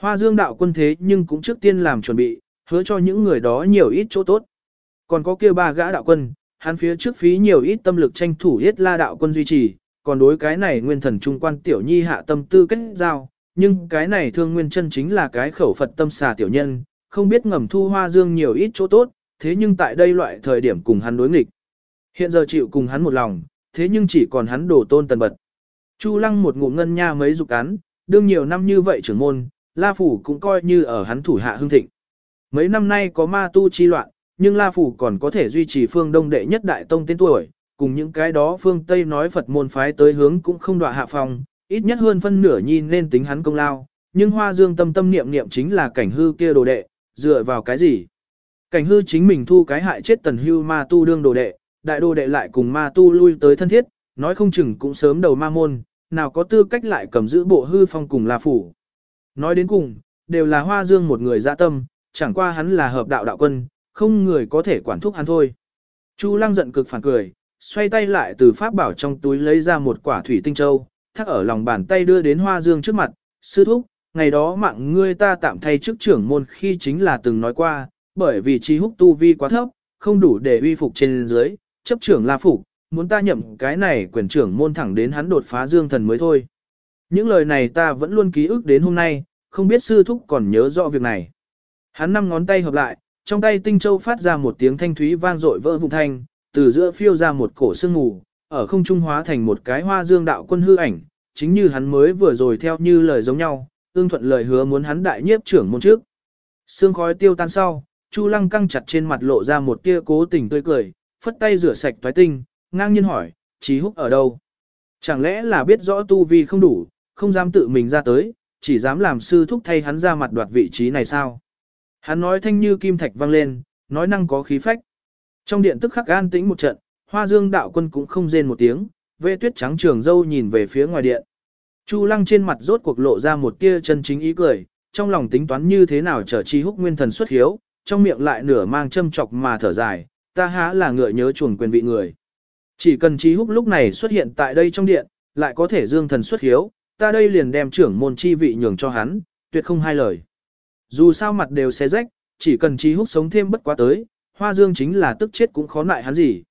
Hoa Dương đạo quân thế nhưng cũng trước tiên làm chuẩn bị, hứa cho những người đó nhiều ít chỗ tốt. Còn có kia ba gã đạo quân, hắn phía trước phí nhiều ít tâm lực tranh thủ hết la đạo quân duy trì, còn đối cái này nguyên thần trung quan tiểu nhi hạ tâm tư kết giao, nhưng cái này thương nguyên chân chính là cái khẩu Phật tâm xà tiểu nhân, không biết ngầm thu hoa dương nhiều ít chỗ tốt, thế nhưng tại đây loại thời điểm cùng hắn đối nghịch. Hiện giờ chịu cùng hắn một lòng, thế nhưng chỉ còn hắn đổ tôn tần bật. Chu lăng một ngụm ngân nha mấy dục án đương nhiều năm như vậy trưởng môn, La Phủ cũng coi như ở hắn thủ hạ hương thịnh. Mấy năm nay có ma tu chi loạn, nhưng La Phủ còn có thể duy trì phương đông đệ nhất đại tông tên tuổi, cùng những cái đó phương Tây nói Phật môn phái tới hướng cũng không đọa hạ phòng, ít nhất hơn phân nửa nhìn nên tính hắn công lao, nhưng hoa dương tâm tâm niệm niệm chính là cảnh hư kia đồ đệ, dựa vào cái gì? Cảnh hư chính mình thu cái hại chết tần hưu ma tu đương đồ đệ, đại đồ đệ lại cùng ma tu lui tới thân thiết, nói không chừng cũng sớm đầu ma môn, nào có tư cách lại cầm giữ bộ hư phong cùng là Phủ. Nói đến cùng, đều là hoa dương một người dạ tâm, chẳng qua hắn là hợp đạo đạo quân, không người có thể quản thúc hắn thôi. Chu lăng giận cực phản cười, xoay tay lại từ pháp bảo trong túi lấy ra một quả thủy tinh châu, thắc ở lòng bàn tay đưa đến hoa dương trước mặt, sư thúc, ngày đó mạng ngươi ta tạm thay chức trưởng môn khi chính là từng nói qua, bởi vì chi húc tu vi quá thấp, không đủ để uy phục trên dưới, chấp trưởng la phục, muốn ta nhậm cái này quyền trưởng môn thẳng đến hắn đột phá dương thần mới thôi. Những lời này ta vẫn luôn ký ức đến hôm nay, không biết sư thúc còn nhớ rõ việc này. Hắn năm ngón tay hợp lại, trong tay tinh châu phát ra một tiếng thanh thúy vang dội vỡ vụn thanh, từ giữa phiêu ra một cổ sương mù, ở không trung hóa thành một cái hoa dương đạo quân hư ảnh, chính như hắn mới vừa rồi theo như lời giống nhau, ương thuận lời hứa muốn hắn đại nhiếp trưởng môn trước. Sương khói tiêu tan sau, Chu Lăng căng chặt trên mặt lộ ra một tia cố tình tươi cười, phất tay rửa sạch toái tinh, ngang nhiên hỏi, Trí Húc ở đâu? Chẳng lẽ là biết rõ tu vi không đủ, không dám tự mình ra tới, chỉ dám làm sư thúc thay hắn ra mặt đoạt vị trí này sao? Hắn nói thanh như kim thạch vang lên, nói năng có khí phách. Trong điện tức khắc an tĩnh một trận, hoa dương đạo quân cũng không rên một tiếng, vệ tuyết trắng trường dâu nhìn về phía ngoài điện. Chu lăng trên mặt rốt cuộc lộ ra một tia chân chính ý cười, trong lòng tính toán như thế nào trở chi húc nguyên thần xuất hiếu, trong miệng lại nửa mang châm chọc mà thở dài, ta há là ngựa nhớ chuồng quyền vị người. Chỉ cần chi húc lúc này xuất hiện tại đây trong điện, lại có thể dương thần xuất hiếu, ta đây liền đem trưởng môn chi vị nhường cho hắn, tuyệt không hai lời. Dù sao mặt đều xé rách, chỉ cần chi húc sống thêm bất quá tới, hoa dương chính là tức chết cũng khó nại hắn gì.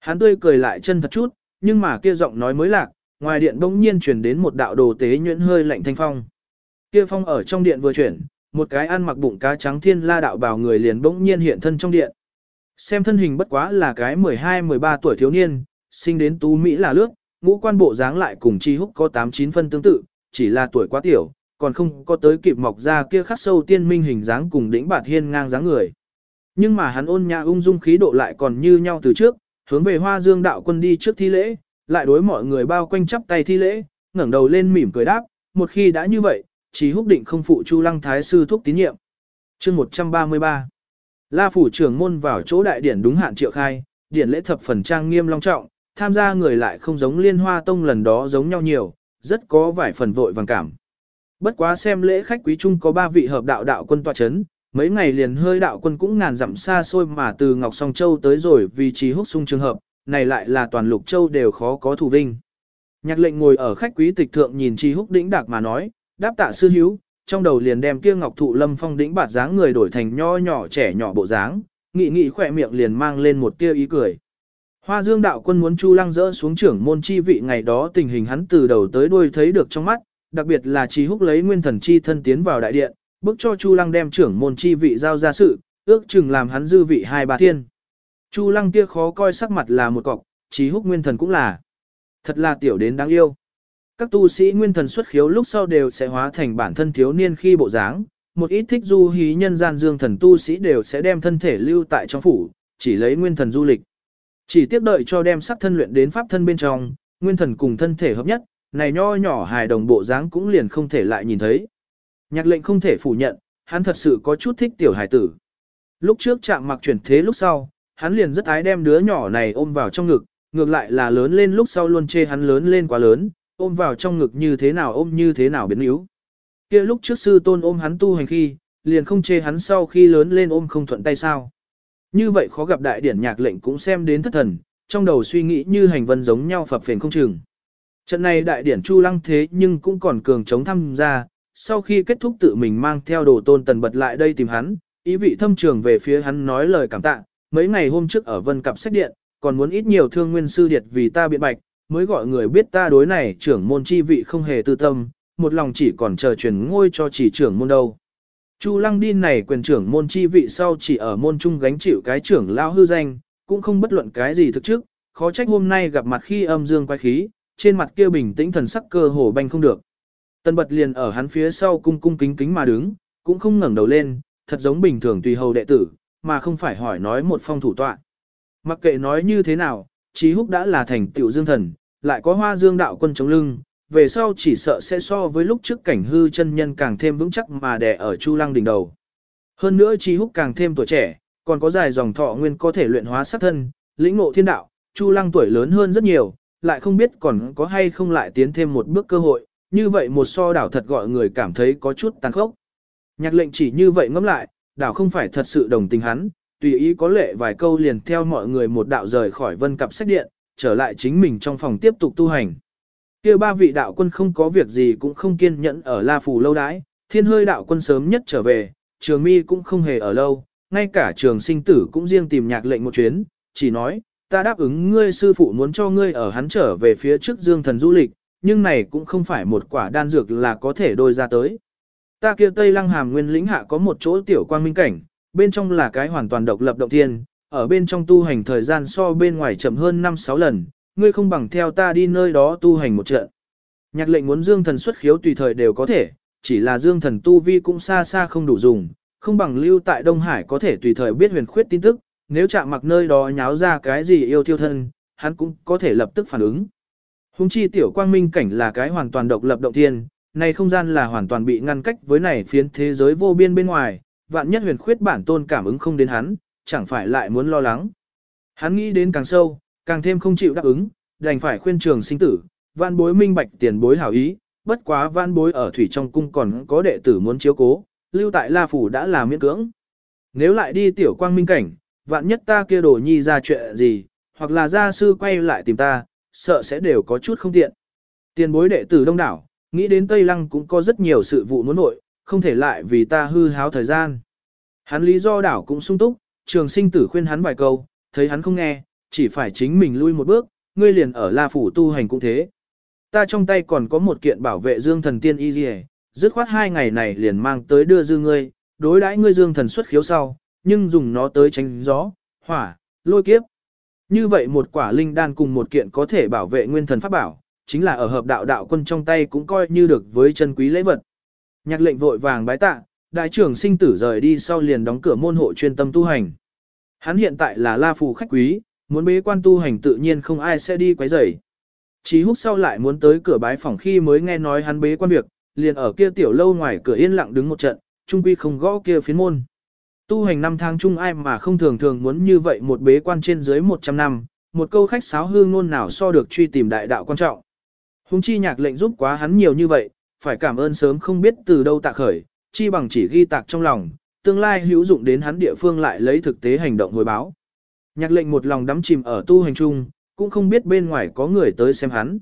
Hắn tươi cười lại chân thật chút, nhưng mà kia giọng nói mới lạc, ngoài điện bỗng nhiên truyền đến một đạo đồ tế nhuyễn hơi lạnh thanh phong. Kia phong ở trong điện vừa chuyển, một cái ăn mặc bụng cá trắng thiên la đạo bào người liền bỗng nhiên hiện thân trong điện. Xem thân hình bất quá là cái 12-13 tuổi thiếu niên, sinh đến tú Mỹ là lước, ngũ quan bộ dáng lại cùng chi húc có 8-9 phân tương tự, chỉ là tuổi quá tiểu, còn không có tới kịp mọc ra kia khắc sâu tiên minh hình dáng cùng đỉnh bạt hiên ngang dáng người. Nhưng mà hắn ôn nhã ung dung khí độ lại còn như nhau từ trước, hướng về hoa dương đạo quân đi trước thi lễ, lại đối mọi người bao quanh chắp tay thi lễ, ngẩng đầu lên mỉm cười đáp, một khi đã như vậy, chỉ húc định không phụ chu lăng thái sư thúc tín nhiệm. chương 133 La phủ trưởng môn vào chỗ đại điển đúng hạn triệu khai, điển lễ thập phần trang nghiêm long trọng, tham gia người lại không giống liên hoa tông lần đó giống nhau nhiều, rất có vài phần vội vàng cảm. Bất quá xem lễ khách quý chung có ba vị hợp đạo đạo quân tọa chấn, mấy ngày liền hơi đạo quân cũng ngàn dặm xa xôi mà từ Ngọc Song Châu tới rồi vì trí húc sung trường hợp, này lại là toàn lục châu đều khó có thủ vinh. Nhạc lệnh ngồi ở khách quý tịch thượng nhìn trí húc đĩnh đạc mà nói, đáp tạ sư hiếu, trong đầu liền đem kia ngọc thụ lâm phong đĩnh bạt dáng người đổi thành nho nhỏ trẻ nhỏ bộ dáng, nghị nghị khỏe miệng liền mang lên một tia ý cười. Hoa Dương đạo quân muốn Chu Lăng dỡ xuống trưởng môn chi vị ngày đó tình hình hắn từ đầu tới đuôi thấy được trong mắt, đặc biệt là Trí Húc lấy nguyên thần chi thân tiến vào đại điện, bức cho Chu Lăng đem trưởng môn chi vị giao ra sự, ước chừng làm hắn dư vị hai ba thiên. Chu Lăng kia khó coi sắc mặt là một cọc, chí Húc nguyên thần cũng là. Thật là tiểu đến đáng yêu. Các tu sĩ nguyên thần xuất khiếu lúc sau đều sẽ hóa thành bản thân thiếu niên khi bộ dáng, một ít thích du hí nhân gian dương thần tu sĩ đều sẽ đem thân thể lưu tại trong phủ, chỉ lấy nguyên thần du lịch. Chỉ tiếp đợi cho đem sắc thân luyện đến pháp thân bên trong, nguyên thần cùng thân thể hợp nhất, này nho nhỏ hài đồng bộ dáng cũng liền không thể lại nhìn thấy. Nhạc lệnh không thể phủ nhận, hắn thật sự có chút thích tiểu hải tử. Lúc trước chạm mặc chuyển thế lúc sau, hắn liền rất ái đem đứa nhỏ này ôm vào trong ngực, ngược lại là lớn lên lúc sau luôn chê hắn lớn lên quá lớn, ôm vào trong ngực như thế nào ôm như thế nào biến yếu. kia lúc trước sư tôn ôm hắn tu hành khi, liền không chê hắn sau khi lớn lên ôm không thuận tay sao. Như vậy khó gặp đại điển nhạc lệnh cũng xem đến thất thần, trong đầu suy nghĩ như hành vân giống nhau phập phền không chừng. Trận này đại điển chu lăng thế nhưng cũng còn cường chống tham gia, sau khi kết thúc tự mình mang theo đồ tôn tần bật lại đây tìm hắn, ý vị thâm trường về phía hắn nói lời cảm tạ, mấy ngày hôm trước ở vân cặp sách điện, còn muốn ít nhiều thương nguyên sư điệt vì ta biện bạch, mới gọi người biết ta đối này trưởng môn chi vị không hề tư tâm, một lòng chỉ còn chờ truyền ngôi cho chỉ trưởng môn đâu. Chu Lăng Đin này quyền trưởng môn chi vị sau chỉ ở môn trung gánh chịu cái trưởng lao hư danh, cũng không bất luận cái gì thực trước, khó trách hôm nay gặp mặt khi âm dương quay khí, trên mặt kia bình tĩnh thần sắc cơ hồ banh không được. Tân bật liền ở hắn phía sau cung cung kính kính mà đứng, cũng không ngẩng đầu lên, thật giống bình thường tùy hầu đệ tử, mà không phải hỏi nói một phong thủ tọa. Mặc kệ nói như thế nào, Chí Húc đã là thành tiểu dương thần, lại có hoa dương đạo quân chống lưng, về sau chỉ sợ sẽ so với lúc trước cảnh hư chân nhân càng thêm vững chắc mà đè ở Chu Lăng đỉnh đầu. Hơn nữa Chí Húc càng thêm tuổi trẻ, còn có dài dòng thọ nguyên có thể luyện hóa sát thân, lĩnh ngộ thiên đạo, Chu Lăng tuổi lớn hơn rất nhiều, lại không biết còn có hay không lại tiến thêm một bước cơ hội, như vậy một so đảo thật gọi người cảm thấy có chút tàn khốc. Nhạc lệnh chỉ như vậy ngẫm lại, đảo không phải thật sự đồng tình hắn, tùy ý có lệ vài câu liền theo mọi người một đạo rời khỏi vân cặp sách điện, trở lại chính mình trong phòng tiếp tục tu hành. kia ba vị đạo quân không có việc gì cũng không kiên nhẫn ở La phù lâu đãi, thiên hơi đạo quân sớm nhất trở về, trường mi cũng không hề ở lâu, ngay cả trường sinh tử cũng riêng tìm nhạc lệnh một chuyến, chỉ nói, ta đáp ứng ngươi sư phụ muốn cho ngươi ở hắn trở về phía trước dương thần du lịch, nhưng này cũng không phải một quả đan dược là có thể đôi ra tới. Ta kia Tây Lăng Hàm Nguyên lĩnh hạ có một chỗ tiểu quang minh cảnh, bên trong là cái hoàn toàn độc lập động thiên, ở bên trong tu hành thời gian so bên ngoài chậm hơn 5-6 lần, ngươi không bằng theo ta đi nơi đó tu hành một trận. Nhạc lệnh muốn dương thần xuất khiếu tùy thời đều có thể, chỉ là dương thần tu vi cũng xa xa không đủ dùng, không bằng lưu tại Đông Hải có thể tùy thời biết huyền khuyết tin tức, nếu chạm mặc nơi đó nháo ra cái gì yêu thiêu thân, hắn cũng có thể lập tức phản ứng. Hùng chi tiểu quang minh cảnh là cái hoàn toàn độc lập động thiên, này không gian là hoàn toàn bị ngăn cách với này phiến thế giới vô biên bên ngoài, vạn nhất huyền khuyết bản tôn cảm ứng không đến hắn, chẳng phải lại muốn lo lắng. Hắn nghĩ đến càng sâu, càng thêm không chịu đáp ứng, đành phải khuyên trường sinh tử, vạn bối minh bạch tiền bối hảo ý, bất quá vạn bối ở thủy trong cung còn có đệ tử muốn chiếu cố, lưu tại La Phủ đã là miễn cưỡng. Nếu lại đi tiểu quang minh cảnh, vạn nhất ta kia đổ nhi ra chuyện gì, hoặc là gia sư quay lại tìm ta, sợ sẽ đều có chút không tiện. Tiền bối đệ tử đông đảo, nghĩ đến Tây Lăng cũng có rất nhiều sự vụ muốn nội, không thể lại vì ta hư háo thời gian. Hắn lý do đảo cũng sung túc, trường sinh tử khuyên hắn vài câu, thấy hắn không nghe, chỉ phải chính mình lui một bước, ngươi liền ở La Phủ tu hành cũng thế. Ta trong tay còn có một kiện bảo vệ dương thần tiên y dì dứt khoát hai ngày này liền mang tới đưa dư ngươi, đối đãi ngươi dương thần xuất khiếu sau, nhưng dùng nó tới tránh gió, hỏa, lôi kiếp. Như vậy một quả linh đan cùng một kiện có thể bảo vệ nguyên thần pháp bảo, chính là ở hợp đạo đạo quân trong tay cũng coi như được với chân quý lễ vật. Nhạc lệnh vội vàng bái tạ, đại trưởng sinh tử rời đi sau liền đóng cửa môn hộ chuyên tâm tu hành. Hắn hiện tại là la phù khách quý, muốn bế quan tu hành tự nhiên không ai sẽ đi quấy rầy. Chí húc sau lại muốn tới cửa bái phòng khi mới nghe nói hắn bế quan việc, liền ở kia tiểu lâu ngoài cửa yên lặng đứng một trận, trung quy không gõ kia phiến môn. Tu hành năm tháng chung ai mà không thường thường muốn như vậy một bế quan trên dưới 100 năm, một câu khách sáo hương ngôn nào so được truy tìm đại đạo quan trọng. Hùng chi nhạc lệnh giúp quá hắn nhiều như vậy, phải cảm ơn sớm không biết từ đâu tạ khởi, chi bằng chỉ ghi tạc trong lòng, tương lai hữu dụng đến hắn địa phương lại lấy thực tế hành động hồi báo. Nhạc lệnh một lòng đắm chìm ở tu hành chung, cũng không biết bên ngoài có người tới xem hắn.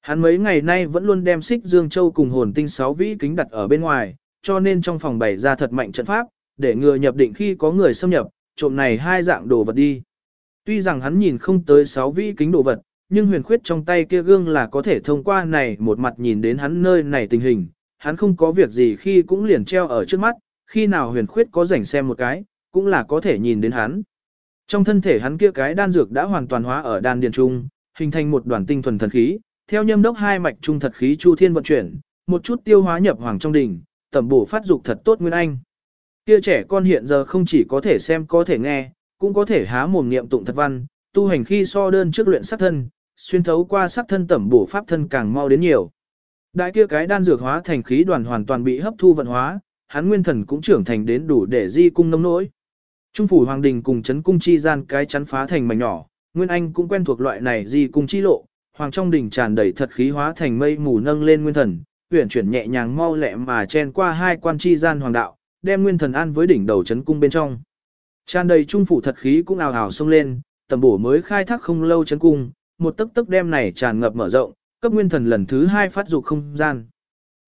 Hắn mấy ngày nay vẫn luôn đem xích Dương Châu cùng hồn tinh sáu vĩ kính đặt ở bên ngoài, cho nên trong phòng bày ra thật mạnh trận pháp, để ngừa nhập định khi có người xâm nhập, trộm này hai dạng đồ vật đi. Tuy rằng hắn nhìn không tới sáu vĩ kính đồ vật, nhưng huyền khuyết trong tay kia gương là có thể thông qua này một mặt nhìn đến hắn nơi này tình hình, hắn không có việc gì khi cũng liền treo ở trước mắt, khi nào huyền khuyết có rảnh xem một cái, cũng là có thể nhìn đến hắn. Trong thân thể hắn kia cái đan dược đã hoàn toàn hóa ở đan điền trung, hình thành một đoàn tinh thuần thần khí, theo nhâm đốc hai mạch trung thật khí chu thiên vận chuyển, một chút tiêu hóa nhập hoàng trong đỉnh, tẩm bổ phát dục thật tốt nguyên anh. Kia trẻ con hiện giờ không chỉ có thể xem có thể nghe, cũng có thể há mồm niệm tụng thật văn, tu hành khi so đơn trước luyện sắc thân, xuyên thấu qua sắc thân tẩm bổ pháp thân càng mau đến nhiều. Đại kia cái đan dược hóa thành khí đoàn hoàn toàn bị hấp thu vận hóa, hắn nguyên thần cũng trưởng thành đến đủ để di cung nông nỗi. Trung phủ hoàng đình cùng chấn cung chi gian cái chắn phá thành mảnh nhỏ, Nguyên Anh cũng quen thuộc loại này di cung chi lộ, hoàng trong đình tràn đầy thật khí hóa thành mây mù nâng lên nguyên thần, uyển chuyển nhẹ nhàng mau lẹ mà chen qua hai quan chi gian hoàng đạo, đem nguyên thần an với đỉnh đầu chấn cung bên trong. Tràn đầy trung phủ thật khí cũng ào ào xông lên, tầm bổ mới khai thác không lâu chấn cung, một tấc tấc đem này tràn ngập mở rộng, cấp nguyên thần lần thứ hai phát dục không gian.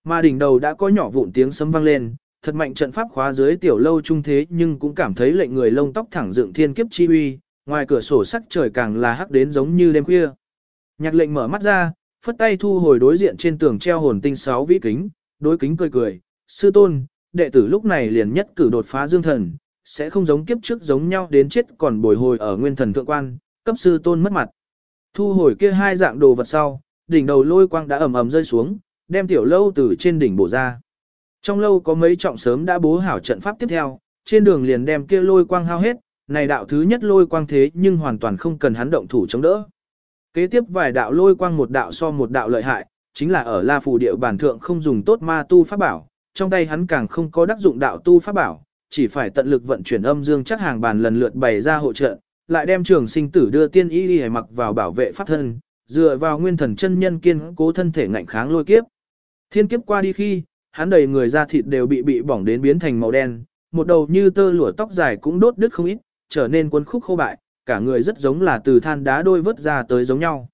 Mà đỉnh đầu đã có nhỏ vụn tiếng sấm vang lên, thật mạnh trận pháp khóa dưới tiểu lâu trung thế nhưng cũng cảm thấy lệnh người lông tóc thẳng dựng thiên kiếp chi uy, ngoài cửa sổ sắc trời càng là hắc đến giống như đêm khuya. Nhạc lệnh mở mắt ra, phất tay thu hồi đối diện trên tường treo hồn tinh sáu vĩ kính, đối kính cười cười, sư tôn, đệ tử lúc này liền nhất cử đột phá dương thần, sẽ không giống kiếp trước giống nhau đến chết còn bồi hồi ở nguyên thần thượng quan, cấp sư tôn mất mặt. Thu hồi kia hai dạng đồ vật sau, đỉnh đầu lôi quang đã ầm ầm rơi xuống, đem tiểu lâu từ trên đỉnh bổ ra. Trong lâu có mấy trọng sớm đã bố hảo trận pháp tiếp theo, trên đường liền đem kia lôi quang hao hết, này đạo thứ nhất lôi quang thế nhưng hoàn toàn không cần hắn động thủ chống đỡ. Kế tiếp vài đạo lôi quang một đạo so một đạo lợi hại, chính là ở La Phù địa bản thượng không dùng tốt ma tu pháp bảo, trong tay hắn càng không có đắc dụng đạo tu pháp bảo, chỉ phải tận lực vận chuyển âm dương chắc hàng bàn lần lượt bày ra hộ trợ, lại đem trường sinh tử đưa tiên y y mặc vào bảo vệ pháp thân, dựa vào nguyên thần chân nhân kiên cố thân thể ngạnh kháng lôi kiếp. Thiên kiếp qua đi khi, hắn đầy người da thịt đều bị bị bỏng đến biến thành màu đen, một đầu như tơ lụa tóc dài cũng đốt đứt không ít, trở nên cuốn khúc khô bại, cả người rất giống là từ than đá đôi vớt ra tới giống nhau.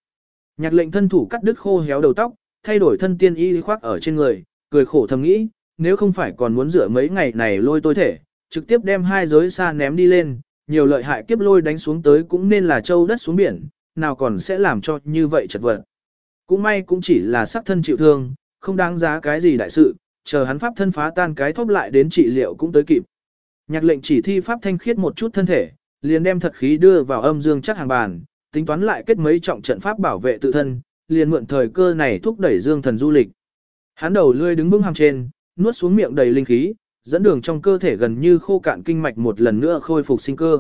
Nhạc lệnh thân thủ cắt đứt khô héo đầu tóc, thay đổi thân tiên y khoác ở trên người, cười khổ thầm nghĩ, nếu không phải còn muốn rửa mấy ngày này lôi tôi thể, trực tiếp đem hai giới xa ném đi lên, nhiều lợi hại kiếp lôi đánh xuống tới cũng nên là châu đất xuống biển, nào còn sẽ làm cho như vậy chật vật. Cũng may cũng chỉ là sắc thân chịu thương, không đáng giá cái gì đại sự, chờ hắn pháp thân phá tan cái thóp lại đến trị liệu cũng tới kịp. Nhạc lệnh chỉ thi pháp thanh khiết một chút thân thể, liền đem thật khí đưa vào âm dương chắc hàng bàn, tính toán lại kết mấy trọng trận pháp bảo vệ tự thân, liền mượn thời cơ này thúc đẩy dương thần du lịch. Hắn đầu lươi đứng vững hàm trên, nuốt xuống miệng đầy linh khí, dẫn đường trong cơ thể gần như khô cạn kinh mạch một lần nữa khôi phục sinh cơ.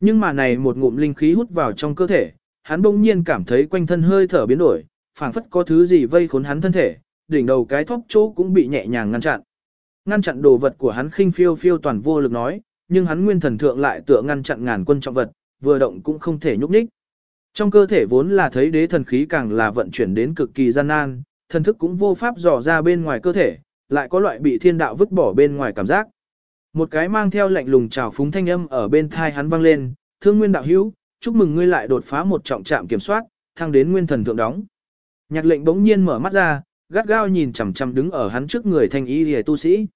Nhưng mà này một ngụm linh khí hút vào trong cơ thể, hắn bỗng nhiên cảm thấy quanh thân hơi thở biến đổi, phảng phất có thứ gì vây khốn hắn thân thể, đỉnh đầu cái thóc chỗ cũng bị nhẹ nhàng ngăn chặn. Ngăn chặn đồ vật của hắn khinh phiêu phiêu toàn vô lực nói, nhưng hắn nguyên thần thượng lại tựa ngăn chặn ngàn quân trọng vật, vừa động cũng không thể nhúc nhích. Trong cơ thể vốn là thấy đế thần khí càng là vận chuyển đến cực kỳ gian nan, thần thức cũng vô pháp dò ra bên ngoài cơ thể, lại có loại bị thiên đạo vứt bỏ bên ngoài cảm giác. Một cái mang theo lạnh lùng trào phúng thanh âm ở bên thai hắn vang lên, thương nguyên đạo hữu, chúc mừng ngươi lại đột phá một trọng trạm kiểm soát, thăng đến nguyên thần thượng đóng. Nhạc lệnh bỗng nhiên mở mắt ra, gắt gao nhìn chằm chằm đứng ở hắn trước người thanh y hề tu sĩ.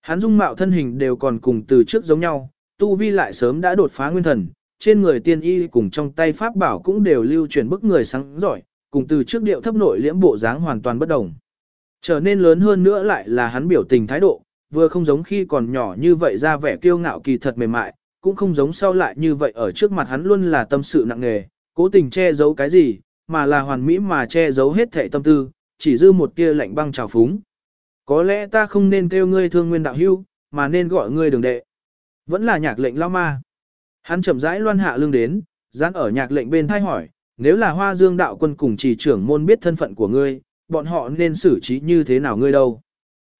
Hắn dung mạo thân hình đều còn cùng từ trước giống nhau, tu vi lại sớm đã đột phá nguyên thần, trên người tiên y cùng trong tay pháp bảo cũng đều lưu truyền bức người sáng giỏi, cùng từ trước điệu thấp nội liễm bộ dáng hoàn toàn bất đồng. Trở nên lớn hơn nữa lại là hắn biểu tình thái độ, vừa không giống khi còn nhỏ như vậy ra vẻ kiêu ngạo kỳ thật mềm mại, cũng không giống sau lại như vậy ở trước mặt hắn luôn là tâm sự nặng nề, cố tình che giấu cái gì, mà là hoàn mỹ mà che giấu hết thệ tâm tư, chỉ dư một tia lạnh băng trào phúng. Có lẽ ta không nên kêu ngươi thương nguyên đạo hưu, mà nên gọi ngươi đường đệ. Vẫn là nhạc lệnh lao ma. Hắn chậm rãi loan hạ lưng đến, dán ở nhạc lệnh bên thay hỏi, nếu là hoa dương đạo quân cùng chỉ trưởng môn biết thân phận của ngươi, bọn họ nên xử trí như thế nào ngươi đâu.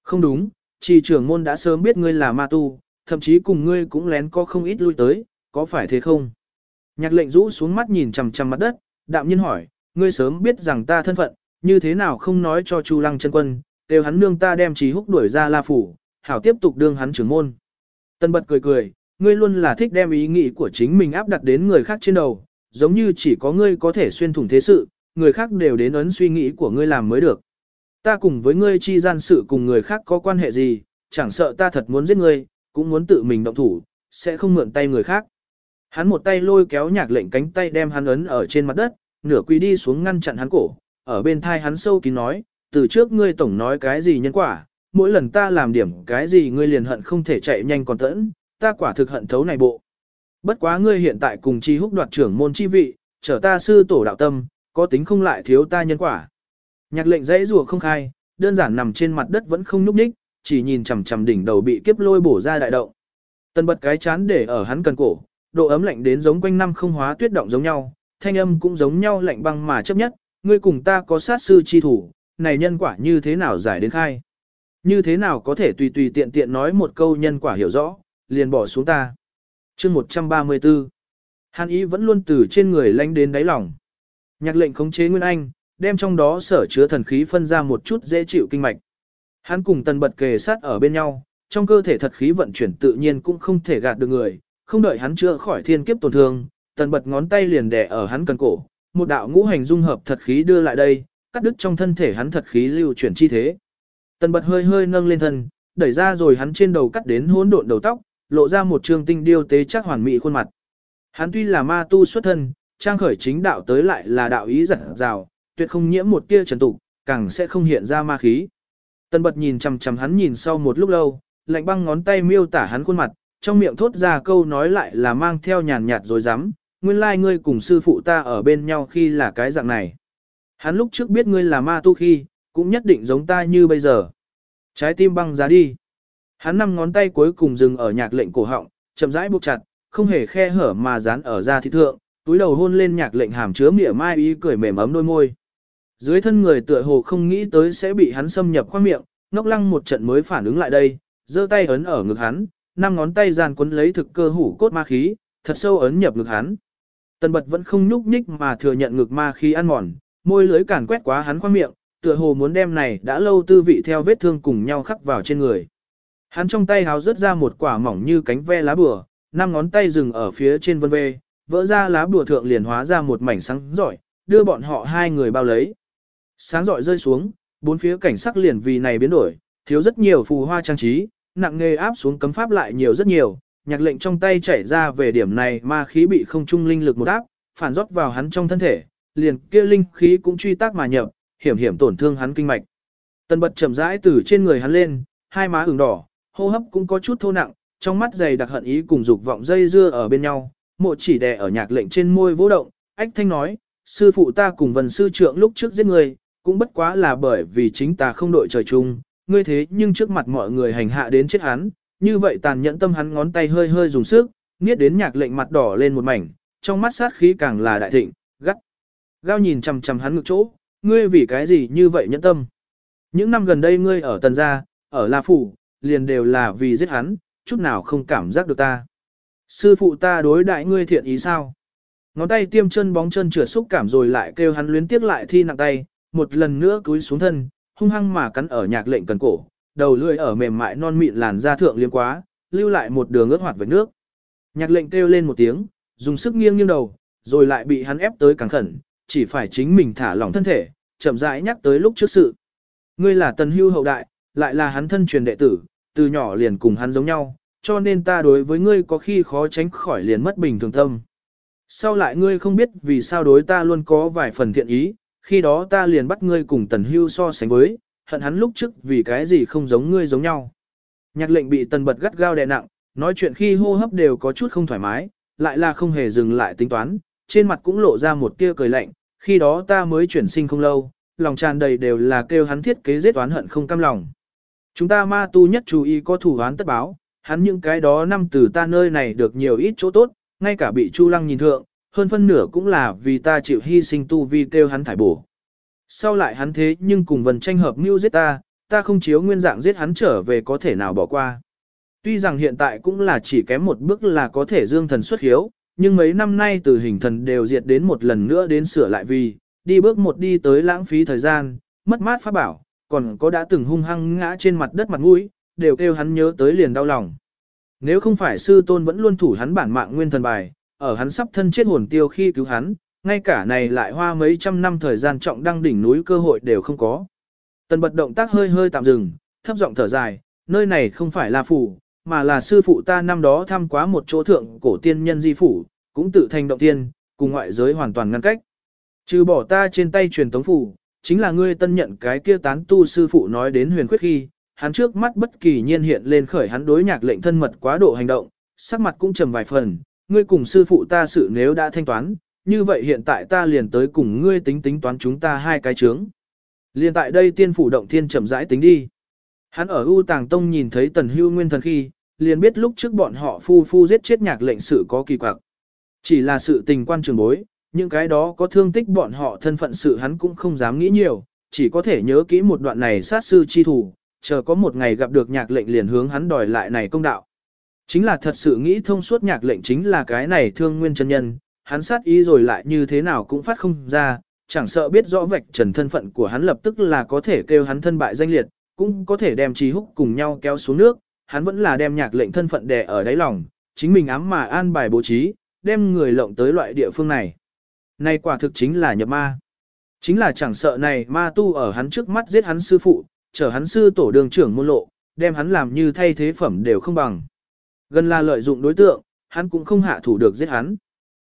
Không đúng, chỉ trưởng môn đã sớm biết ngươi là ma tu, thậm chí cùng ngươi cũng lén có không ít lui tới, có phải thế không? Nhạc lệnh rũ xuống mắt nhìn chằm chằm mặt đất, đạm nhiên hỏi, ngươi sớm biết rằng ta thân phận, như thế nào không nói cho Chu Lăng chân quân, đều hắn nương ta đem trí húc đuổi ra La Phủ, hảo tiếp tục đương hắn trưởng môn. Tân bật cười cười, ngươi luôn là thích đem ý nghĩ của chính mình áp đặt đến người khác trên đầu, giống như chỉ có ngươi có thể xuyên thủng thế sự, người khác đều đến ấn suy nghĩ của ngươi làm mới được. Ta cùng với ngươi chi gian sự cùng người khác có quan hệ gì, chẳng sợ ta thật muốn giết ngươi, cũng muốn tự mình động thủ, sẽ không mượn tay người khác. Hắn một tay lôi kéo nhạc lệnh cánh tay đem hắn ấn ở trên mặt đất, nửa quỳ đi xuống ngăn chặn hắn cổ, ở bên thai hắn sâu kín nói, từ trước ngươi tổng nói cái gì nhân quả, mỗi lần ta làm điểm cái gì ngươi liền hận không thể chạy nhanh còn tẫn, ta quả thực hận thấu này bộ. Bất quá ngươi hiện tại cùng chi húc đoạt trưởng môn chi vị, trở ta sư tổ đạo tâm, có tính không lại thiếu ta nhân quả. Nhạc lệnh dãy rùa không khai, đơn giản nằm trên mặt đất vẫn không nhúc nhích, chỉ nhìn chằm chằm đỉnh đầu bị kiếp lôi bổ ra đại động. Tân bật cái chán để ở hắn cần cổ, độ ấm lạnh đến giống quanh năm không hóa tuyết động giống nhau, thanh âm cũng giống nhau lạnh băng mà chấp nhất, ngươi cùng ta có sát sư chi thủ, này nhân quả như thế nào giải đến khai. Như thế nào có thể tùy tùy tiện tiện nói một câu nhân quả hiểu rõ, liền bỏ xuống ta. chương 134 Hàn ý vẫn luôn từ trên người lanh đến đáy lòng. Nhạc lệnh khống chế Nguyên Anh, đem trong đó sở chứa thần khí phân ra một chút dễ chịu kinh mạch. Hắn cùng tần bật kề sát ở bên nhau, trong cơ thể thật khí vận chuyển tự nhiên cũng không thể gạt được người, không đợi hắn chữa khỏi thiên kiếp tổn thương, tần bật ngón tay liền đè ở hắn cần cổ, một đạo ngũ hành dung hợp thật khí đưa lại đây, cắt đứt trong thân thể hắn thật khí lưu chuyển chi thế. Tần bật hơi hơi nâng lên thân, đẩy ra rồi hắn trên đầu cắt đến hỗn độn đầu tóc, lộ ra một trường tinh điêu tế chắc hoàn mỹ khuôn mặt. Hắn tuy là ma tu xuất thân, trang khởi chính đạo tới lại là đạo ý giật rào, tuyệt không nhiễm một tia trần tục, càng sẽ không hiện ra ma khí. Tần bật nhìn chằm chằm hắn nhìn sau một lúc lâu, lạnh băng ngón tay miêu tả hắn khuôn mặt, trong miệng thốt ra câu nói lại là mang theo nhàn nhạt rồi dám, nguyên lai like ngươi cùng sư phụ ta ở bên nhau khi là cái dạng này. Hắn lúc trước biết ngươi là ma tu khi, cũng nhất định giống ta như bây giờ. Trái tim băng giá đi. Hắn năm ngón tay cuối cùng dừng ở nhạc lệnh cổ họng, chậm rãi buộc chặt, không hề khe hở mà dán ở da thịt thượng, túi đầu hôn lên nhạc lệnh hàm chứa mỉa mai ý cười mềm ấm đôi môi. Dưới thân người tựa hồ không nghĩ tới sẽ bị hắn xâm nhập khoang miệng, ngốc lăng một trận mới phản ứng lại đây, giơ tay ấn ở ngực hắn, năm ngón tay gian quấn lấy thực cơ hủ cốt ma khí, thật sâu ấn nhập ngực hắn. Tần bật vẫn không nhúc nhích mà thừa nhận ngực ma khí ăn mòn, môi lưới càn quét quá hắn khoang miệng, tựa hồ muốn đem này đã lâu tư vị theo vết thương cùng nhau khắc vào trên người. Hắn trong tay háo rớt ra một quả mỏng như cánh ve lá bừa năm ngón tay dừng ở phía trên vân ve vỡ ra lá bùa thượng liền hóa ra một mảnh sáng giỏi, đưa bọn họ hai người bao lấy. Sáng giỏi rơi xuống, bốn phía cảnh sắc liền vì này biến đổi, thiếu rất nhiều phù hoa trang trí, nặng nghề áp xuống cấm pháp lại nhiều rất nhiều, nhạc lệnh trong tay chảy ra về điểm này ma khí bị không trung linh lực một áp, phản rót vào hắn trong thân thể, liền kia linh khí cũng truy tác mà nhập, hiểm hiểm tổn thương hắn kinh mạch. Tần bật chậm rãi từ trên người hắn lên, hai má ửng đỏ, hô hấp cũng có chút thô nặng, trong mắt dày đặc hận ý cùng dục vọng dây dưa ở bên nhau, mộ chỉ đè ở nhạc lệnh trên môi vô động, ách thanh nói, sư phụ ta cùng vần sư trượng lúc trước giết người, cũng bất quá là bởi vì chính ta không đội trời chung, ngươi thế nhưng trước mặt mọi người hành hạ đến chết hắn, như vậy tàn nhẫn tâm hắn ngón tay hơi hơi dùng sức, niết đến nhạc lệnh mặt đỏ lên một mảnh, trong mắt sát khí càng là đại thịnh, gắt. Gao nhìn chằm chằm hắn ngực chỗ, ngươi vì cái gì như vậy nhẫn tâm. Những năm gần đây ngươi ở tần gia, ở La Phủ, liền đều là vì giết hắn, chút nào không cảm giác được ta. Sư phụ ta đối đại ngươi thiện ý sao? Ngón tay tiêm chân bóng chân chửa xúc cảm rồi lại kêu hắn luyến tiếc lại thi nặng tay, một lần nữa cúi xuống thân, hung hăng mà cắn ở nhạc lệnh cần cổ, đầu lưỡi ở mềm mại non mịn làn da thượng liếm quá, lưu lại một đường ướt hoạt với nước. Nhạc lệnh kêu lên một tiếng, dùng sức nghiêng nghiêng đầu, rồi lại bị hắn ép tới càng khẩn, chỉ phải chính mình thả lỏng thân thể, chậm rãi nhắc tới lúc trước sự. Ngươi là tần hưu hậu đại, lại là hắn thân truyền đệ tử, từ nhỏ liền cùng hắn giống nhau, cho nên ta đối với ngươi có khi khó tránh khỏi liền mất bình thường tâm. Sau lại ngươi không biết vì sao đối ta luôn có vài phần thiện ý, khi đó ta liền bắt ngươi cùng tần hưu so sánh với, hận hắn lúc trước vì cái gì không giống ngươi giống nhau. Nhạc lệnh bị tần bật gắt gao đè nặng, nói chuyện khi hô hấp đều có chút không thoải mái, lại là không hề dừng lại tính toán, trên mặt cũng lộ ra một tia cười lạnh, khi đó ta mới chuyển sinh không lâu, lòng tràn đầy đều là kêu hắn thiết kế giết oán hận không cam lòng. Chúng ta ma tu nhất chú ý có thủ oán tất báo, hắn những cái đó năm từ ta nơi này được nhiều ít chỗ tốt, ngay cả bị Chu Lăng nhìn thượng, hơn phân nửa cũng là vì ta chịu hy sinh tu vi kêu hắn thải bổ. Sau lại hắn thế nhưng cùng vần tranh hợp mưu giết ta, ta không chiếu nguyên dạng giết hắn trở về có thể nào bỏ qua. Tuy rằng hiện tại cũng là chỉ kém một bước là có thể dương thần xuất hiếu, nhưng mấy năm nay từ hình thần đều diệt đến một lần nữa đến sửa lại vì, đi bước một đi tới lãng phí thời gian, mất mát pháp bảo, còn có đã từng hung hăng ngã trên mặt đất mặt mũi, đều kêu hắn nhớ tới liền đau lòng. Nếu không phải sư tôn vẫn luôn thủ hắn bản mạng nguyên thần bài, ở hắn sắp thân chết hồn tiêu khi cứu hắn, ngay cả này lại hoa mấy trăm năm thời gian trọng đăng đỉnh núi cơ hội đều không có. Tần bật động tác hơi hơi tạm dừng, thấp giọng thở dài, nơi này không phải là phủ, mà là sư phụ ta năm đó thăm quá một chỗ thượng cổ tiên nhân di phủ, cũng tự thành động tiên, cùng ngoại giới hoàn toàn ngăn cách. Trừ bỏ ta trên tay truyền tống phủ, chính là ngươi tân nhận cái kia tán tu sư phụ nói đến huyền khuyết khi, hắn trước mắt bất kỳ nhiên hiện lên khởi hắn đối nhạc lệnh thân mật quá độ hành động, sắc mặt cũng trầm vài phần, ngươi cùng sư phụ ta sự nếu đã thanh toán, như vậy hiện tại ta liền tới cùng ngươi tính tính toán chúng ta hai cái chướng. Liền tại đây tiên phủ động thiên chậm rãi tính đi. Hắn ở U Tàng Tông nhìn thấy tần hưu nguyên thần khi, liền biết lúc trước bọn họ phu phu giết chết nhạc lệnh sự có kỳ quặc. Chỉ là sự tình quan trường bối, những cái đó có thương tích bọn họ thân phận sự hắn cũng không dám nghĩ nhiều, chỉ có thể nhớ kỹ một đoạn này sát sư chi thủ, chờ có một ngày gặp được nhạc lệnh liền hướng hắn đòi lại này công đạo. Chính là thật sự nghĩ thông suốt nhạc lệnh chính là cái này thương nguyên chân nhân, hắn sát ý rồi lại như thế nào cũng phát không ra, chẳng sợ biết rõ vạch trần thân phận của hắn lập tức là có thể kêu hắn thân bại danh liệt, cũng có thể đem trí húc cùng nhau kéo xuống nước, hắn vẫn là đem nhạc lệnh thân phận đè ở đáy lòng, chính mình ám mà an bài bố trí, đem người lộng tới loại địa phương này. Này quả thực chính là nhập ma. Chính là chẳng sợ này ma tu ở hắn trước mắt giết hắn sư phụ, chở hắn sư tổ đường trưởng môn lộ, đem hắn làm như thay thế phẩm đều không bằng. Gần là lợi dụng đối tượng, hắn cũng không hạ thủ được giết hắn.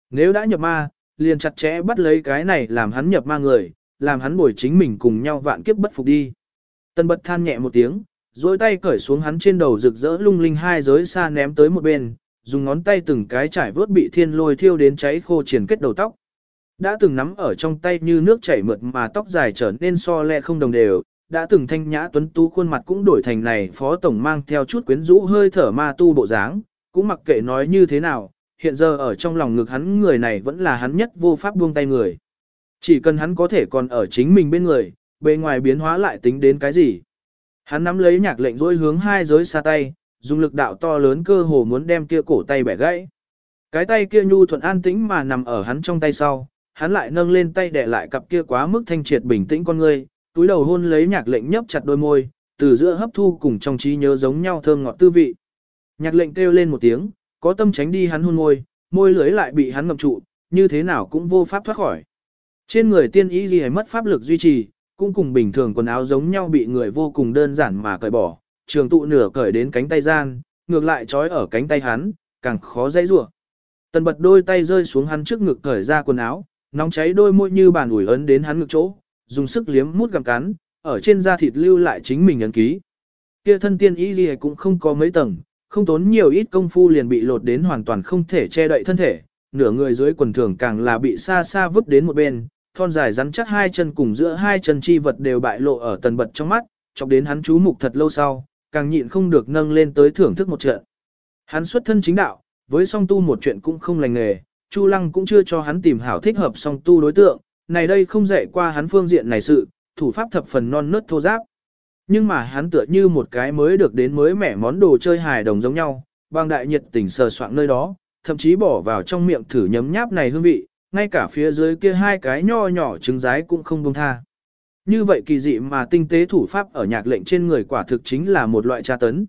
Nếu đã nhập ma, liền chặt chẽ bắt lấy cái này làm hắn nhập ma người, làm hắn bồi chính mình cùng nhau vạn kiếp bất phục đi. Tân bật than nhẹ một tiếng, rồi tay cởi xuống hắn trên đầu rực rỡ lung linh hai giới xa ném tới một bên, dùng ngón tay từng cái trải vớt bị thiên lôi thiêu đến cháy khô triển kết đầu tóc. Đã từng nắm ở trong tay như nước chảy mượt mà tóc dài trở nên so lẹ không đồng đều, đã từng thanh nhã tuấn tú khuôn mặt cũng đổi thành này phó tổng mang theo chút quyến rũ hơi thở ma tu bộ dáng, cũng mặc kệ nói như thế nào, hiện giờ ở trong lòng ngực hắn người này vẫn là hắn nhất vô pháp buông tay người. Chỉ cần hắn có thể còn ở chính mình bên người, bề ngoài biến hóa lại tính đến cái gì. Hắn nắm lấy nhạc lệnh dối hướng hai giới xa tay, dùng lực đạo to lớn cơ hồ muốn đem kia cổ tay bẻ gãy. Cái tay kia nhu thuận an tĩnh mà nằm ở hắn trong tay sau, hắn lại nâng lên tay để lại cặp kia quá mức thanh triệt bình tĩnh con người, túi đầu hôn lấy nhạc lệnh nhấp chặt đôi môi, từ giữa hấp thu cùng trong trí nhớ giống nhau thơm ngọt tư vị. Nhạc lệnh kêu lên một tiếng, có tâm tránh đi hắn hôn môi, môi lưới lại bị hắn ngậm trụ, như thế nào cũng vô pháp thoát khỏi. Trên người tiên ý gì hay mất pháp lực duy trì, cũng cùng bình thường quần áo giống nhau bị người vô cùng đơn giản mà cởi bỏ, trường tụ nửa cởi đến cánh tay gian, ngược lại trói ở cánh tay hắn, càng khó dãy rủa. Tần bật đôi tay rơi xuống hắn trước ngực cởi ra quần áo, nóng cháy đôi môi như bàn ủi ấn đến hắn ngực chỗ, dùng sức liếm mút gặm cắn, ở trên da thịt lưu lại chính mình ấn ký. Kia thân tiên y gì cũng không có mấy tầng, không tốn nhiều ít công phu liền bị lột đến hoàn toàn không thể che đậy thân thể, nửa người dưới quần thường càng là bị xa xa vứt đến một bên, thon dài rắn chắc hai chân cùng giữa hai chân chi vật đều bại lộ ở tần bật trong mắt, chọc đến hắn chú mục thật lâu sau, càng nhịn không được nâng lên tới thưởng thức một trận. Hắn xuất thân chính đạo, với song tu một chuyện cũng không lành nghề, Chu Lăng cũng chưa cho hắn tìm hảo thích hợp song tu đối tượng, này đây không dạy qua hắn phương diện này sự, thủ pháp thập phần non nớt thô giáp. Nhưng mà hắn tựa như một cái mới được đến mới mẻ món đồ chơi hài đồng giống nhau, bằng đại nhiệt tình sờ soạn nơi đó, thậm chí bỏ vào trong miệng thử nhấm nháp này hương vị, ngay cả phía dưới kia hai cái nho nhỏ trứng rái cũng không buông tha. Như vậy kỳ dị mà tinh tế thủ pháp ở nhạc lệnh trên người quả thực chính là một loại tra tấn.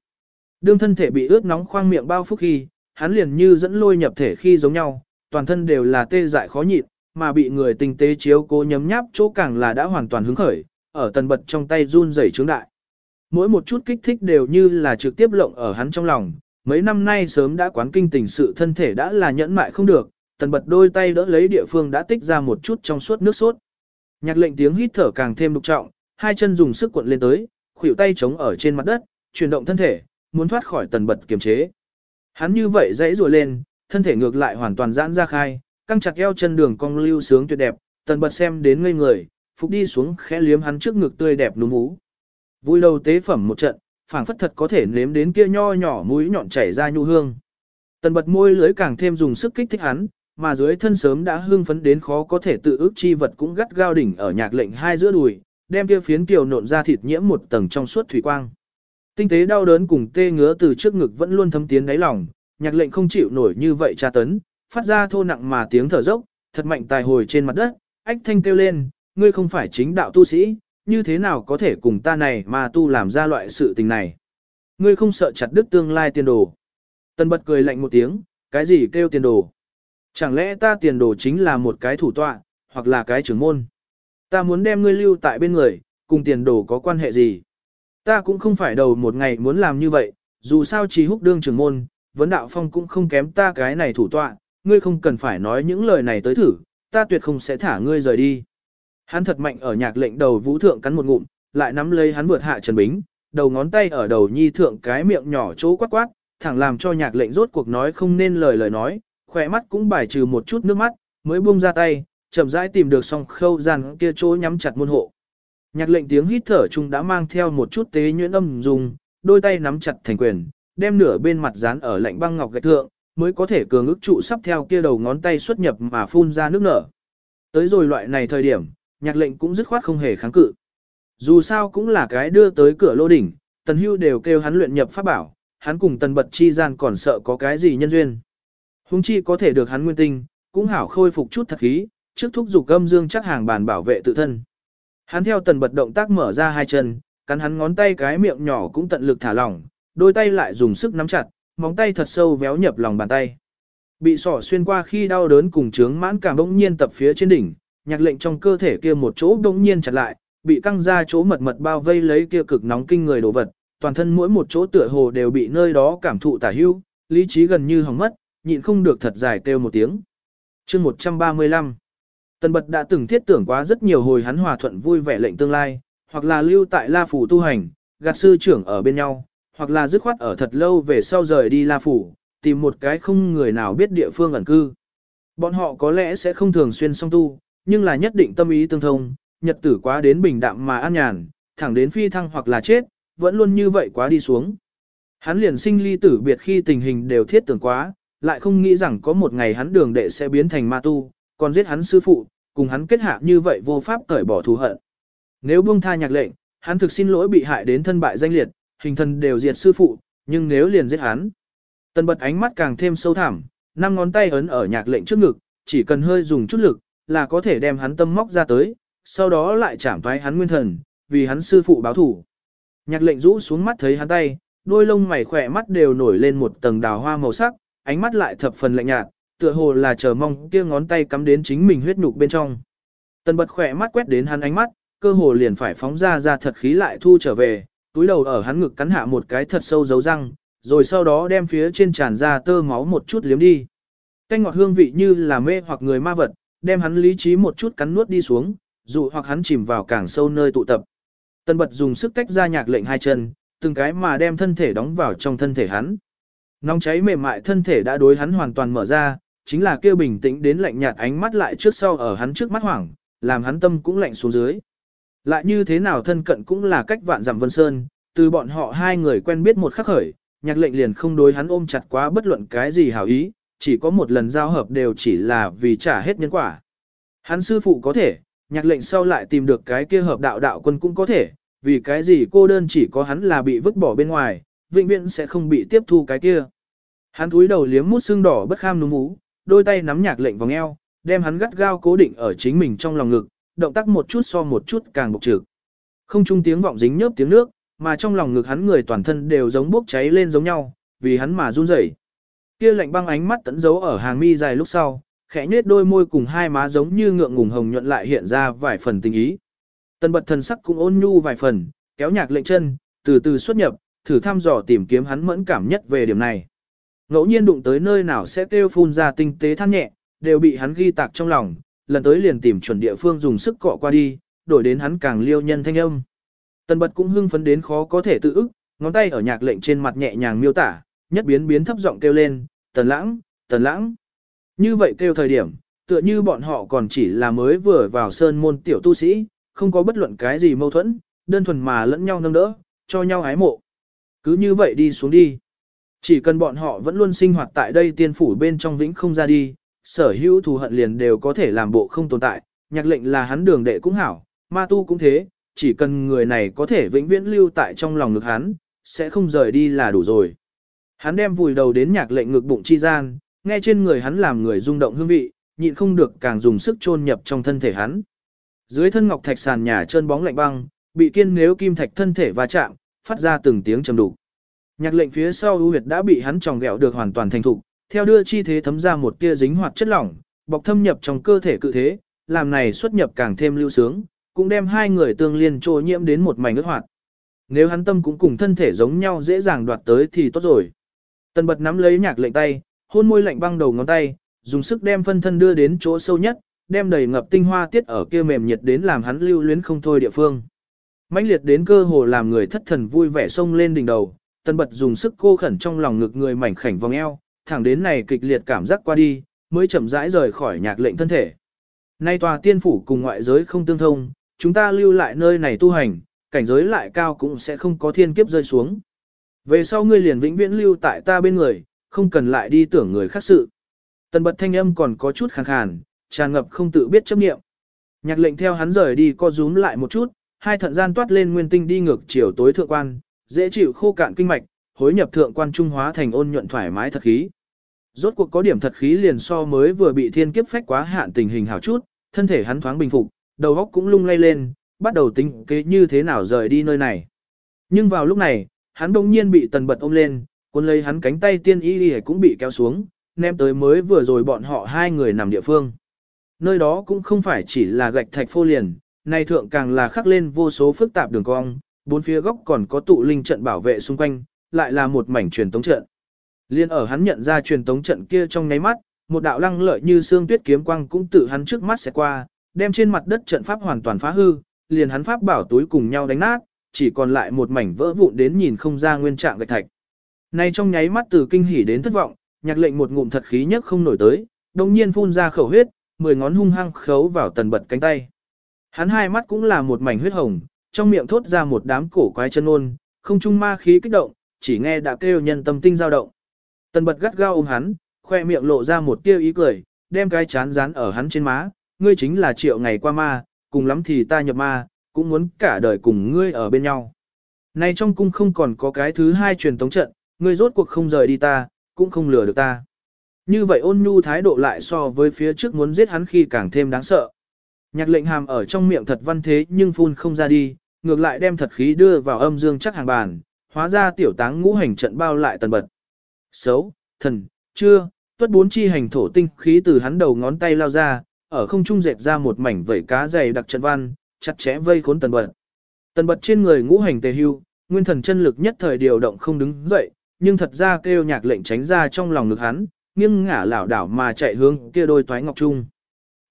Đương thân thể bị ướt nóng khoang miệng bao phút khi, hắn liền như dẫn lôi nhập thể khi giống nhau, toàn thân đều là tê dại khó nhịn, mà bị người tinh tế chiếu cố nhấm nháp chỗ càng là đã hoàn toàn hứng khởi, ở tần bật trong tay run rẩy trướng đại. Mỗi một chút kích thích đều như là trực tiếp lộng ở hắn trong lòng, mấy năm nay sớm đã quán kinh tình sự thân thể đã là nhẫn mại không được, tần bật đôi tay đỡ lấy địa phương đã tích ra một chút trong suốt nước sốt. Nhạc lệnh tiếng hít thở càng thêm đục trọng, hai chân dùng sức cuộn lên tới, khuỷu tay chống ở trên mặt đất, chuyển động thân thể, muốn thoát khỏi tần bật kiềm chế. Hắn như vậy dãy rùa lên, thân thể ngược lại hoàn toàn giãn ra khai, căng chặt eo chân đường cong lưu sướng tuyệt đẹp, tần bật xem đến ngây người, phục đi xuống khẽ liếm hắn trước ngực tươi đẹp núm vú. Vui đầu tế phẩm một trận, phảng phất thật có thể nếm đến kia nho nhỏ mũi nhọn chảy ra nhu hương. Tần bật môi lưới càng thêm dùng sức kích thích hắn, mà dưới thân sớm đã hưng phấn đến khó có thể tự ước chi vật cũng gắt gao đỉnh ở nhạc lệnh hai giữa đùi, đem kia phiến kiều nộn ra thịt nhiễm một tầng trong suốt thủy quang. Tinh tế đau đớn cùng tê ngứa từ trước ngực vẫn luôn thấm tiến đáy lòng, nhạc lệnh không chịu nổi như vậy tra tấn, phát ra thô nặng mà tiếng thở dốc, thật mạnh tài hồi trên mặt đất, ách thanh kêu lên, ngươi không phải chính đạo tu sĩ, như thế nào có thể cùng ta này mà tu làm ra loại sự tình này. Ngươi không sợ chặt đứt tương lai tiền đồ. Tân bật cười lạnh một tiếng, cái gì kêu tiền đồ. Chẳng lẽ ta tiền đồ chính là một cái thủ tọa, hoặc là cái trưởng môn. Ta muốn đem ngươi lưu tại bên người, cùng tiền đồ có quan hệ gì. Ta cũng không phải đầu một ngày muốn làm như vậy, dù sao chỉ húc đương trưởng môn, vấn đạo phong cũng không kém ta cái này thủ tọa, ngươi không cần phải nói những lời này tới thử, ta tuyệt không sẽ thả ngươi rời đi. Hắn thật mạnh ở nhạc lệnh đầu vũ thượng cắn một ngụm, lại nắm lấy hắn vượt hạ Trần Bính, đầu ngón tay ở đầu nhi thượng cái miệng nhỏ chỗ quát quát, thẳng làm cho nhạc lệnh rốt cuộc nói không nên lời lời nói, khỏe mắt cũng bài trừ một chút nước mắt, mới buông ra tay, chậm rãi tìm được song khâu gian kia chỗ nhắm chặt môn hộ. Nhạc lệnh tiếng hít thở chung đã mang theo một chút tế nhuyễn âm dùng, đôi tay nắm chặt thành quyền, đem nửa bên mặt dán ở lạnh băng ngọc gạch thượng, mới có thể cường ức trụ sắp theo kia đầu ngón tay xuất nhập mà phun ra nước nở. Tới rồi loại này thời điểm, nhạc lệnh cũng dứt khoát không hề kháng cự. Dù sao cũng là cái đưa tới cửa lô đỉnh, tần hưu đều kêu hắn luyện nhập pháp bảo, hắn cùng tần bật chi gian còn sợ có cái gì nhân duyên. Hùng chi có thể được hắn nguyên tinh, cũng hảo khôi phục chút thật khí, trước thúc dục âm dương chắc hàng bàn bảo vệ tự thân. Hắn theo tần bật động tác mở ra hai chân, cắn hắn ngón tay cái miệng nhỏ cũng tận lực thả lỏng, đôi tay lại dùng sức nắm chặt, móng tay thật sâu véo nhập lòng bàn tay. Bị sỏ xuyên qua khi đau đớn cùng chướng mãn cảm bỗng nhiên tập phía trên đỉnh, nhạc lệnh trong cơ thể kia một chỗ bỗng nhiên chặt lại, bị căng ra chỗ mật mật bao vây lấy kia cực nóng kinh người đồ vật, toàn thân mỗi một chỗ tựa hồ đều bị nơi đó cảm thụ tả hữu, lý trí gần như hỏng mất, nhịn không được thật dài kêu một tiếng. chương 135 Tần bật đã từng thiết tưởng quá rất nhiều hồi hắn hòa thuận vui vẻ lệnh tương lai, hoặc là lưu tại La Phủ tu hành, gạt sư trưởng ở bên nhau, hoặc là dứt khoát ở thật lâu về sau rời đi La Phủ, tìm một cái không người nào biết địa phương ẩn cư. Bọn họ có lẽ sẽ không thường xuyên song tu, nhưng là nhất định tâm ý tương thông, nhật tử quá đến bình đạm mà an nhàn, thẳng đến phi thăng hoặc là chết, vẫn luôn như vậy quá đi xuống. Hắn liền sinh ly tử biệt khi tình hình đều thiết tưởng quá, lại không nghĩ rằng có một ngày hắn đường đệ sẽ biến thành ma tu, còn giết hắn sư phụ, cùng hắn kết hạ như vậy vô pháp cởi bỏ thù hận. Nếu buông tha nhạc lệnh, hắn thực xin lỗi bị hại đến thân bại danh liệt, hình thân đều diệt sư phụ, nhưng nếu liền giết hắn. Tần bật ánh mắt càng thêm sâu thẳm, năm ngón tay ấn ở nhạc lệnh trước ngực, chỉ cần hơi dùng chút lực, là có thể đem hắn tâm móc ra tới, sau đó lại chạm thoái hắn nguyên thần, vì hắn sư phụ báo thủ. Nhạc lệnh rũ xuống mắt thấy hắn tay, đôi lông mày khỏe mắt đều nổi lên một tầng đào hoa màu sắc, ánh mắt lại thập phần lạnh nhạt, tựa hồ là chờ mong kia ngón tay cắm đến chính mình huyết nhục bên trong. Tần bật khỏe mắt quét đến hắn ánh mắt, cơ hồ liền phải phóng ra ra thật khí lại thu trở về, túi đầu ở hắn ngực cắn hạ một cái thật sâu dấu răng, rồi sau đó đem phía trên tràn ra tơ máu một chút liếm đi. Canh ngọt hương vị như là mê hoặc người ma vật, đem hắn lý trí một chút cắn nuốt đi xuống, dụ hoặc hắn chìm vào càng sâu nơi tụ tập. Tần bật dùng sức tách ra nhạc lệnh hai chân, từng cái mà đem thân thể đóng vào trong thân thể hắn. Nóng cháy mềm mại thân thể đã đối hắn hoàn toàn mở ra, chính là kêu bình tĩnh đến lạnh nhạt ánh mắt lại trước sau ở hắn trước mắt hoảng, làm hắn tâm cũng lạnh xuống dưới. Lại như thế nào thân cận cũng là cách vạn dặm vân sơn, từ bọn họ hai người quen biết một khắc khởi, nhạc lệnh liền không đối hắn ôm chặt quá bất luận cái gì hảo ý, chỉ có một lần giao hợp đều chỉ là vì trả hết nhân quả. Hắn sư phụ có thể, nhạc lệnh sau lại tìm được cái kia hợp đạo đạo quân cũng có thể, vì cái gì cô đơn chỉ có hắn là bị vứt bỏ bên ngoài, vĩnh viễn sẽ không bị tiếp thu cái kia. Hắn cúi đầu liếm mút xương đỏ bất kham núm vú, đôi tay nắm nhạc lệnh vòng eo, đem hắn gắt gao cố định ở chính mình trong lòng ngực, động tác một chút so một chút càng bộc trực. Không trung tiếng vọng dính nhớp tiếng nước, mà trong lòng ngực hắn người toàn thân đều giống bốc cháy lên giống nhau, vì hắn mà run rẩy. Kia lạnh băng ánh mắt tẫn giấu ở hàng mi dài lúc sau, khẽ nhếch đôi môi cùng hai má giống như ngượng ngùng hồng nhuận lại hiện ra vài phần tình ý. Tần bật thần sắc cũng ôn nhu vài phần, kéo nhạc lệnh chân, từ từ xuất nhập, thử thăm dò tìm kiếm hắn mẫn cảm nhất về điểm này. Ngẫu nhiên đụng tới nơi nào sẽ kêu phun ra tinh tế than nhẹ, đều bị hắn ghi tạc trong lòng, lần tới liền tìm chuẩn địa phương dùng sức cọ qua đi, đổi đến hắn càng liêu nhân thanh âm. Tần bật cũng hưng phấn đến khó có thể tự ức, ngón tay ở nhạc lệnh trên mặt nhẹ nhàng miêu tả, nhất biến biến thấp giọng kêu lên, tần lãng, tần lãng. Như vậy kêu thời điểm, tựa như bọn họ còn chỉ là mới vừa vào sơn môn tiểu tu sĩ, không có bất luận cái gì mâu thuẫn, đơn thuần mà lẫn nhau nâng đỡ, cho nhau ái mộ. Cứ như vậy đi xuống đi. Chỉ cần bọn họ vẫn luôn sinh hoạt tại đây tiên phủ bên trong vĩnh không ra đi, sở hữu thù hận liền đều có thể làm bộ không tồn tại, nhạc lệnh là hắn đường đệ cũng hảo, ma tu cũng thế, chỉ cần người này có thể vĩnh viễn lưu tại trong lòng ngực hắn, sẽ không rời đi là đủ rồi. Hắn đem vùi đầu đến nhạc lệnh ngực bụng chi gian, nghe trên người hắn làm người rung động hương vị, nhịn không được càng dùng sức chôn nhập trong thân thể hắn. Dưới thân ngọc thạch sàn nhà trơn bóng lạnh băng, bị kiên nếu kim thạch thân thể va chạm, phát ra từng tiếng trầm đục. Nhạc lệnh phía sau ưu huyệt đã bị hắn tròng gẹo được hoàn toàn thành thục, theo đưa chi thế thấm ra một tia dính hoạt chất lỏng, bọc thâm nhập trong cơ thể cự thế, làm này xuất nhập càng thêm lưu sướng, cũng đem hai người tương liên trô nhiễm đến một mảnh ước hoạt. Nếu hắn tâm cũng cùng thân thể giống nhau dễ dàng đoạt tới thì tốt rồi. Tần bật nắm lấy nhạc lệnh tay, hôn môi lạnh băng đầu ngón tay, dùng sức đem phân thân đưa đến chỗ sâu nhất, đem đầy ngập tinh hoa tiết ở kia mềm nhiệt đến làm hắn lưu luyến không thôi địa phương. mãnh liệt đến cơ hồ làm người thất thần vui vẻ sông lên đỉnh đầu, tần bật dùng sức cô khẩn trong lòng ngực người mảnh khảnh vòng eo, thẳng đến này kịch liệt cảm giác qua đi, mới chậm rãi rời khỏi nhạc lệnh thân thể. Nay tòa tiên phủ cùng ngoại giới không tương thông, chúng ta lưu lại nơi này tu hành, cảnh giới lại cao cũng sẽ không có thiên kiếp rơi xuống. Về sau ngươi liền vĩnh viễn lưu tại ta bên người, không cần lại đi tưởng người khác sự. Tần bật thanh âm còn có chút khàn khàn, tràn ngập không tự biết chấp nghiệm. Nhạc lệnh theo hắn rời đi co rúm lại một chút, hai thận gian toát lên nguyên tinh đi ngược chiều tối thượng quan, dễ chịu khô cạn kinh mạch, hối nhập thượng quan trung hóa thành ôn nhuận thoải mái thật khí. Rốt cuộc có điểm thật khí liền so mới vừa bị thiên kiếp phách quá hạn tình hình hảo chút, thân thể hắn thoáng bình phục, đầu óc cũng lung lay lên, bắt đầu tính kế như thế nào rời đi nơi này. Nhưng vào lúc này, hắn đông nhiên bị tần bật ôm lên, cuốn lấy hắn cánh tay tiên y đi cũng bị kéo xuống, ném tới mới vừa rồi bọn họ hai người nằm địa phương. Nơi đó cũng không phải chỉ là gạch thạch phô liền, nay thượng càng là khắc lên vô số phức tạp đường cong, bốn phía góc còn có tụ linh trận bảo vệ xung quanh, lại là một mảnh truyền tống trận. Liên ở hắn nhận ra truyền tống trận kia trong nháy mắt, một đạo lăng lợi như xương tuyết kiếm quang cũng tự hắn trước mắt sẽ qua, đem trên mặt đất trận pháp hoàn toàn phá hư, liền hắn pháp bảo túi cùng nhau đánh nát, chỉ còn lại một mảnh vỡ vụn đến nhìn không ra nguyên trạng gạch thạch. Nay trong nháy mắt từ kinh hỉ đến thất vọng, nhạc lệnh một ngụm thật khí nhất không nổi tới, đồng nhiên phun ra khẩu huyết, mười ngón hung hăng khấu vào tần bật cánh tay. Hắn hai mắt cũng là một mảnh huyết hồng, trong miệng thốt ra một đám cổ quái chân ôn, không trung ma khí kích động, chỉ nghe đã kêu nhân tâm tinh dao động. Tần bật gắt gao ôm hắn, khoe miệng lộ ra một tia ý cười, đem cái chán dán ở hắn trên má, ngươi chính là triệu ngày qua ma, cùng lắm thì ta nhập ma, cũng muốn cả đời cùng ngươi ở bên nhau. Nay trong cung không còn có cái thứ hai truyền tống trận, ngươi rốt cuộc không rời đi ta, cũng không lừa được ta. Như vậy ôn nhu thái độ lại so với phía trước muốn giết hắn khi càng thêm đáng sợ. Nhạc lệnh hàm ở trong miệng thật văn thế nhưng phun không ra đi, ngược lại đem thật khí đưa vào âm dương chắc hàng bàn, hóa ra tiểu táng ngũ hành trận bao lại tần bật. Xấu, thần, chưa, tuất bốn chi hành thổ tinh khí từ hắn đầu ngón tay lao ra, ở không trung dệt ra một mảnh vẩy cá dày đặc trận văn, chặt chẽ vây khốn tần bật. Tần bật trên người ngũ hành tề hưu, nguyên thần chân lực nhất thời điều động không đứng dậy, nhưng thật ra kêu nhạc lệnh tránh ra trong lòng ngực hắn, nghiêng ngả lảo đảo mà chạy hướng kia đôi toái ngọc trung.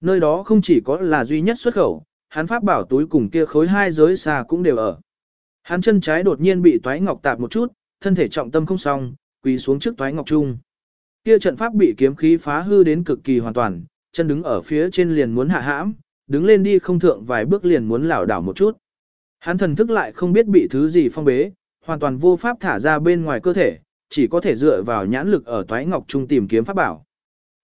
Nơi đó không chỉ có là duy nhất xuất khẩu, hắn pháp bảo túi cùng kia khối hai giới xa cũng đều ở. Hắn chân trái đột nhiên bị toái ngọc tạp một chút, thân thể trọng tâm không xong, quỳ xuống trước toái ngọc trung. Kia trận pháp bị kiếm khí phá hư đến cực kỳ hoàn toàn, chân đứng ở phía trên liền muốn hạ hãm, đứng lên đi không thượng vài bước liền muốn lảo đảo một chút. Hắn thần thức lại không biết bị thứ gì phong bế, hoàn toàn vô pháp thả ra bên ngoài cơ thể, chỉ có thể dựa vào nhãn lực ở toái ngọc trung tìm kiếm pháp bảo.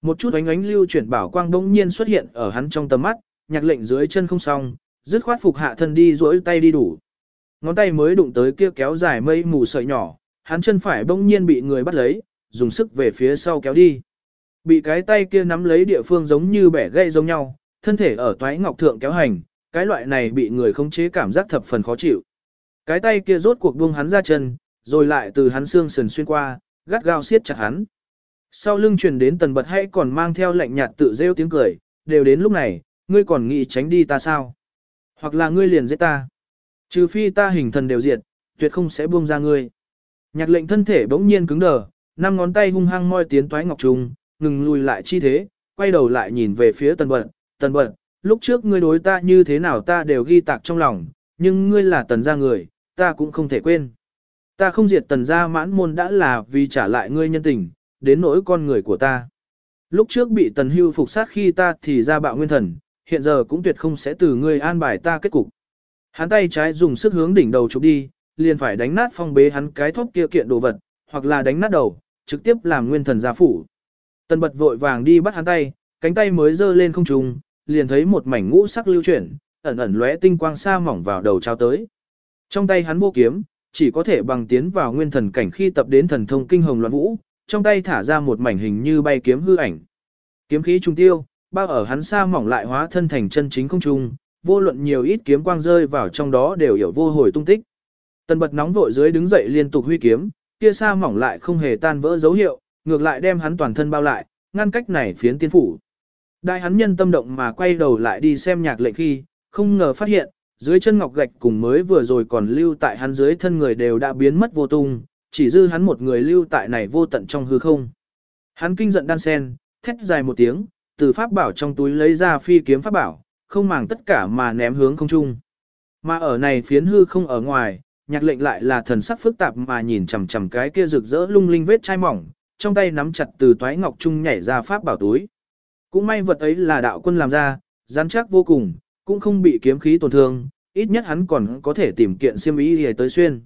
Một chút ánh ánh lưu chuyển bảo quang bỗng nhiên xuất hiện ở hắn trong tầm mắt, nhạc lệnh dưới chân không xong, dứt khoát phục hạ thân đi duỗi tay đi đủ. Ngón tay mới đụng tới kia kéo dài mây mù sợi nhỏ, hắn chân phải bỗng nhiên bị người bắt lấy, dùng sức về phía sau kéo đi. Bị cái tay kia nắm lấy địa phương giống như bẻ gây giống nhau, thân thể ở toái ngọc thượng kéo hành, cái loại này bị người khống chế cảm giác thập phần khó chịu. Cái tay kia rốt cuộc buông hắn ra chân, rồi lại từ hắn xương sườn xuyên qua, gắt gao siết chặt hắn. Sau lưng truyền đến tần bật hay còn mang theo lạnh nhạt tự rêu tiếng cười, đều đến lúc này, ngươi còn nghĩ tránh đi ta sao? Hoặc là ngươi liền giết ta. Trừ phi ta hình thần đều diệt, tuyệt không sẽ buông ra ngươi. Nhạc lệnh thân thể bỗng nhiên cứng đờ, năm ngón tay hung hăng moi tiến toái ngọc trùng, ngừng lùi lại chi thế, quay đầu lại nhìn về phía tần bận tần bận lúc trước ngươi đối ta như thế nào ta đều ghi tạc trong lòng, nhưng ngươi là tần gia người, ta cũng không thể quên. Ta không diệt tần gia mãn môn đã là vì trả lại ngươi nhân tình, đến nỗi con người của ta. Lúc trước bị tần hưu phục sát khi ta thì ra bạo nguyên thần, hiện giờ cũng tuyệt không sẽ từ ngươi an bài ta kết cục. Hắn tay trái dùng sức hướng đỉnh đầu chụp đi, liền phải đánh nát phong bế hắn cái thốc kia kiện đồ vật, hoặc là đánh nát đầu, trực tiếp làm nguyên thần gia phủ. Tần bật vội vàng đi bắt hắn tay, cánh tay mới giơ lên không trung, liền thấy một mảnh ngũ sắc lưu chuyển, ẩn ẩn lóe tinh quang xa mỏng vào đầu trao tới. Trong tay hắn vô kiếm, chỉ có thể bằng tiến vào nguyên thần cảnh khi tập đến thần thông kinh hồng loạn vũ, trong tay thả ra một mảnh hình như bay kiếm hư ảnh. Kiếm khí trung tiêu, bao ở hắn xa mỏng lại hóa thân thành chân chính không trung, vô luận nhiều ít kiếm quang rơi vào trong đó đều hiểu vô hồi tung tích. Tần bật nóng vội dưới đứng dậy liên tục huy kiếm, kia xa mỏng lại không hề tan vỡ dấu hiệu, ngược lại đem hắn toàn thân bao lại, ngăn cách này phiến tiên phủ. Đại hắn nhân tâm động mà quay đầu lại đi xem nhạc lệnh khi, không ngờ phát hiện, dưới chân ngọc gạch cùng mới vừa rồi còn lưu tại hắn dưới thân người đều đã biến mất vô tung, chỉ dư hắn một người lưu tại này vô tận trong hư không. Hắn kinh giận đan sen, thét dài một tiếng, từ pháp bảo trong túi lấy ra phi kiếm pháp bảo, không màng tất cả mà ném hướng không trung. Mà ở này phiến hư không ở ngoài, nhạc lệnh lại là thần sắc phức tạp mà nhìn chằm chằm cái kia rực rỡ lung linh vết chai mỏng, trong tay nắm chặt từ toái ngọc trung nhảy ra pháp bảo túi. Cũng may vật ấy là đạo quân làm ra, rắn chắc vô cùng, cũng không bị kiếm khí tổn thương, ít nhất hắn còn có thể tìm kiện xiêm ý để tới xuyên.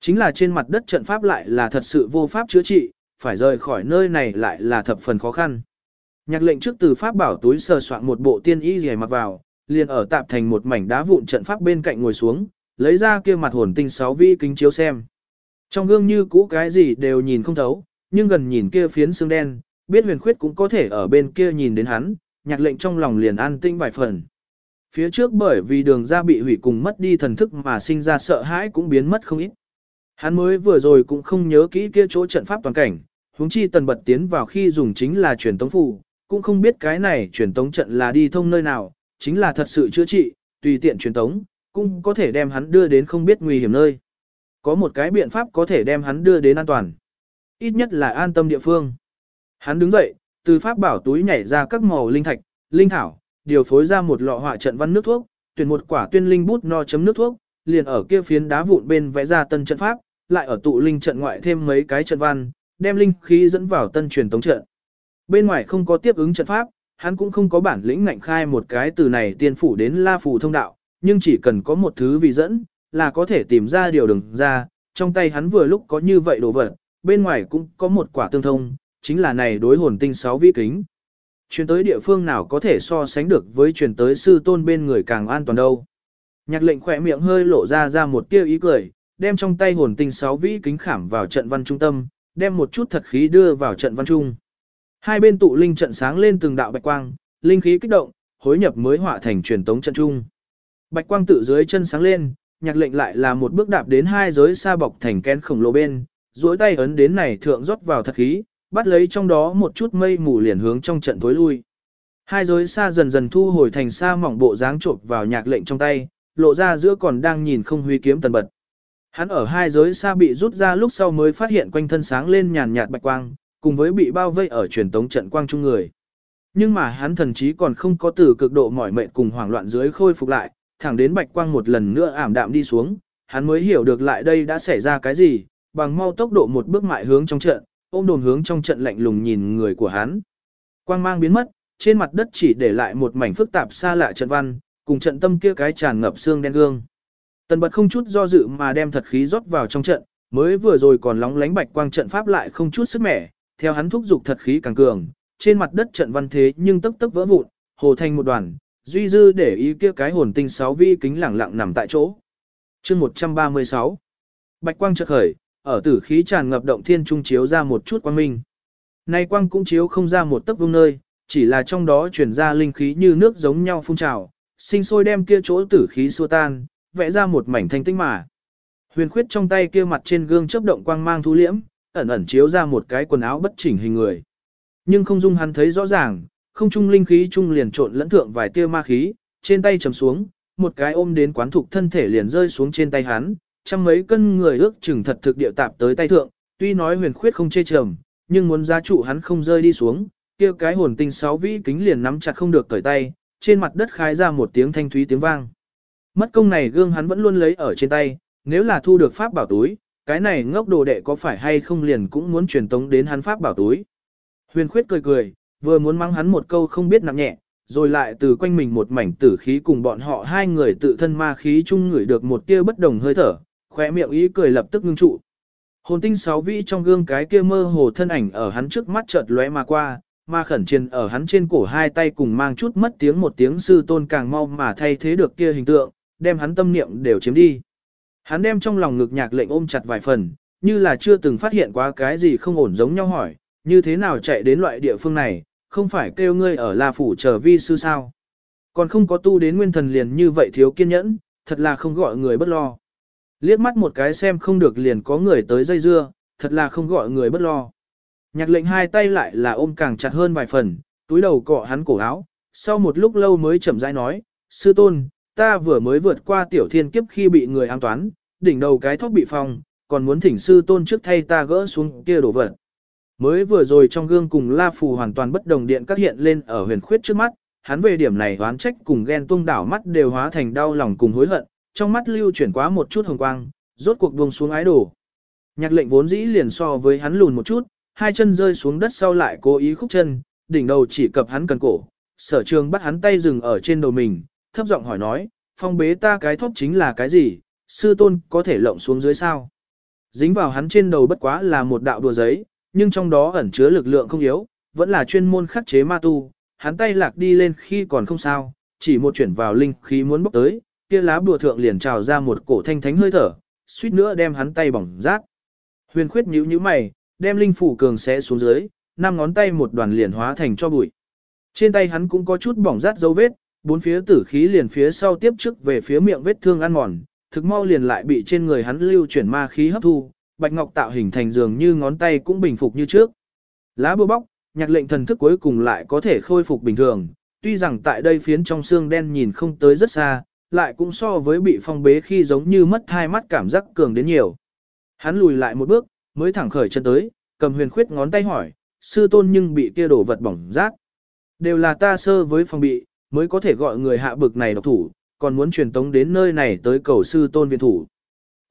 Chính là trên mặt đất trận pháp lại là thật sự vô pháp chữa trị, phải rời khỏi nơi này lại là thập phần khó khăn. Nhạc lệnh trước từ pháp bảo túi sờ soạn một bộ tiên y rìa mặc vào, liền ở tạp thành một mảnh đá vụn trận pháp bên cạnh ngồi xuống, lấy ra kia mặt hồn tinh sáu vi kính chiếu xem. Trong gương như cũ cái gì đều nhìn không thấu, nhưng gần nhìn kia phiến xương đen, biết huyền khuyết cũng có thể ở bên kia nhìn đến hắn, nhạc lệnh trong lòng liền an tinh vài phần. Phía trước bởi vì đường ra bị hủy cùng mất đi thần thức mà sinh ra sợ hãi cũng biến mất không ít. Hắn mới vừa rồi cũng không nhớ kỹ kia chỗ trận pháp toàn cảnh, huống chi tần bật tiến vào khi dùng chính là truyền tống phù, cũng không biết cái này truyền tống trận là đi thông nơi nào, chính là thật sự chữa trị, tùy tiện truyền tống, cũng có thể đem hắn đưa đến không biết nguy hiểm nơi. Có một cái biện pháp có thể đem hắn đưa đến an toàn. Ít nhất là an tâm địa phương. Hắn đứng dậy, từ pháp bảo túi nhảy ra các màu linh thạch, linh thảo, điều phối ra một lọ họa trận văn nước thuốc, tuyển một quả tuyên linh bút no chấm nước thuốc, liền ở kia phiến đá vụn bên vẽ ra tân trận pháp, lại ở tụ linh trận ngoại thêm mấy cái trận văn, đem linh khí dẫn vào tân truyền tống trận. Bên ngoài không có tiếp ứng trận pháp, hắn cũng không có bản lĩnh ngạnh khai một cái từ này tiên phủ đến la phủ thông đạo, nhưng chỉ cần có một thứ vì dẫn, là có thể tìm ra điều đường ra, trong tay hắn vừa lúc có như vậy đồ vật, bên ngoài cũng có một quả tương thông, chính là này đối hồn tinh sáu vi kính. Chuyển tới địa phương nào có thể so sánh được với chuyển tới sư tôn bên người càng an toàn đâu. Nhạc lệnh khỏe miệng hơi lộ ra ra một tia ý cười, đem trong tay hồn tinh sáu vĩ kính khảm vào trận văn trung tâm, đem một chút thật khí đưa vào trận văn trung. Hai bên tụ linh trận sáng lên từng đạo bạch quang, linh khí kích động, hối nhập mới họa thành truyền tống trận trung. Bạch quang tự dưới chân sáng lên, nhạc lệnh lại là một bước đạp đến hai giới xa bọc thành kén khổng lồ bên, duỗi tay ấn đến này thượng rót vào thật khí, bắt lấy trong đó một chút mây mù liền hướng trong trận tối lui. Hai giới xa dần dần thu hồi thành xa mỏng bộ dáng trộp vào nhạc lệnh trong tay, lộ ra giữa còn đang nhìn không huy kiếm tần bật. Hắn ở hai giới xa bị rút ra lúc sau mới phát hiện quanh thân sáng lên nhàn nhạt bạch quang, cùng với bị bao vây ở truyền tống trận quang trung người. Nhưng mà hắn thần chí còn không có từ cực độ mỏi mệt cùng hoảng loạn dưới khôi phục lại, thẳng đến bạch quang một lần nữa ảm đạm đi xuống, hắn mới hiểu được lại đây đã xảy ra cái gì, bằng mau tốc độ một bước mại hướng trong trận, ôm đồn hướng trong trận lạnh lùng nhìn người của hắn. Quang mang biến mất, trên mặt đất chỉ để lại một mảnh phức tạp xa lạ trận văn, cùng trận tâm kia cái tràn ngập xương đen gương. Tần bật không chút do dự mà đem thật khí rót vào trong trận, mới vừa rồi còn lóng lánh bạch quang trận pháp lại không chút sức mẻ, theo hắn thúc dục thật khí càng cường, trên mặt đất trận văn thế nhưng tấp tấp vỡ vụn, hồ thành một đoàn, duy dư để ý kia cái hồn tinh sáu vi kính lẳng lặng nằm tại chỗ. Chương 136 Bạch quang chợt khởi, ở tử khí tràn ngập động thiên trung chiếu ra một chút quang minh. Nay quang cũng chiếu không ra một tấc vương nơi, chỉ là trong đó truyền ra linh khí như nước giống nhau phun trào, sinh sôi đem kia chỗ tử khí xua tan, vẽ ra một mảnh thanh tinh mà. Huyền khuyết trong tay kia mặt trên gương chớp động quang mang thu liễm, ẩn ẩn chiếu ra một cái quần áo bất chỉnh hình người. Nhưng không dung hắn thấy rõ ràng, không trung linh khí trung liền trộn lẫn thượng vài tia ma khí, trên tay trầm xuống, một cái ôm đến quán thục thân thể liền rơi xuống trên tay hắn, trăm mấy cân người ước chừng thật thực địa tạp tới tay thượng, tuy nói huyền khuyết không chê trầm, nhưng muốn giá trụ hắn không rơi đi xuống, kia cái hồn tinh sáu vĩ kính liền nắm chặt không được cởi tay, trên mặt đất khai ra một tiếng thanh thúy tiếng vang. Mất công này gương hắn vẫn luôn lấy ở trên tay, nếu là thu được pháp bảo túi, cái này ngốc đồ đệ có phải hay không liền cũng muốn truyền tống đến hắn pháp bảo túi. Huyền khuyết cười cười, vừa muốn mắng hắn một câu không biết nặng nhẹ, rồi lại từ quanh mình một mảnh tử khí cùng bọn họ hai người tự thân ma khí chung ngửi được một tia bất đồng hơi thở, khóe miệng ý cười lập tức ngưng trụ. Hồn tinh sáu vĩ trong gương cái kia mơ hồ thân ảnh ở hắn trước mắt chợt lóe mà qua, ma khẩn triền ở hắn trên cổ hai tay cùng mang chút mất tiếng một tiếng sư tôn càng mau mà thay thế được kia hình tượng, đem hắn tâm niệm đều chiếm đi. Hắn đem trong lòng ngực nhạc lệnh ôm chặt vài phần, như là chưa từng phát hiện quá cái gì không ổn giống nhau hỏi, như thế nào chạy đến loại địa phương này, không phải kêu ngươi ở La Phủ chờ vi sư sao. Còn không có tu đến nguyên thần liền như vậy thiếu kiên nhẫn, thật là không gọi người bất lo. Liếc mắt một cái xem không được liền có người tới dây dưa, thật là không gọi người bất lo. Nhạc lệnh hai tay lại là ôm càng chặt hơn vài phần, túi đầu cọ hắn cổ áo, sau một lúc lâu mới chậm rãi nói, sư tôn, ta vừa mới vượt qua tiểu thiên kiếp khi bị người an toán, đỉnh đầu cái thóc bị phong, còn muốn thỉnh sư tôn trước thay ta gỡ xuống kia đổ vật. Mới vừa rồi trong gương cùng La Phù hoàn toàn bất đồng điện các hiện lên ở huyền khuyết trước mắt, hắn về điểm này oán trách cùng ghen tuông đảo mắt đều hóa thành đau lòng cùng hối hận, trong mắt lưu chuyển quá một chút hồng quang, rốt cuộc buông xuống ái đổ. Nhạc lệnh vốn dĩ liền so với hắn lùn một chút, hai chân rơi xuống đất sau lại cố ý khúc chân, đỉnh đầu chỉ cập hắn cần cổ, sở trường bắt hắn tay dừng ở trên đầu mình, thấp giọng hỏi nói, phong bế ta cái thóp chính là cái gì, sư tôn có thể lộng xuống dưới sao. Dính vào hắn trên đầu bất quá là một đạo đùa giấy, nhưng trong đó ẩn chứa lực lượng không yếu, vẫn là chuyên môn khắc chế ma tu, hắn tay lạc đi lên khi còn không sao, chỉ một chuyển vào linh khí muốn bốc tới, kia lá bùa thượng liền trào ra một cổ thanh thánh hơi thở, suýt nữa đem hắn tay bỏng rát. Huyền khuyết nhíu nhíu mày, đem linh phủ cường sẽ xuống dưới, năm ngón tay một đoàn liền hóa thành cho bụi. Trên tay hắn cũng có chút bỏng rát dấu vết, bốn phía tử khí liền phía sau tiếp trước về phía miệng vết thương ăn mòn, thực mau liền lại bị trên người hắn lưu chuyển ma khí hấp thu, bạch ngọc tạo hình thành dường như ngón tay cũng bình phục như trước. Lá bùa bóc, nhạc lệnh thần thức cuối cùng lại có thể khôi phục bình thường, tuy rằng tại đây phiến trong xương đen nhìn không tới rất xa, lại cũng so với bị phong bế khi giống như mất hai mắt cảm giác cường đến nhiều. Hắn lùi lại một bước, mới thẳng khởi chân tới, cầm huyền khuyết ngón tay hỏi, sư tôn nhưng bị kia đổ vật bỏng rát. Đều là ta sơ với phòng bị, mới có thể gọi người hạ bực này độc thủ, còn muốn truyền tống đến nơi này tới cầu sư tôn viện thủ.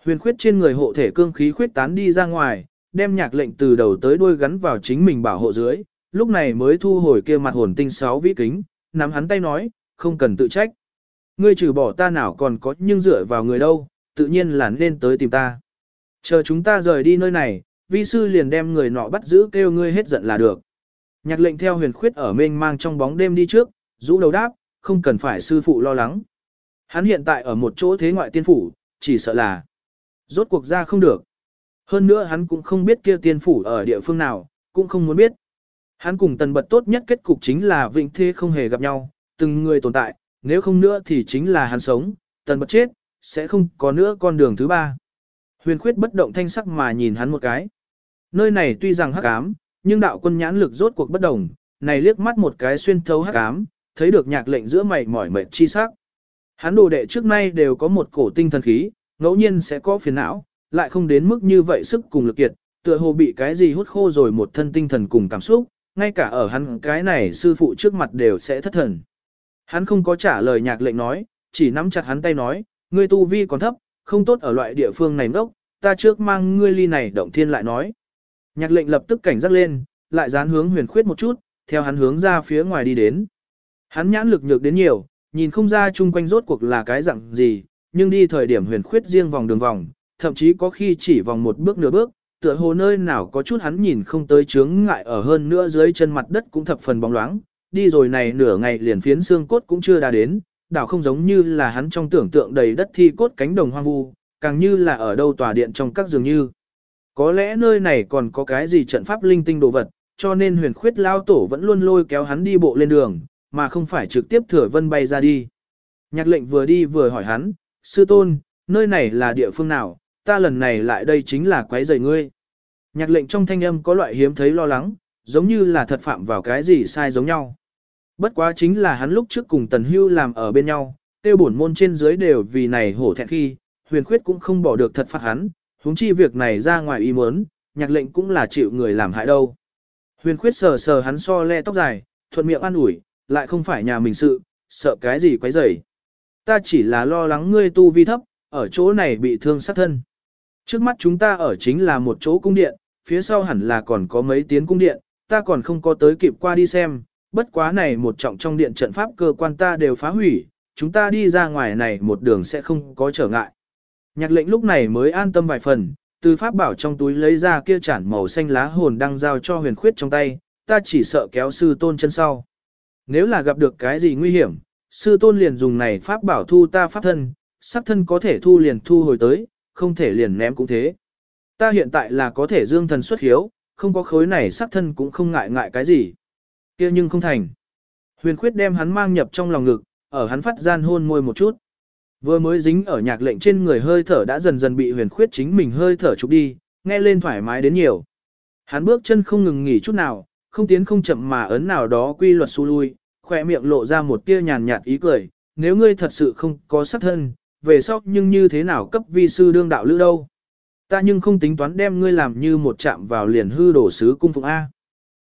Huyền khuyết trên người hộ thể cương khí khuyết tán đi ra ngoài, đem nhạc lệnh từ đầu tới đuôi gắn vào chính mình bảo hộ dưới, lúc này mới thu hồi kia mặt hồn tinh sáu vĩ kính, nắm hắn tay nói, không cần tự trách. Ngươi trừ bỏ ta nào còn có nhưng dựa vào người đâu, tự nhiên là nên tới tìm ta. Chờ chúng ta rời đi nơi này, vi sư liền đem người nọ bắt giữ kêu ngươi hết giận là được. Nhạc lệnh theo huyền khuyết ở mênh mang trong bóng đêm đi trước, rũ đầu đáp, không cần phải sư phụ lo lắng. Hắn hiện tại ở một chỗ thế ngoại tiên phủ, chỉ sợ là rốt cuộc ra không được. Hơn nữa hắn cũng không biết kia tiên phủ ở địa phương nào, cũng không muốn biết. Hắn cùng tần bật tốt nhất kết cục chính là vĩnh thế không hề gặp nhau, từng người tồn tại, nếu không nữa thì chính là hắn sống, tần bật chết, sẽ không có nữa con đường thứ ba. Huyền khuyết bất động thanh sắc mà nhìn hắn một cái. Nơi này tuy rằng hắc ám, nhưng đạo quân nhãn lực rốt cuộc bất đồng, này liếc mắt một cái xuyên thấu hắc ám, thấy được nhạc lệnh giữa mày mỏi mệt chi sắc. Hắn đồ đệ trước nay đều có một cổ tinh thần khí, ngẫu nhiên sẽ có phiền não, lại không đến mức như vậy sức cùng lực kiệt, tựa hồ bị cái gì hút khô rồi một thân tinh thần cùng cảm xúc, ngay cả ở hắn cái này sư phụ trước mặt đều sẽ thất thần. Hắn không có trả lời nhạc lệnh nói, chỉ nắm chặt hắn tay nói, ngươi tu vi còn thấp, không tốt ở loại địa phương này ngốc, ta trước mang ngươi ly này động thiên lại nói. Nhạc lệnh lập tức cảnh giác lên, lại dán hướng huyền khuyết một chút, theo hắn hướng ra phía ngoài đi đến. Hắn nhãn lực nhược đến nhiều, nhìn không ra chung quanh rốt cuộc là cái dạng gì, nhưng đi thời điểm huyền khuyết riêng vòng đường vòng, thậm chí có khi chỉ vòng một bước nửa bước, tựa hồ nơi nào có chút hắn nhìn không tới chướng ngại ở hơn nữa dưới chân mặt đất cũng thập phần bóng loáng, đi rồi này nửa ngày liền phiến xương cốt cũng chưa đã đến, đảo không giống như là hắn trong tưởng tượng đầy đất thi cốt cánh đồng hoang vu, càng như là ở đâu tòa điện trong các giường như. Có lẽ nơi này còn có cái gì trận pháp linh tinh đồ vật, cho nên huyền khuyết lao tổ vẫn luôn lôi kéo hắn đi bộ lên đường, mà không phải trực tiếp thừa vân bay ra đi. Nhạc lệnh vừa đi vừa hỏi hắn, sư tôn, nơi này là địa phương nào, ta lần này lại đây chính là quấy rầy ngươi. Nhạc lệnh trong thanh âm có loại hiếm thấy lo lắng, giống như là thật phạm vào cái gì sai giống nhau. Bất quá chính là hắn lúc trước cùng Tần Hưu làm ở bên nhau, tiêu bổn môn trên dưới đều vì này hổ thẹn khi, huyền khuyết cũng không bỏ được thật phạt hắn, huống chi việc này ra ngoài ý muốn, nhạc lệnh cũng là chịu người làm hại đâu. Huyền khuyết sờ sờ hắn so le tóc dài, thuận miệng an ủi, lại không phải nhà mình sự, sợ cái gì quấy rầy. Ta chỉ là lo lắng ngươi tu vi thấp, ở chỗ này bị thương sát thân. Trước mắt chúng ta ở chính là một chỗ cung điện, phía sau hẳn là còn có mấy tiến cung điện, ta còn không có tới kịp qua đi xem, bất quá này một trọng trong điện trận pháp cơ quan ta đều phá hủy, chúng ta đi ra ngoài này một đường sẽ không có trở ngại. Nhạc lệnh lúc này mới an tâm vài phần, từ pháp bảo trong túi lấy ra kia chản màu xanh lá hồn đang giao cho huyền khuyết trong tay, ta chỉ sợ kéo sư tôn chân sau. Nếu là gặp được cái gì nguy hiểm, sư tôn liền dùng này pháp bảo thu ta pháp thân, sắc thân có thể thu liền thu hồi tới, không thể liền ném cũng thế. Ta hiện tại là có thể dương thần xuất hiếu, không có khối này sắc thân cũng không ngại ngại cái gì. kia nhưng không thành. Huyền khuyết đem hắn mang nhập trong lòng ngực, ở hắn phát gian hôn môi một chút. Vừa mới dính ở nhạc lệnh trên người hơi thở đã dần dần bị huyền khuyết chính mình hơi thở trục đi, nghe lên thoải mái đến nhiều. Hắn bước chân không ngừng nghỉ chút nào, không tiến không chậm mà ấn nào đó quy luật su lui, khỏe miệng lộ ra một tia nhàn nhạt ý cười, nếu ngươi thật sự không có sát thân, về sau nhưng như thế nào cấp vi sư đương đạo lữ đâu. Ta nhưng không tính toán đem ngươi làm như một chạm vào liền hư đổ sứ cung phụng A.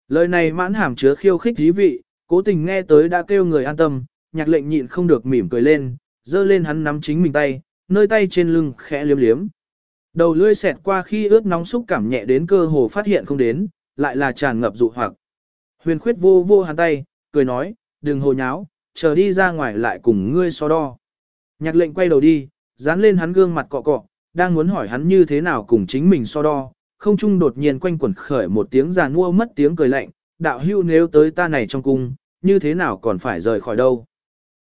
Lời này mãn hàm chứa khiêu khích dí vị, cố tình nghe tới đã kêu người an tâm, nhạc lệnh nhịn không được mỉm cười lên, dơ lên hắn nắm chính mình tay, nơi tay trên lưng khẽ liếm liếm. Đầu lưỡi xẹt qua khi ướt nóng xúc cảm nhẹ đến cơ hồ phát hiện không đến, lại là tràn ngập dụ hoặc. Huyền khuyết vô vô hắn tay, cười nói, đừng hồ nháo, chờ đi ra ngoài lại cùng ngươi so đo. Nhạc lệnh quay đầu đi, dán lên hắn gương mặt cọ cọ, đang muốn hỏi hắn như thế nào cùng chính mình so đo, không trung đột nhiên quanh quẩn khởi một tiếng giàn mua mất tiếng cười lạnh, đạo hưu nếu tới ta này trong cung, như thế nào còn phải rời khỏi đâu.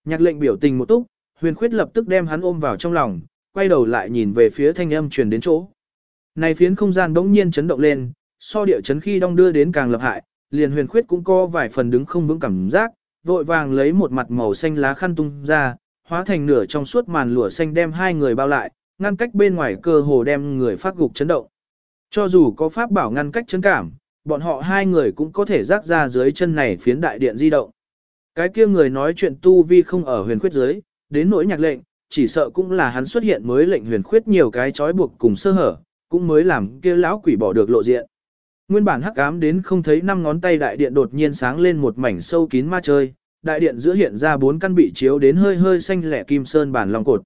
Nhạc lệnh biểu tình một túc, huyền khuyết lập tức đem hắn ôm vào trong lòng, quay đầu lại nhìn về phía thanh âm truyền đến chỗ. Này phiến không gian bỗng nhiên chấn động lên, so địa chấn khi đong đưa đến càng lập hại, liền huyền khuyết cũng có vài phần đứng không vững cảm giác, vội vàng lấy một mặt màu xanh lá khăn tung ra, hóa thành nửa trong suốt màn lụa xanh đem hai người bao lại, ngăn cách bên ngoài cơ hồ đem người phát gục chấn động. Cho dù có pháp bảo ngăn cách chấn cảm, bọn họ hai người cũng có thể rác ra dưới chân này phiến đại điện di động. Cái kia người nói chuyện tu vi không ở huyền khuyết dưới, đến nỗi nhạc lệnh, chỉ sợ cũng là hắn xuất hiện mới lệnh huyền khuyết nhiều cái trói buộc cùng sơ hở, cũng mới làm kia lão quỷ bỏ được lộ diện. Nguyên bản hắc ám đến không thấy năm ngón tay đại điện đột nhiên sáng lên một mảnh sâu kín ma chơi, đại điện giữa hiện ra bốn căn bị chiếu đến hơi hơi xanh lẻ kim sơn bản long cột.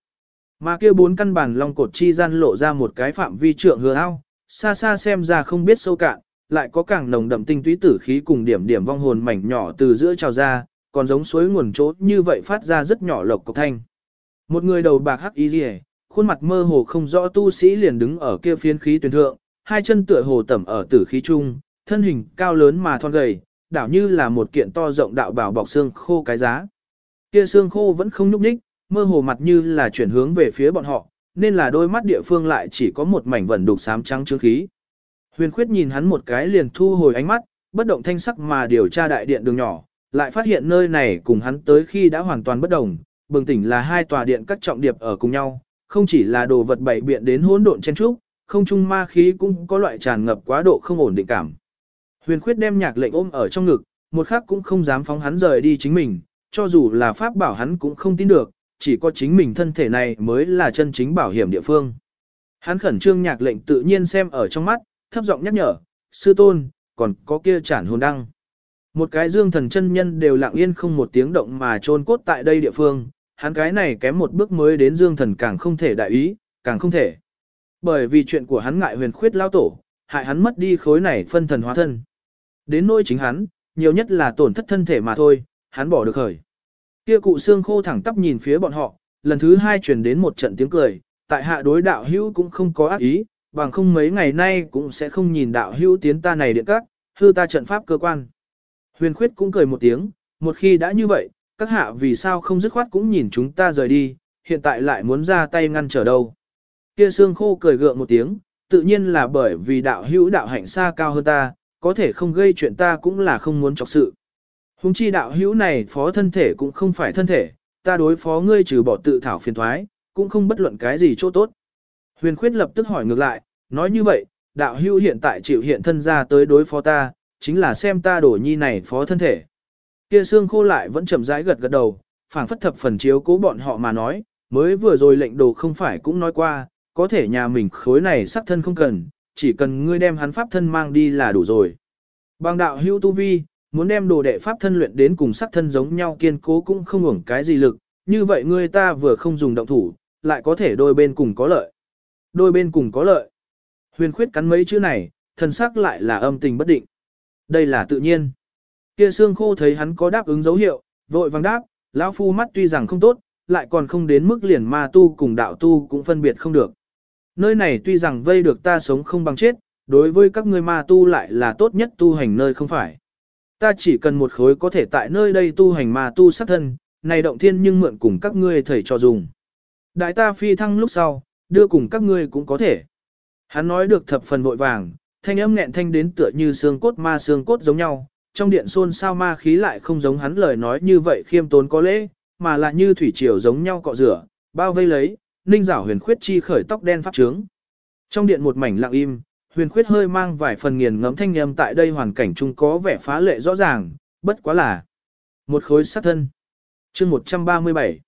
Mà kia bốn căn bản long cột chi gian lộ ra một cái phạm vi trượng hứa ao, xa xa xem ra không biết sâu cạn, lại có càng nồng đậm tinh túy tử khí cùng điểm điểm vong hồn mảnh nhỏ từ giữa trào ra, còn giống suối nguồn chỗ như vậy phát ra rất nhỏ lộc cục thanh. Một người đầu bạc hắc y rìa, khuôn mặt mơ hồ không rõ tu sĩ liền đứng ở kia phiến khí tuyển thượng, hai chân tựa hồ tẩm ở tử khí trung, thân hình cao lớn mà thon gầy, đảo như là một kiện to rộng đạo bảo bọc xương khô cái giá. Kia xương khô vẫn không nhúc nhích, mơ hồ mặt như là chuyển hướng về phía bọn họ, nên là đôi mắt địa phương lại chỉ có một mảnh vẩn đục xám trắng trướng khí. Huyền khuyết nhìn hắn một cái liền thu hồi ánh mắt, bất động thanh sắc mà điều tra đại điện đường nhỏ, lại phát hiện nơi này cùng hắn tới khi đã hoàn toàn bất đồng, bừng tỉnh là hai tòa điện cắt trọng điệp ở cùng nhau, không chỉ là đồ vật bảy biện đến hỗn độn chen trúc, không trung ma khí cũng có loại tràn ngập quá độ không ổn định cảm. Huyền khuyết đem nhạc lệnh ôm ở trong ngực, một khắc cũng không dám phóng hắn rời đi chính mình, cho dù là pháp bảo hắn cũng không tin được, chỉ có chính mình thân thể này mới là chân chính bảo hiểm địa phương. Hắn khẩn trương nhạc lệnh tự nhiên xem ở trong mắt, thấp giọng nhắc nhở, sư tôn, còn có kia chản hồn đăng. Một cái dương thần chân nhân đều lặng yên không một tiếng động mà trôn cốt tại đây địa phương, hắn cái này kém một bước mới đến dương thần càng không thể đại ý, càng không thể. Bởi vì chuyện của hắn ngại huyền khuyết lao tổ, hại hắn mất đi khối này phân thần hóa thân. Đến nỗi chính hắn, nhiều nhất là tổn thất thân thể mà thôi, hắn bỏ được khởi. Kia cụ xương khô thẳng tắp nhìn phía bọn họ, lần thứ hai truyền đến một trận tiếng cười, tại hạ đối đạo hữu cũng không có ác ý, bằng không mấy ngày nay cũng sẽ không nhìn đạo hữu tiến ta này điện các, hư ta trận pháp cơ quan. Huyền khuyết cũng cười một tiếng, một khi đã như vậy, các hạ vì sao không dứt khoát cũng nhìn chúng ta rời đi, hiện tại lại muốn ra tay ngăn trở đâu. Kia xương khô cười gượng một tiếng, tự nhiên là bởi vì đạo hữu đạo hạnh xa cao hơn ta, có thể không gây chuyện ta cũng là không muốn chọc sự. Hùng chi đạo hữu này phó thân thể cũng không phải thân thể, ta đối phó ngươi trừ bỏ tự thảo phiền thoái, cũng không bất luận cái gì chỗ tốt. Huyền khuyết lập tức hỏi ngược lại, nói như vậy, đạo hữu hiện tại chịu hiện thân ra tới đối phó ta, chính là xem ta đổ nhi này phó thân thể. Kia xương khô lại vẫn chậm rãi gật gật đầu, phảng phất thập phần chiếu cố bọn họ mà nói, mới vừa rồi lệnh đồ không phải cũng nói qua, có thể nhà mình khối này sắc thân không cần, chỉ cần ngươi đem hắn pháp thân mang đi là đủ rồi. Bằng đạo hữu tu vi, muốn đem đồ đệ pháp thân luyện đến cùng sắc thân giống nhau kiên cố cũng không hưởng cái gì lực, như vậy ngươi ta vừa không dùng động thủ, lại có thể đôi bên cùng có lợi. Đôi bên cùng có lợi. Huyền khuyết cắn mấy chữ này, thần sắc lại là âm tình bất định. Đây là tự nhiên. Kia xương khô thấy hắn có đáp ứng dấu hiệu, vội vàng đáp, lão phu mắt tuy rằng không tốt, lại còn không đến mức liền ma tu cùng đạo tu cũng phân biệt không được. Nơi này tuy rằng vây được ta sống không bằng chết, đối với các ngươi ma tu lại là tốt nhất tu hành nơi không phải. Ta chỉ cần một khối có thể tại nơi đây tu hành ma tu sát thân, này động thiên nhưng mượn cùng các ngươi thầy cho dùng. Đại ta phi thăng lúc sau, đưa cùng các ngươi cũng có thể. Hắn nói được thập phần vội vàng, thanh âm nghẹn thanh đến tựa như xương cốt ma xương cốt giống nhau, trong điện xôn sao ma khí lại không giống hắn lời nói như vậy khiêm tốn có lễ, mà là như thủy triều giống nhau cọ rửa, bao vây lấy, ninh giảo huyền khuyết chi khởi tóc đen pháp trướng. Trong điện một mảnh lặng im, huyền khuyết hơi mang vài phần nghiền ngẫm thanh âm tại đây hoàn cảnh chung có vẻ phá lệ rõ ràng, bất quá là một khối sát thân. chương 137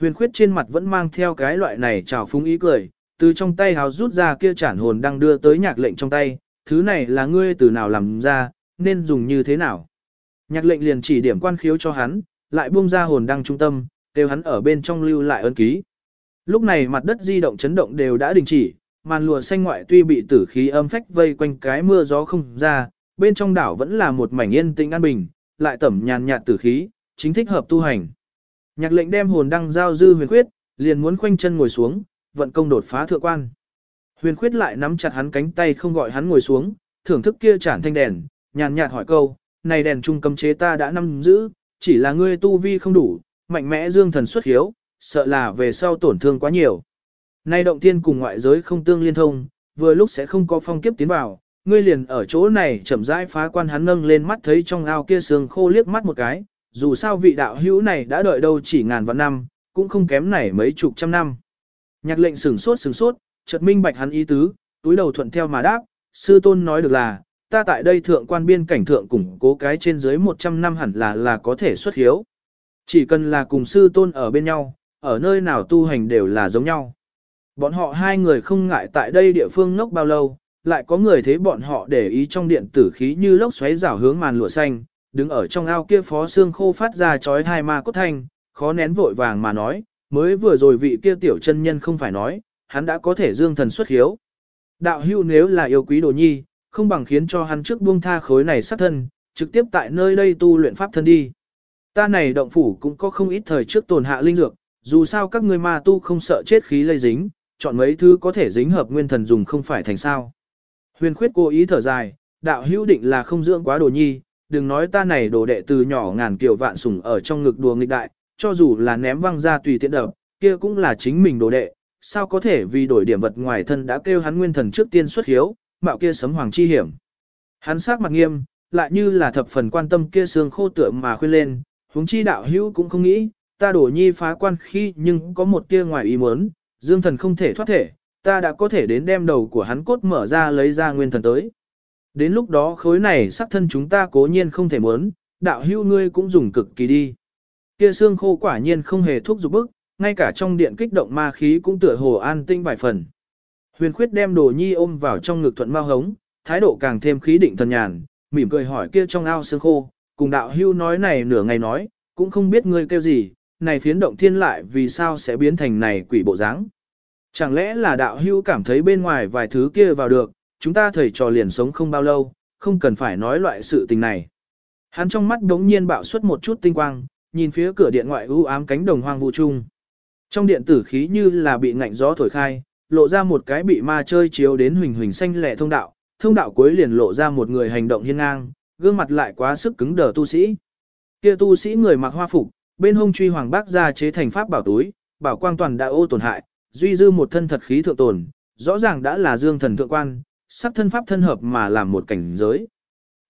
Huyền khuyết trên mặt vẫn mang theo cái loại này trào phúng ý cười, từ trong tay hào rút ra kia chản hồn đang đưa tới nhạc lệnh trong tay, thứ này là ngươi từ nào làm ra, nên dùng như thế nào. Nhạc lệnh liền chỉ điểm quan khiếu cho hắn, lại buông ra hồn đăng trung tâm, đều hắn ở bên trong lưu lại ân ký. Lúc này mặt đất di động chấn động đều đã đình chỉ, màn lùa xanh ngoại tuy bị tử khí âm phách vây quanh cái mưa gió không ra, bên trong đảo vẫn là một mảnh yên tĩnh an bình, lại tẩm nhàn nhạt tử khí, chính thích hợp tu hành. Nhạc lệnh đem hồn đăng giao dư huyền khuyết, liền muốn khoanh chân ngồi xuống, vận công đột phá thượng quan. Huyền khuyết lại nắm chặt hắn cánh tay không gọi hắn ngồi xuống, thưởng thức kia chản thanh đèn, nhàn nhạt hỏi câu, này đèn trung cấm chế ta đã nắm giữ, chỉ là ngươi tu vi không đủ, mạnh mẽ dương thần xuất hiếu, sợ là về sau tổn thương quá nhiều. Nay động thiên cùng ngoại giới không tương liên thông, vừa lúc sẽ không có phong kiếp tiến vào, ngươi liền ở chỗ này chậm rãi phá quan hắn nâng lên mắt thấy trong ao kia sương khô liếc mắt một cái, dù sao vị đạo hữu này đã đợi đâu chỉ ngàn vạn năm, cũng không kém này mấy chục trăm năm. Nhạc lệnh sửng sốt sửng sốt, chợt minh bạch hắn ý tứ, túi đầu thuận theo mà đáp, sư tôn nói được là, ta tại đây thượng quan biên cảnh thượng củng cố cái trên dưới 100 năm hẳn là là có thể xuất hiếu. Chỉ cần là cùng sư tôn ở bên nhau, ở nơi nào tu hành đều là giống nhau. Bọn họ hai người không ngại tại đây địa phương ngốc bao lâu, lại có người thấy bọn họ để ý trong điện tử khí như lốc xoáy rảo hướng màn lụa xanh, đứng ở trong ao kia phó xương khô phát ra chói hai ma cốt thanh, khó nén vội vàng mà nói, mới vừa rồi vị kia tiểu chân nhân không phải nói, hắn đã có thể dương thần xuất hiếu. Đạo hưu nếu là yêu quý đồ nhi, không bằng khiến cho hắn trước buông tha khối này sát thân, trực tiếp tại nơi đây tu luyện pháp thân đi. Ta này động phủ cũng có không ít thời trước tồn hạ linh dược, dù sao các ngươi ma tu không sợ chết khí lây dính, chọn mấy thứ có thể dính hợp nguyên thần dùng không phải thành sao. Huyền khuyết cố ý thở dài, đạo hữu định là không dưỡng quá đồ nhi, đừng nói ta này đồ đệ từ nhỏ ngàn kiều vạn sủng ở trong ngực đùa nghịch đại, cho dù là ném văng ra tùy tiện đập, kia cũng là chính mình đồ đệ, sao có thể vì đổi điểm vật ngoài thân đã kêu hắn nguyên thần trước tiên xuất hiếu, mạo kia sấm hoàng chi hiểm. Hắn sắc mặt nghiêm, lại như là thập phần quan tâm kia xương khô tượng mà khuyên lên, huống chi đạo hữu cũng không nghĩ, ta đổ nhi phá quan khi nhưng có một tia ngoài ý muốn, dương thần không thể thoát thể, ta đã có thể đến đem đầu của hắn cốt mở ra lấy ra nguyên thần tới. Đến lúc đó khối này sắc thân chúng ta cố nhiên không thể muốn, đạo hưu ngươi cũng dùng cực kỳ đi. Kia xương khô quả nhiên không hề thuốc dục bức, ngay cả trong điện kích động ma khí cũng tựa hồ an tinh vài phần. Huyền khuyết đem đồ nhi ôm vào trong ngực thuận mau hống, thái độ càng thêm khí định thần nhàn, mỉm cười hỏi kia trong ao xương khô, cùng đạo hưu nói này nửa ngày nói, cũng không biết ngươi kêu gì, này phiến động thiên lại vì sao sẽ biến thành này quỷ bộ dáng. Chẳng lẽ là đạo hưu cảm thấy bên ngoài vài thứ kia vào được, chúng ta thầy trò liền sống không bao lâu, không cần phải nói loại sự tình này. Hắn trong mắt đống nhiên bạo xuất một chút tinh quang, nhìn phía cửa điện ngoại u ám cánh đồng hoang vũ trung. Trong điện tử khí như là bị ngạnh gió thổi khai, lộ ra một cái bị ma chơi chiếu đến huỳnh huỳnh xanh lẻ thông đạo, thông đạo cuối liền lộ ra một người hành động hiên ngang, gương mặt lại quá sức cứng đờ tu sĩ. Kia tu sĩ người mặc hoa phục, bên hông truy hoàng bác ra chế thành pháp bảo túi, bảo quang toàn đã ô tổn hại, duy dư một thân thật khí thượng tồn, rõ ràng đã là dương thần thượng quan, sắc thân pháp thân hợp mà làm một cảnh giới.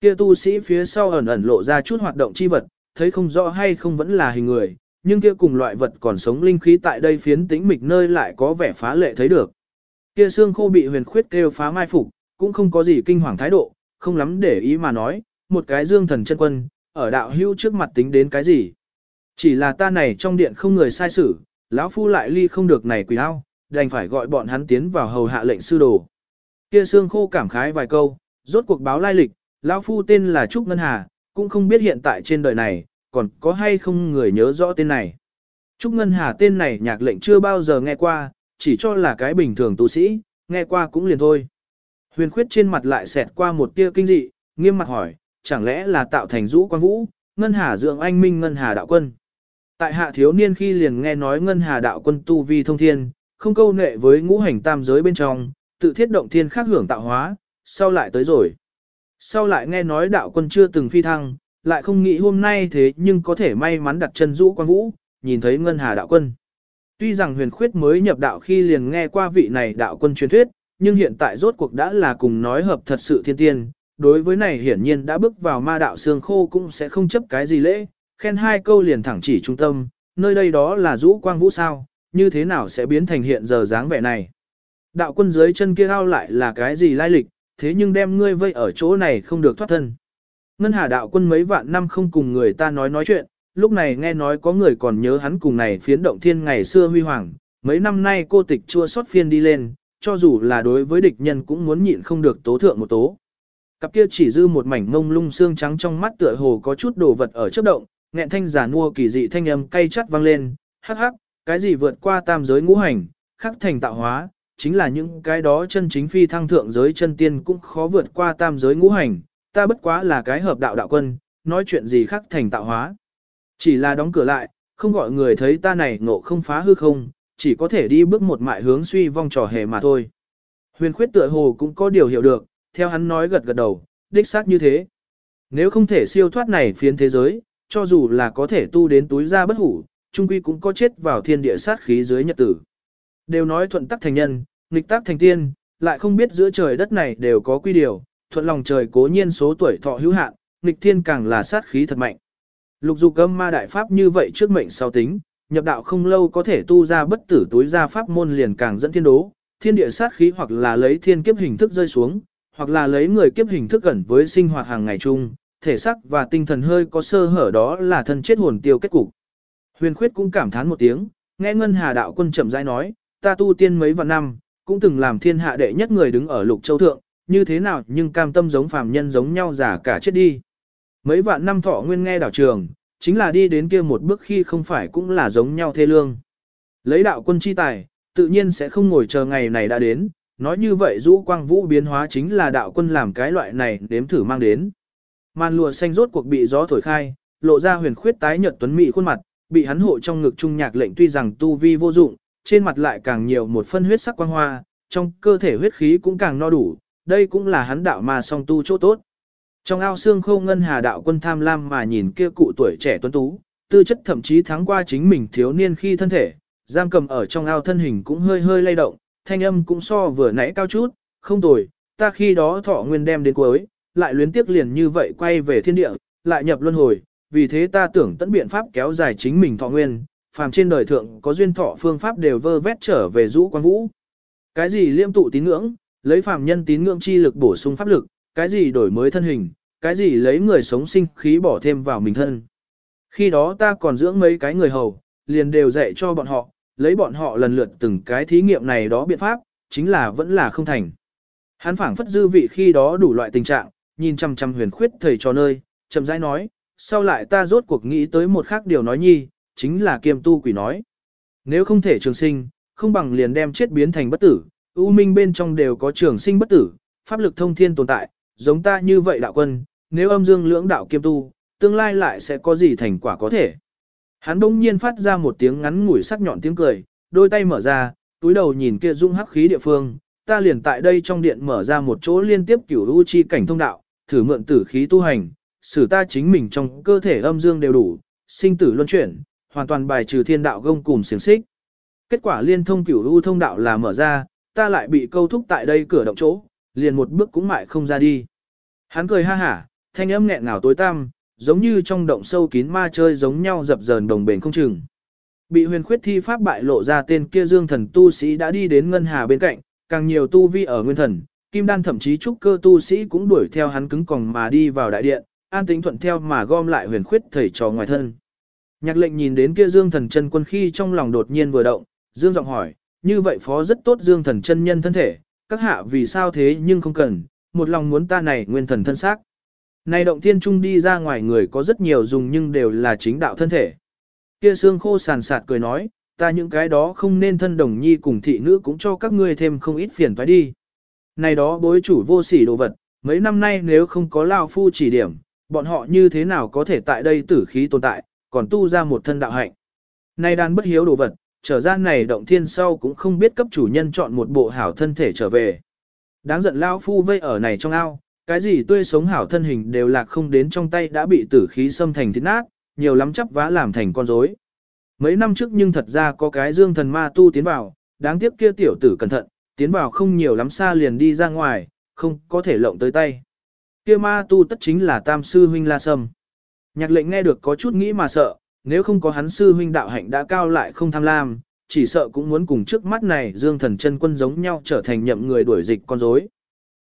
Kia tu sĩ phía sau ẩn ẩn lộ ra chút hoạt động chi vật, thấy không rõ hay không vẫn là hình người, nhưng kia cùng loại vật còn sống linh khí tại đây phiến tĩnh mịch nơi lại có vẻ phá lệ thấy được. Kia xương khô bị huyền khuyết kêu phá mai phục, cũng không có gì kinh hoàng thái độ, không lắm để ý mà nói, một cái dương thần chân quân, ở đạo hưu trước mặt tính đến cái gì. Chỉ là ta này trong điện không người sai xử, lão phu lại ly không được này quỷ ao, đành phải gọi bọn hắn tiến vào hầu hạ lệnh sư đồ. Kia xương khô cảm khái vài câu, rốt cuộc báo lai lịch, lão phu tên là Trúc Ngân Hà, cũng không biết hiện tại trên đời này, còn có hay không người nhớ rõ tên này. Trúc Ngân Hà tên này nhạc lệnh chưa bao giờ nghe qua, chỉ cho là cái bình thường tu sĩ, nghe qua cũng liền thôi. Huyền khuyết trên mặt lại xẹt qua một tia kinh dị, nghiêm mặt hỏi, chẳng lẽ là tạo thành rũ quan vũ, Ngân Hà dưỡng anh minh Ngân Hà đạo quân. Tại hạ thiếu niên khi liền nghe nói Ngân Hà đạo quân tu vi thông thiên, không câu nệ với ngũ hành tam giới bên trong, tự thiết động thiên khác hưởng tạo hóa, sau lại tới rồi. Sau lại nghe nói đạo quân chưa từng phi thăng, lại không nghĩ hôm nay thế nhưng có thể may mắn đặt chân rũ quan vũ, nhìn thấy Ngân Hà đạo quân. Tuy rằng huyền khuyết mới nhập đạo khi liền nghe qua vị này đạo quân truyền thuyết, nhưng hiện tại rốt cuộc đã là cùng nói hợp thật sự thiên tiên, đối với này hiển nhiên đã bước vào ma đạo xương khô cũng sẽ không chấp cái gì lễ, khen hai câu liền thẳng chỉ trung tâm, nơi đây đó là rũ quang vũ sao, như thế nào sẽ biến thành hiện giờ dáng vẻ này. Đạo quân dưới chân kia ao lại là cái gì lai lịch, thế nhưng đem ngươi vây ở chỗ này không được thoát thân. Ngân hà đạo quân mấy vạn năm không cùng người ta nói nói chuyện, lúc này nghe nói có người còn nhớ hắn cùng này phiến động thiên ngày xưa huy hoàng, mấy năm nay cô tịch chua xót phiên đi lên, cho dù là đối với địch nhân cũng muốn nhịn không được tố thượng một tố. Cặp kia chỉ dư một mảnh ngông lung xương trắng trong mắt tựa hồ có chút đồ vật ở chớp động, nghẹn thanh giả nua kỳ dị thanh âm cay chắt vang lên, hắc hắc, cái gì vượt qua tam giới ngũ hành, khắc thành tạo hóa, chính là những cái đó chân chính phi thăng thượng giới chân tiên cũng khó vượt qua tam giới ngũ hành, ta bất quá là cái hợp đạo đạo quân, nói chuyện gì khắc thành tạo hóa. Chỉ là đóng cửa lại, không gọi người thấy ta này ngộ không phá hư không, chỉ có thể đi bước một mại hướng suy vong trò hề mà thôi. Huyền khuyết tựa hồ cũng có điều hiểu được, theo hắn nói gật gật đầu, đích xác như thế. Nếu không thể siêu thoát này phiến thế giới, cho dù là có thể tu đến túi ra bất hủ, trung quy cũng có chết vào thiên địa sát khí dưới nhật tử. Đều nói thuận tắc thành nhân, nghịch tắc thành tiên, lại không biết giữa trời đất này đều có quy điều, thuận lòng trời cố nhiên số tuổi thọ hữu hạn, nghịch thiên càng là sát khí thật mạnh. Lục dục âm ma đại pháp như vậy trước mệnh sau tính, nhập đạo không lâu có thể tu ra bất tử túi ra pháp môn liền càng dẫn thiên đố, thiên địa sát khí hoặc là lấy thiên kiếp hình thức rơi xuống, hoặc là lấy người kiếp hình thức gần với sinh hoạt hàng ngày chung, thể xác và tinh thần hơi có sơ hở đó là thân chết hồn tiêu kết cục. Huyền khuyết cũng cảm thán một tiếng, nghe ngân hà đạo quân chậm rãi nói, ta tu tiên mấy vạn năm, cũng từng làm thiên hạ đệ nhất người đứng ở lục châu thượng, như thế nào nhưng cam tâm giống phàm nhân giống nhau giả cả chết đi. Mấy vạn năm thọ nguyên nghe đảo trường, chính là đi đến kia một bước khi không phải cũng là giống nhau thê lương. Lấy đạo quân chi tài, tự nhiên sẽ không ngồi chờ ngày này đã đến, nói như vậy rũ quang vũ biến hóa chính là đạo quân làm cái loại này đếm thử mang đến. Màn lùa xanh rốt cuộc bị gió thổi khai, lộ ra huyền khuyết tái nhợt tuấn mỹ khuôn mặt, bị hắn hộ trong ngực trung nhạc lệnh tuy rằng tu vi vô dụng, trên mặt lại càng nhiều một phân huyết sắc quang hoa, trong cơ thể huyết khí cũng càng no đủ, đây cũng là hắn đạo mà song tu chỗ tốt. Trong ao xương khô ngân hà đạo quân tham lam mà nhìn kia cụ tuổi trẻ tuấn tú, tư chất thậm chí thắng qua chính mình thiếu niên khi thân thể, giam cầm ở trong ao thân hình cũng hơi hơi lay động, thanh âm cũng so vừa nãy cao chút, không tồi, ta khi đó thọ nguyên đem đến cuối, lại luyến tiếc liền như vậy quay về thiên địa, lại nhập luân hồi, vì thế ta tưởng tận biện pháp kéo dài chính mình thọ nguyên, phàm trên đời thượng có duyên thọ phương pháp đều vơ vét trở về rũ quan vũ. Cái gì liêm tụ tín ngưỡng, lấy phàm nhân tín ngưỡng chi lực bổ sung pháp lực, cái gì đổi mới thân hình, cái gì lấy người sống sinh khí bỏ thêm vào mình thân. Khi đó ta còn dưỡng mấy cái người hầu, liền đều dạy cho bọn họ, lấy bọn họ lần lượt từng cái thí nghiệm này đó biện pháp, chính là vẫn là không thành. Hắn phảng phất dư vị khi đó đủ loại tình trạng, nhìn chăm chăm huyền khuyết thầy cho nơi, chậm rãi nói, sau lại ta rốt cuộc nghĩ tới một khác điều nói nhi, chính là kiêm tu quỷ nói. Nếu không thể trường sinh, không bằng liền đem chết biến thành bất tử, ưu minh bên trong đều có trường sinh bất tử, pháp lực thông thiên tồn tại, giống ta như vậy đạo quân, nếu âm dương lưỡng đạo kiêm tu, tương lai lại sẽ có gì thành quả có thể. Hắn đông nhiên phát ra một tiếng ngắn ngủi sắc nhọn tiếng cười, đôi tay mở ra, túi đầu nhìn kia dung hắc khí địa phương, ta liền tại đây trong điện mở ra một chỗ liên tiếp cửu u chi cảnh thông đạo, thử mượn tử khí tu hành, xử ta chính mình trong cơ thể âm dương đều đủ, sinh tử luân chuyển, hoàn toàn bài trừ thiên đạo gông cùng xiềng xích. Kết quả liên thông cửu u thông đạo là mở ra, ta lại bị câu thúc tại đây cửa động chỗ, liền một bước cũng mại không ra đi. Hắn cười ha hả, thanh âm nghẹn ngào tối tăm, giống như trong động sâu kín ma chơi giống nhau dập dờn đồng bền không chừng. Bị huyền khuyết thi pháp bại lộ ra tên kia dương thần tu sĩ đã đi đến ngân hà bên cạnh, càng nhiều tu vi ở nguyên thần, kim đan thậm chí trúc cơ tu sĩ cũng đuổi theo hắn cứng còng mà đi vào đại điện, an tính thuận theo mà gom lại huyền khuyết thầy trò ngoài thân. Nhạc lệnh nhìn đến kia dương thần chân quân khi trong lòng đột nhiên vừa động, dương giọng hỏi, như vậy phó rất tốt dương thần chân nhân thân thể, các hạ vì sao thế nhưng không cần, một lòng muốn ta này nguyên thần thân xác. Này động thiên trung đi ra ngoài người có rất nhiều dùng nhưng đều là chính đạo thân thể. Kia xương khô sàn sạt cười nói, ta những cái đó không nên thân đồng nhi cùng thị nữ cũng cho các ngươi thêm không ít phiền phải đi. Này đó bối chủ vô sỉ đồ vật, mấy năm nay nếu không có lao phu chỉ điểm, bọn họ như thế nào có thể tại đây tử khí tồn tại, còn tu ra một thân đạo hạnh. Này đàn bất hiếu đồ vật, trở ra này động thiên sau cũng không biết cấp chủ nhân chọn một bộ hảo thân thể trở về. Đáng giận lao phu vây ở này trong ao, cái gì tươi sống hảo thân hình đều lạc không đến trong tay đã bị tử khí xâm thành thít nát, nhiều lắm chắp vá làm thành con rối. Mấy năm trước nhưng thật ra có cái dương thần ma tu tiến vào, đáng tiếc kia tiểu tử cẩn thận, tiến vào không nhiều lắm xa liền đi ra ngoài, không có thể lộng tới tay. Kia ma tu tất chính là tam sư huynh La Sâm. Nhạc lệnh nghe được có chút nghĩ mà sợ, nếu không có hắn sư huynh đạo hạnh đã cao lại không tham lam, chỉ sợ cũng muốn cùng trước mắt này dương thần chân quân giống nhau trở thành nhậm người đuổi dịch con rối.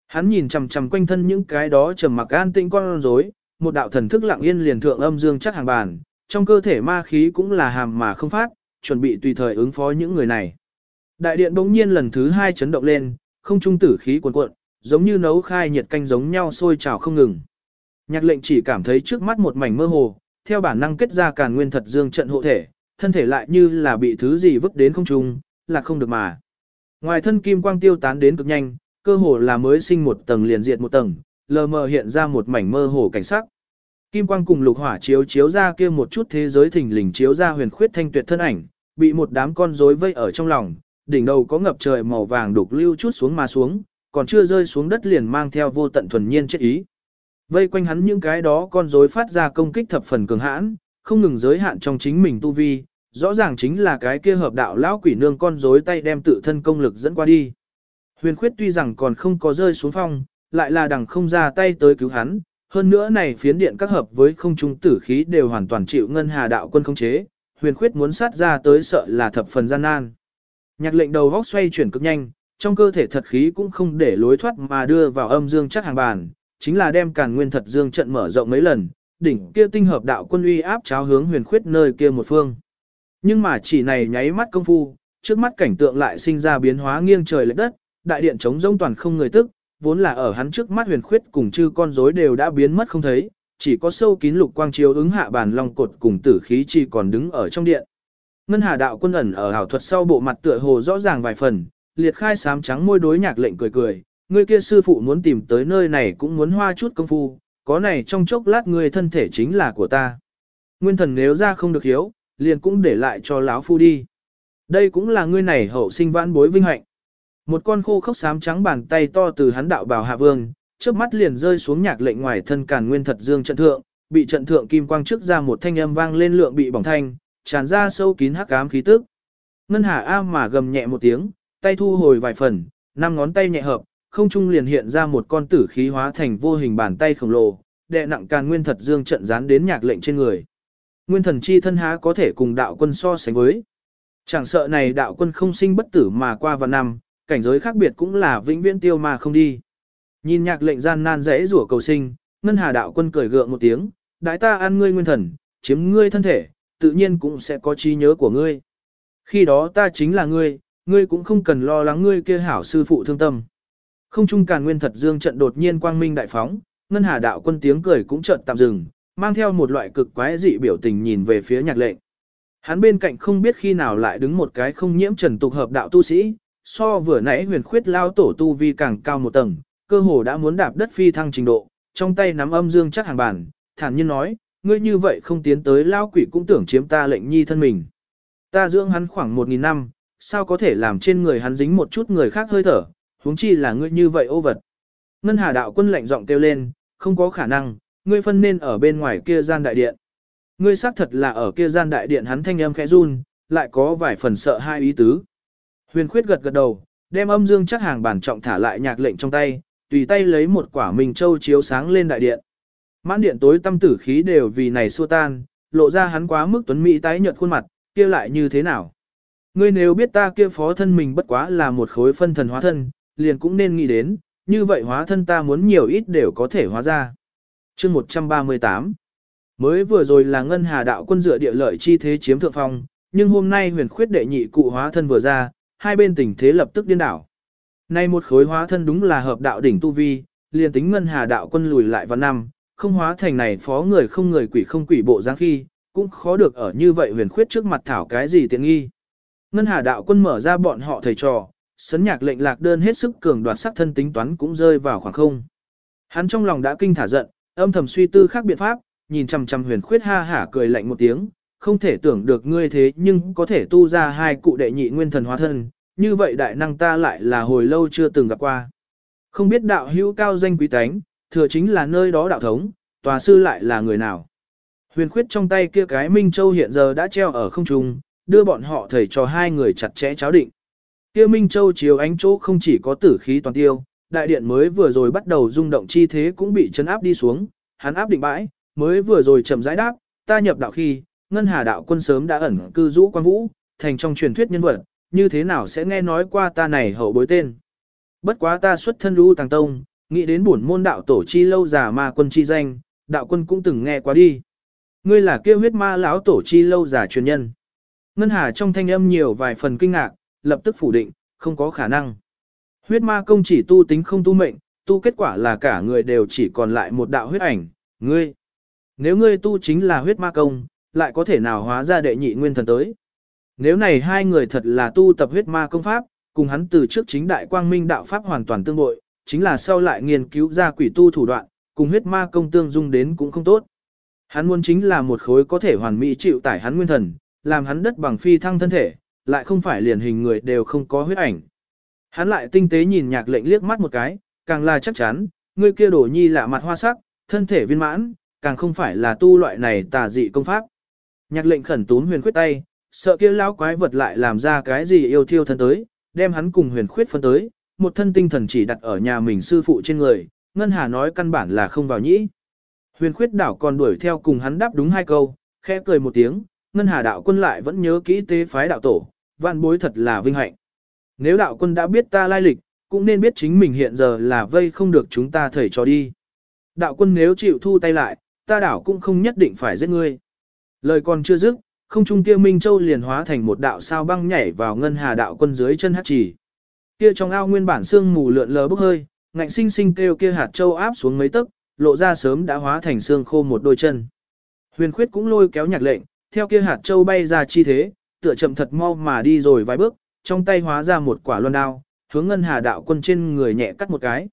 Hắn nhìn chằm chằm quanh thân những cái đó trầm mặc an tĩnh con rối, một đạo thần thức lặng yên liền thượng âm dương chắc hàng bàn, trong cơ thể ma khí cũng là hàm mà không phát, chuẩn bị tùy thời ứng phó những người này. Đại điện bỗng nhiên lần thứ hai chấn động lên, không trung tử khí cuồn cuộn, giống như nấu khai nhiệt canh giống nhau sôi trào không ngừng. Nhạc lệnh chỉ cảm thấy trước mắt một mảnh mơ hồ, theo bản năng kết ra càn nguyên thật dương trận hộ thể, thân thể lại như là bị thứ gì vứt đến không trung, là không được mà. Ngoài thân kim quang tiêu tán đến cực nhanh, cơ hồ là mới sinh một tầng liền diệt một tầng, lờ mờ hiện ra một mảnh mơ hồ cảnh sắc. Kim quang cùng lục hỏa chiếu chiếu ra kia một chút thế giới thình lình chiếu ra huyền khuyết thanh tuyệt thân ảnh, bị một đám con rối vây ở trong lòng, đỉnh đầu có ngập trời màu vàng đục lưu chút xuống mà xuống, còn chưa rơi xuống đất liền mang theo vô tận thuần nhiên chết ý. Vây quanh hắn những cái đó con rối phát ra công kích thập phần cường hãn, không ngừng giới hạn trong chính mình tu vi, rõ ràng chính là cái kia hợp đạo lão quỷ nương con rối tay đem tự thân công lực dẫn qua đi. Huyền khuyết tuy rằng còn không có rơi xuống phong, lại là đằng không ra tay tới cứu hắn, hơn nữa này phiến điện các hợp với không trung tử khí đều hoàn toàn chịu ngân hà đạo quân không chế, huyền khuyết muốn sát ra tới sợ là thập phần gian nan. Nhạc lệnh đầu vóc xoay chuyển cực nhanh, trong cơ thể thật khí cũng không để lối thoát mà đưa vào âm dương chắc hàng bàn, chính là đem càn nguyên thật dương trận mở rộng mấy lần, đỉnh kia tinh hợp đạo quân uy áp cháo hướng huyền khuyết nơi kia một phương. Nhưng mà chỉ này nháy mắt công phu, trước mắt cảnh tượng lại sinh ra biến hóa nghiêng trời lệch đất, đại điện chống rông toàn không người tức, vốn là ở hắn trước mắt huyền khuyết cùng chư con rối đều đã biến mất không thấy, chỉ có sâu kín lục quang chiếu ứng hạ bàn long cột cùng tử khí chỉ còn đứng ở trong điện. Ngân Hà đạo quân ẩn ở ảo thuật sau bộ mặt tựa hồ rõ ràng vài phần, liệt khai sám trắng môi đối nhạc lệnh cười cười, người kia sư phụ muốn tìm tới nơi này cũng muốn hoa chút công phu, có này trong chốc lát người thân thể chính là của ta. Nguyên thần nếu ra không được hiếu, liền cũng để lại cho lão phu đi. Đây cũng là ngươi này hậu sinh vãn bối vinh hạnh. Một con khô khốc sám trắng bàn tay to từ hắn đạo bảo hạ vương, trước mắt liền rơi xuống nhạc lệnh ngoài thân càn nguyên thật dương trận thượng, bị trận thượng kim quang trước ra một thanh âm vang lên lượng bị bỏng thanh, tràn ra sâu kín hắc ám khí tức. Ngân Hà A mà gầm nhẹ một tiếng, tay thu hồi vài phần, năm ngón tay nhẹ hợp, không trung liền hiện ra một con tử khí hóa thành vô hình bàn tay khổng lồ, đè nặng càn nguyên thật dương trận dán đến nhạc lệnh trên người. Nguyên thần chi thân há có thể cùng đạo quân so sánh với. Chẳng sợ này đạo quân không sinh bất tử mà qua vào năm, cảnh giới khác biệt cũng là vĩnh viễn tiêu mà không đi. Nhìn nhạc lệnh gian nan dễ rủa cầu sinh, ngân hà đạo quân cười gượng một tiếng, đại ta ăn ngươi nguyên thần, chiếm ngươi thân thể, tự nhiên cũng sẽ có trí nhớ của ngươi. Khi đó ta chính là ngươi, ngươi cũng không cần lo lắng ngươi kia hảo sư phụ thương tâm. Không trung càn nguyên thật dương trận đột nhiên quang minh đại phóng, ngân hà đạo quân tiếng cười cũng chợt tạm dừng, mang theo một loại cực quái dị biểu tình nhìn về phía nhạc lệnh. Hắn bên cạnh không biết khi nào lại đứng một cái không nhiễm trần tục hợp đạo tu sĩ, so vừa nãy huyền khuyết lao tổ tu vi càng cao một tầng, cơ hồ đã muốn đạp đất phi thăng trình độ, trong tay nắm âm dương chắc hàng bản, thản nhiên nói, ngươi như vậy không tiến tới lao quỷ cũng tưởng chiếm ta lệnh nhi thân mình. Ta dưỡng hắn khoảng một nghìn năm, sao có thể làm trên người hắn dính một chút người khác hơi thở, huống chi là ngươi như vậy ô vật. Ngân Hà đạo quân lạnh giọng kêu lên, không có khả năng, ngươi phân nên ở bên ngoài kia gian đại điện. Ngươi xác thật là ở kia gian đại điện hắn thanh âm khẽ run, lại có vài phần sợ hai ý tứ. Huyền khuyết gật gật đầu, đem âm dương chắc hàng bản trọng thả lại nhạc lệnh trong tay, tùy tay lấy một quả minh châu chiếu sáng lên đại điện. Mãn điện tối tâm tử khí đều vì này xua tan, lộ ra hắn quá mức tuấn mỹ tái nhợt khuôn mặt, kia lại như thế nào? Ngươi nếu biết ta kia phó thân mình bất quá là một khối phân thần hóa thân, liền cũng nên nghĩ đến, như vậy hóa thân ta muốn nhiều ít đều có thể hóa ra. chương 138 Mới vừa rồi là ngân hà đạo quân dựa địa lợi chi thế chiếm thượng phong, nhưng hôm nay huyền khuyết đệ nhị cụ hóa thân vừa ra, hai bên tình thế lập tức điên đảo. Nay một khối hóa thân đúng là hợp đạo đỉnh tu vi, liền tính ngân hà đạo quân lùi lại vào năm, không hóa thành này phó người không người quỷ không quỷ bộ dáng khi, cũng khó được ở như vậy huyền khuyết trước mặt thảo cái gì tiện nghi. Ngân hà đạo quân mở ra bọn họ thầy trò, sấn nhạc lệnh lạc đơn hết sức cường đoạt sắc thân tính toán cũng rơi vào khoảng không. Hắn trong lòng đã kinh thả giận, âm thầm suy tư khác biện pháp, nhìn chằm chằm huyền khuyết ha hả cười lạnh một tiếng, không thể tưởng được ngươi thế nhưng có thể tu ra hai cụ đệ nhị nguyên thần hóa thân, như vậy đại năng ta lại là hồi lâu chưa từng gặp qua. Không biết đạo hữu cao danh quý tánh, thừa chính là nơi đó đạo thống, tòa sư lại là người nào. Huyền khuyết trong tay kia cái Minh Châu hiện giờ đã treo ở không trung, đưa bọn họ thầy cho hai người chặt chẽ cháo định. Kia Minh Châu chiếu ánh chỗ không chỉ có tử khí toàn tiêu, đại điện mới vừa rồi bắt đầu rung động chi thế cũng bị chấn áp đi xuống, hắn áp định bãi, mới vừa rồi chậm rãi đáp, ta nhập đạo khi, ngân hà đạo quân sớm đã ẩn cư rũ quan vũ, thành trong truyền thuyết nhân vật, như thế nào sẽ nghe nói qua ta này hậu bối tên. Bất quá ta xuất thân lưu tàng tông, nghĩ đến bổn môn đạo tổ chi lâu già ma quân chi danh, đạo quân cũng từng nghe qua đi. Ngươi là kêu huyết ma lão tổ chi lâu già truyền nhân. Ngân hà trong thanh âm nhiều vài phần kinh ngạc, lập tức phủ định, không có khả năng. Huyết ma công chỉ tu tính không tu mệnh, tu kết quả là cả người đều chỉ còn lại một đạo huyết ảnh, ngươi. Nếu ngươi tu chính là huyết ma công, lại có thể nào hóa ra đệ nhị nguyên thần tới. Nếu này hai người thật là tu tập huyết ma công pháp, cùng hắn từ trước chính đại quang minh đạo pháp hoàn toàn tương bội, chính là sau lại nghiên cứu ra quỷ tu thủ đoạn, cùng huyết ma công tương dung đến cũng không tốt. Hắn muốn chính là một khối có thể hoàn mỹ chịu tải hắn nguyên thần, làm hắn đất bằng phi thăng thân thể, lại không phải liền hình người đều không có huyết ảnh. Hắn lại tinh tế nhìn nhạc lệnh liếc mắt một cái, càng là chắc chắn, người kia đổ nhi lạ mặt hoa sắc, thân thể viên mãn, càng không phải là tu loại này tà dị công pháp. Nhạc lệnh khẩn tún huyền khuyết tay, sợ kia lão quái vật lại làm ra cái gì yêu thiêu thân tới, đem hắn cùng huyền khuyết phân tới, một thân tinh thần chỉ đặt ở nhà mình sư phụ trên người, Ngân Hà nói căn bản là không vào nhĩ. Huyền khuyết đảo còn đuổi theo cùng hắn đáp đúng hai câu, khẽ cười một tiếng, Ngân Hà đạo quân lại vẫn nhớ kỹ tế phái đạo tổ, vạn bối thật là vinh hạnh. Nếu đạo quân đã biết ta lai lịch, cũng nên biết chính mình hiện giờ là vây không được chúng ta thầy cho đi. Đạo quân nếu chịu thu tay lại, ta đảo cũng không nhất định phải giết ngươi. Lời còn chưa dứt, không trung kia Minh Châu liền hóa thành một đạo sao băng nhảy vào ngân hà đạo quân dưới chân hắc chỉ. Kia trong ao nguyên bản xương mù lượn lờ bốc hơi, ngạnh sinh sinh kêu kia hạt châu áp xuống mấy tấc, lộ ra sớm đã hóa thành xương khô một đôi chân. Huyền khuyết cũng lôi kéo nhạc lệnh, theo kia hạt châu bay ra chi thế, tựa chậm thật mau mà đi rồi vài bước, trong tay hóa ra một quả luân đao, hướng ngân hà đạo quân trên người nhẹ cắt một cái.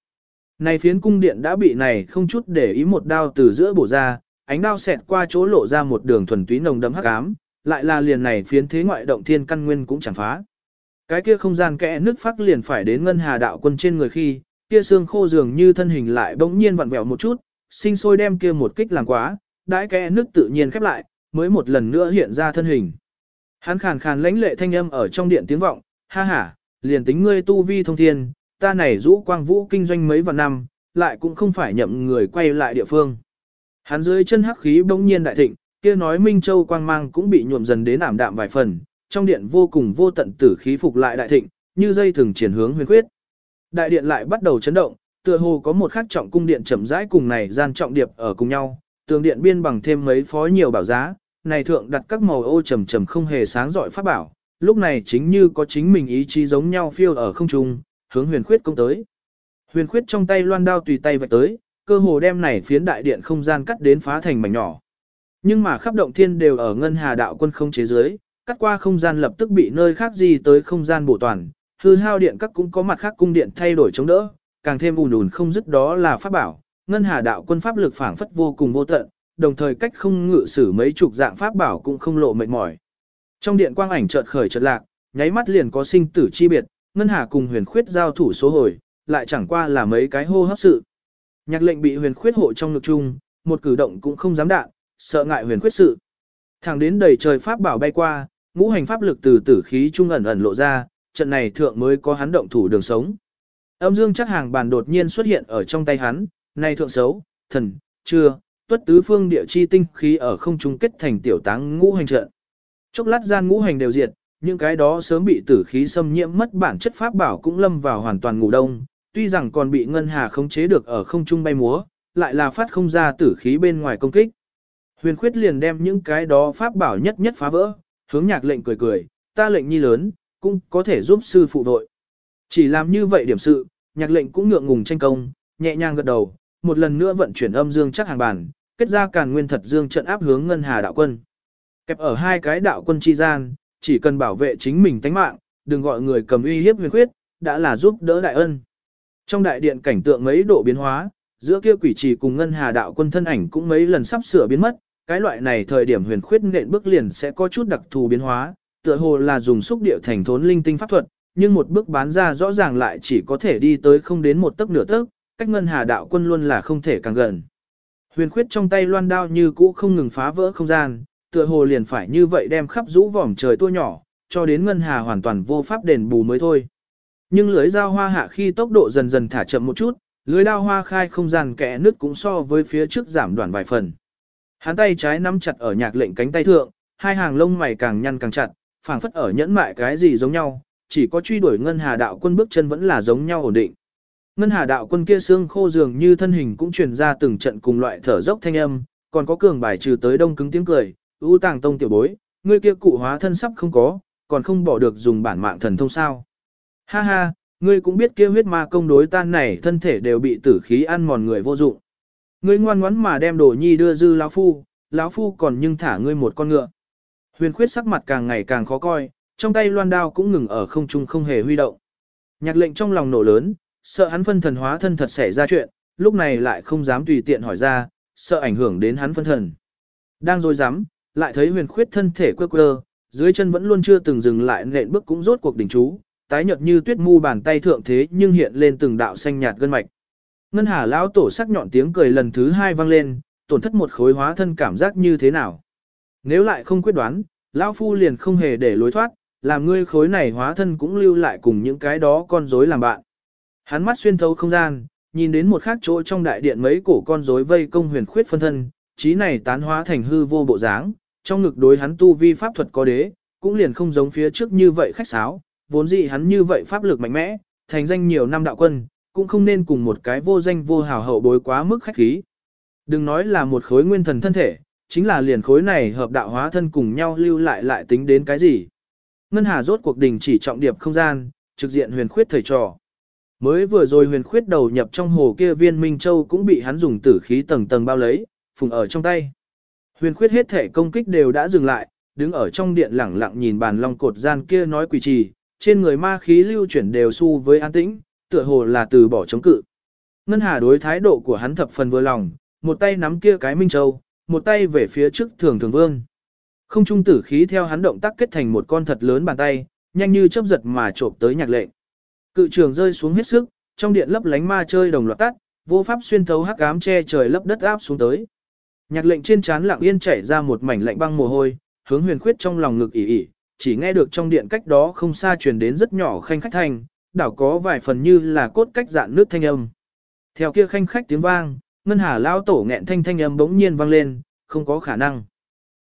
Này phiến cung điện đã bị này không chút để ý một đao từ giữa bổ ra, ánh đao xẹt qua chỗ lộ ra một đường thuần túy nồng đậm hắc ám, lại là liền này phiến thế ngoại động thiên căn nguyên cũng chẳng phá. Cái kia không gian kẽ nước phát liền phải đến ngân hà đạo quân trên người khi, kia xương khô dường như thân hình lại bỗng nhiên vặn vẹo một chút, sinh sôi đem kia một kích làm quá, đãi kẽ nước tự nhiên khép lại, mới một lần nữa hiện ra thân hình. Hắn khàn khàn lãnh lệ thanh âm ở trong điện tiếng vọng, ha ha, liền tính ngươi tu vi thông thiên, ta này rũ quang vũ kinh doanh mấy vạn năm, lại cũng không phải nhậm người quay lại địa phương. Hắn dưới chân hắc khí bỗng nhiên đại thịnh, kia nói Minh Châu quang mang cũng bị nhuộm dần đến ảm đạm vài phần, trong điện vô cùng vô tận tử khí phục lại đại thịnh, như dây thường triển hướng huyền khuyết. Đại điện lại bắt đầu chấn động, tựa hồ có một khắc trọng cung điện chậm rãi cùng này gian trọng điệp ở cùng nhau, tường điện biên bằng thêm mấy phó nhiều bảo giá, này thượng đặt các màu ô trầm trầm không hề sáng rọi pháp bảo, lúc này chính như có chính mình ý chí giống nhau phiêu ở không trung, hướng huyền khuyết công tới. Huyền khuyết trong tay loan đao tùy tay vạch tới, cơ hồ đem này phiến đại điện không gian cắt đến phá thành mảnh nhỏ. Nhưng mà khắp động thiên đều ở ngân hà đạo quân không chế giới, cắt qua không gian lập tức bị nơi khác gì tới không gian bổ toàn, hư hao điện các cũng có mặt khác cung điện thay đổi chống đỡ, càng thêm ùn ùn không dứt đó là pháp bảo, ngân hà đạo quân pháp lực phảng phất vô cùng vô tận, đồng thời cách không ngự sử mấy chục dạng pháp bảo cũng không lộ mệt mỏi. Trong điện quang ảnh chợt khởi chợt lạc, nháy mắt liền có sinh tử chi biệt, ngân hà cùng huyền khuyết giao thủ số hồi, lại chẳng qua là mấy cái hô hấp sự. Nhạc lệnh bị huyền khuyết hộ trong ngực chung, một cử động cũng không dám đạn, sợ ngại huyền khuyết sự. Thẳng đến đầy trời pháp bảo bay qua, ngũ hành pháp lực từ tử khí trung ẩn ẩn lộ ra, trận này thượng mới có hắn động thủ đường sống. Âm dương chắc hàng bàn đột nhiên xuất hiện ở trong tay hắn, này thượng xấu, thần, chưa, tuất tứ phương địa chi tinh khí ở không trung kết thành tiểu táng ngũ hành trận. Chốc lát gian ngũ hành đều diệt, những cái đó sớm bị tử khí xâm nhiễm mất bản chất pháp bảo cũng lâm vào hoàn toàn ngủ đông, tuy rằng còn bị ngân hà khống chế được ở không trung bay múa, lại là phát không ra tử khí bên ngoài công kích. Huyền khuyết liền đem những cái đó pháp bảo nhất nhất phá vỡ, hướng nhạc lệnh cười cười, ta lệnh nhi lớn, cũng có thể giúp sư phụ vội. Chỉ làm như vậy điểm sự, nhạc lệnh cũng ngượng ngùng tranh công, nhẹ nhàng gật đầu, một lần nữa vận chuyển âm dương chắc hàng bàn, kết ra càn nguyên thật dương trận áp hướng ngân hà đạo quân. Kẹp ở hai cái đạo quân chi gian, chỉ cần bảo vệ chính mình tánh mạng, đừng gọi người cầm uy hiếp huyền khuyết, đã là giúp đỡ đại ân. Trong đại điện cảnh tượng mấy độ biến hóa, giữa kia quỷ trì cùng ngân hà đạo quân thân ảnh cũng mấy lần sắp sửa biến mất, cái loại này thời điểm huyền khuyết nện bước liền sẽ có chút đặc thù biến hóa, tựa hồ là dùng xúc địa thành thốn linh tinh pháp thuật, nhưng một bước bán ra rõ ràng lại chỉ có thể đi tới không đến một tấc nửa tấc, cách ngân hà đạo quân luôn là không thể càng gần. Huyền khuyết trong tay loan đao như cũ không ngừng phá vỡ không gian, tựa hồ liền phải như vậy đem khắp rũ vòm trời tua nhỏ, cho đến ngân hà hoàn toàn vô pháp đền bù mới thôi. Nhưng lưới dao hoa hạ khi tốc độ dần dần thả chậm một chút, lưới đao hoa khai không gian kẽ nứt cũng so với phía trước giảm đoạn vài phần. Hắn tay trái nắm chặt ở nhạc lệnh cánh tay thượng, hai hàng lông mày càng nhăn càng chặt, phảng phất ở nhẫn mại cái gì giống nhau, chỉ có truy đuổi ngân hà đạo quân bước chân vẫn là giống nhau ổn định. Ngân hà đạo quân kia xương khô dường như thân hình cũng truyền ra từng trận cùng loại thở dốc thanh âm, còn có cường bài trừ tới đông cứng tiếng cười, ưu tàng tông tiểu bối, ngươi kia cụ hóa thân sắp không có, còn không bỏ được dùng bản mạng thần thông sao. Ha ha, ngươi cũng biết kia huyết ma công đối tan này thân thể đều bị tử khí ăn mòn người vô dụng. Ngươi ngoan ngoãn mà đem đồ nhi đưa dư lão phu, lão phu còn nhưng thả ngươi một con ngựa. Huyền khuyết sắc mặt càng ngày càng khó coi, trong tay loan đao cũng ngừng ở không trung không hề huy động. Nhạc lệnh trong lòng nổ lớn, sợ hắn phân thần hóa thân thật xảy ra chuyện, lúc này lại không dám tùy tiện hỏi ra, sợ ảnh hưởng đến hắn phân thần. Đang dối dám, lại thấy huyền khuyết thân thể quơ quơ, dưới chân vẫn luôn chưa từng dừng lại nện bước cũng rốt cuộc đỉnh chú, tái nhợt như tuyết mu bàn tay thượng thế nhưng hiện lên từng đạo xanh nhạt gân mạch. Ngân Hà lão tổ sắc nhọn tiếng cười lần thứ hai vang lên, tổn thất một khối hóa thân cảm giác như thế nào? Nếu lại không quyết đoán, lão phu liền không hề để lối thoát, làm ngươi khối này hóa thân cũng lưu lại cùng những cái đó con rối làm bạn. Hắn mắt xuyên thấu không gian, nhìn đến một khác chỗ trong đại điện mấy cổ con rối vây công huyền khuyết phân thân, trí này tán hóa thành hư vô bộ dáng, trong ngực đối hắn tu vi pháp thuật có đế, cũng liền không giống phía trước như vậy khách sáo, vốn dĩ hắn như vậy pháp lực mạnh mẽ, thành danh nhiều năm đạo quân, cũng không nên cùng một cái vô danh vô hào hậu bối quá mức khách khí. Đừng nói là một khối nguyên thần thân thể, chính là liền khối này hợp đạo hóa thân cùng nhau lưu lại lại tính đến cái gì. Ngân Hà rốt cuộc đình chỉ trọng điệp không gian, trực diện huyền khuyết thầy trò. Mới vừa rồi huyền khuyết đầu nhập trong hồ kia viên Minh Châu cũng bị hắn dùng tử khí tầng tầng bao lấy, phùng ở trong tay. Huyền khuyết hết thể công kích đều đã dừng lại, đứng ở trong điện lẳng lặng nhìn bàn long cột gian kia nói quỷ trì, trên người ma khí lưu chuyển đều su với an tĩnh, tựa hồ là từ bỏ chống cự. Ngân Hà đối thái độ của hắn thập phần vừa lòng, một tay nắm kia cái Minh Châu, một tay về phía trước thường thường vương. Không trung tử khí theo hắn động tác kết thành một con thật lớn bàn tay, nhanh như chớp giật mà trộm tới nhạc lệnh. Cự trường rơi xuống hết sức, trong điện lấp lánh ma chơi đồng loạt tắt, vô pháp xuyên thấu hắc ám che trời lấp đất áp xuống tới. Nhạc lệnh trên trán lặng yên chảy ra một mảnh lạnh băng mồ hôi, hướng huyền khuyết trong lòng ngực ỉ ỉ, chỉ nghe được trong điện cách đó không xa truyền đến rất nhỏ khanh khách thành đảo có vài phần như là cốt cách dạn nước thanh âm. Theo kia khanh khách tiếng vang, ngân hà lao tổ nghẹn thanh thanh âm bỗng nhiên vang lên, không có khả năng.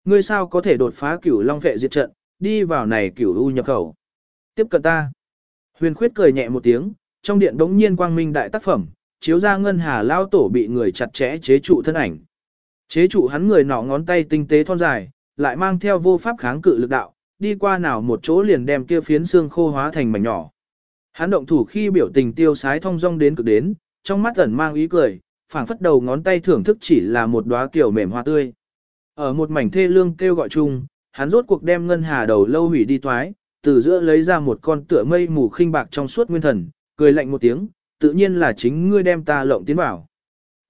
Ngươi sao có thể đột phá cửu long vệ diệt trận, đi vào này cửu u nhập khẩu. Tiếp cận ta. Huyền khuyết cười nhẹ một tiếng, trong điện bỗng nhiên quang minh đại tác phẩm, chiếu ra ngân hà lao tổ bị người chặt chẽ chế trụ thân ảnh. Chế trụ hắn người nọ ngón tay tinh tế thon dài, lại mang theo vô pháp kháng cự lực đạo, đi qua nào một chỗ liền đem kia phiến xương khô hóa thành mảnh nhỏ. Hắn động thủ khi biểu tình tiêu sái thông dong đến cực đến, trong mắt ẩn mang ý cười, phảng phất đầu ngón tay thưởng thức chỉ là một đóa kiểu mềm hoa tươi. Ở một mảnh thê lương kêu gọi chung, hắn rốt cuộc đem ngân hà đầu lâu hủy đi toái, từ giữa lấy ra một con tựa mây mù khinh bạc trong suốt nguyên thần, cười lạnh một tiếng, tự nhiên là chính ngươi đem ta lộng tiến vào.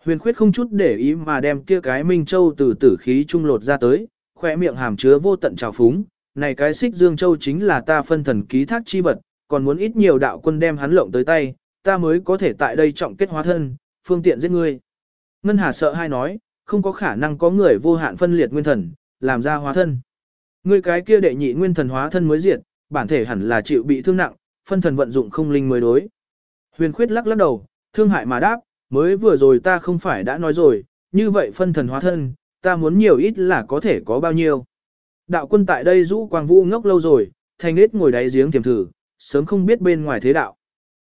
Huyền khuyết không chút để ý mà đem kia cái Minh Châu từ tử khí trung lột ra tới, khỏe miệng hàm chứa vô tận trào phúng, này cái xích Dương Châu chính là ta phân thần ký thác chi vật, còn muốn ít nhiều đạo quân đem hắn lộng tới tay, ta mới có thể tại đây trọng kết hóa thân, phương tiện giết ngươi. Ngân Hà sợ hai nói, không có khả năng có người vô hạn phân liệt nguyên thần, làm ra hóa thân. Ngươi cái kia đệ nhị nguyên thần hóa thân mới diệt, bản thể hẳn là chịu bị thương nặng, phân thần vận dụng không linh mới đối. Huyền khuyết lắc lắc đầu, thương hại mà đáp, mới vừa rồi ta không phải đã nói rồi, như vậy phân thần hóa thân, ta muốn nhiều ít là có thể có bao nhiêu. Đạo quân tại đây rũ quang vũ ngốc lâu rồi, thành nết ngồi đáy giếng tiềm thử, sớm không biết bên ngoài thế đạo.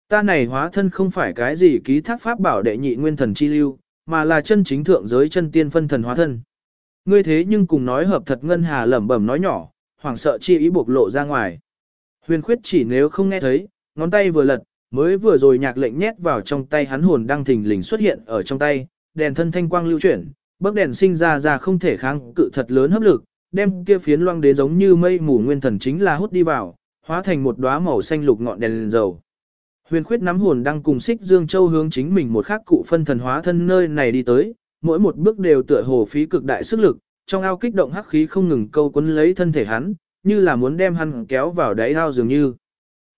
Ta này hóa thân không phải cái gì ký thác pháp bảo đệ nhị nguyên thần chi lưu, mà là chân chính thượng giới chân tiên phân thần hóa thân. Ngươi thế nhưng cùng nói hợp thật ngân hà lẩm bẩm nói nhỏ, hoảng sợ chi ý bộc lộ ra ngoài. Huyền khuyết chỉ nếu không nghe thấy, ngón tay vừa lật, mới vừa rồi nhạc lệnh nhét vào trong tay hắn hồn đang thình lình xuất hiện ở trong tay, đèn thân thanh quang lưu chuyển, bấc đèn sinh ra ra không thể kháng cự thật lớn hấp lực, đem kia phiến loang đến giống như mây mù nguyên thần chính là hút đi vào, hóa thành một đóa màu xanh lục ngọn đèn, đèn dầu. Huyền khuyết nắm hồn đang cùng xích Dương Châu hướng chính mình một khắc cụ phân thần hóa thân nơi này đi tới, mỗi một bước đều tựa hồ phí cực đại sức lực, trong ao kích động hắc khí không ngừng câu quấn lấy thân thể hắn, như là muốn đem hắn kéo vào đáy ao dường như.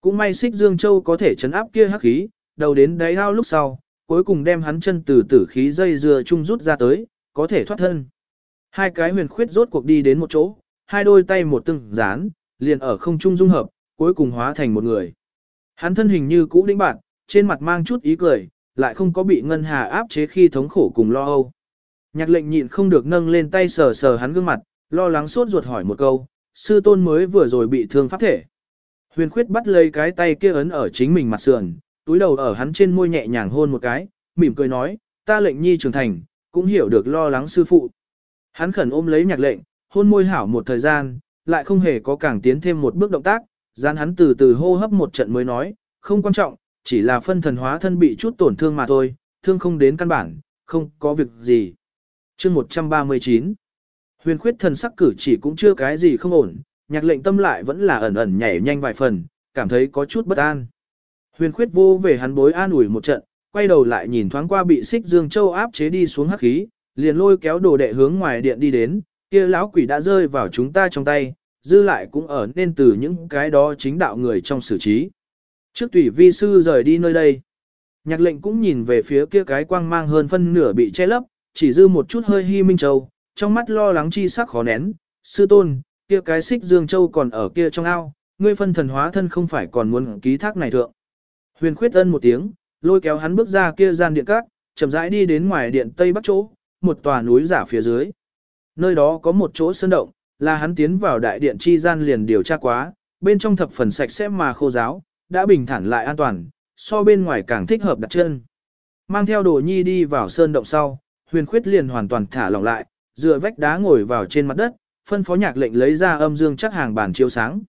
Cũng may xích Dương Châu có thể chấn áp kia hắc khí, đầu đến đáy ao lúc sau, cuối cùng đem hắn chân từ tử khí dây dưa chung rút ra tới, có thể thoát thân. Hai cái huyền khuyết rốt cuộc đi đến một chỗ, hai đôi tay một từng dán, liền ở không trung dung hợp, cuối cùng hóa thành một người. Hắn thân hình như cũ đĩnh bạn, trên mặt mang chút ý cười, lại không có bị ngân hà áp chế khi thống khổ cùng lo âu. Nhạc lệnh nhịn không được nâng lên tay sờ sờ hắn gương mặt, lo lắng suốt ruột hỏi một câu, sư tôn mới vừa rồi bị thương pháp thể. Huyền khuyết bắt lấy cái tay kia ấn ở chính mình mặt sườn, túi đầu ở hắn trên môi nhẹ nhàng hôn một cái, mỉm cười nói, ta lệnh nhi trưởng thành, cũng hiểu được lo lắng sư phụ. Hắn khẩn ôm lấy nhạc lệnh, hôn môi hảo một thời gian, lại không hề có càng tiến thêm một bước động tác, gian hắn từ từ hô hấp một trận mới nói, không quan trọng, chỉ là phân thần hóa thân bị chút tổn thương mà thôi, thương không đến căn bản, không có việc gì. chương 139 Huyền khuyết thần sắc cử chỉ cũng chưa cái gì không ổn, nhạc lệnh tâm lại vẫn là ẩn ẩn nhảy nhanh vài phần, cảm thấy có chút bất an. Huyền khuyết vô về hắn bối an ủi một trận, quay đầu lại nhìn thoáng qua bị xích dương châu áp chế đi xuống hắc khí, liền lôi kéo đồ đệ hướng ngoài điện đi đến, kia lão quỷ đã rơi vào chúng ta trong tay, dư lại cũng ở nên từ những cái đó chính đạo người trong xử trí. Trước tùy vi sư rời đi nơi đây, nhạc lệnh cũng nhìn về phía kia cái quang mang hơn phân nửa bị che lấp, chỉ dư một chút hơi hy minh châu, trong mắt lo lắng chi sắc khó nén, sư tôn, kia cái xích dương châu còn ở kia trong ao, ngươi phân thần hóa thân không phải còn muốn ký thác này thượng. Huyền khuyết ân một tiếng, lôi kéo hắn bước ra kia gian điện các, chậm rãi đi đến ngoài điện tây bắc chỗ, một tòa núi giả phía dưới. Nơi đó có một chỗ sơn động, là hắn tiến vào đại điện chi gian liền điều tra quá, bên trong thập phần sạch sẽ mà khô giáo, đã bình thản lại an toàn, so bên ngoài càng thích hợp đặt chân. Mang theo đồ nhi đi vào sơn động sau, huyền khuyết liền hoàn toàn thả lỏng lại, dựa vách đá ngồi vào trên mặt đất, phân phó nhạc lệnh lấy ra âm dương chắc hàng bàn chiếu sáng.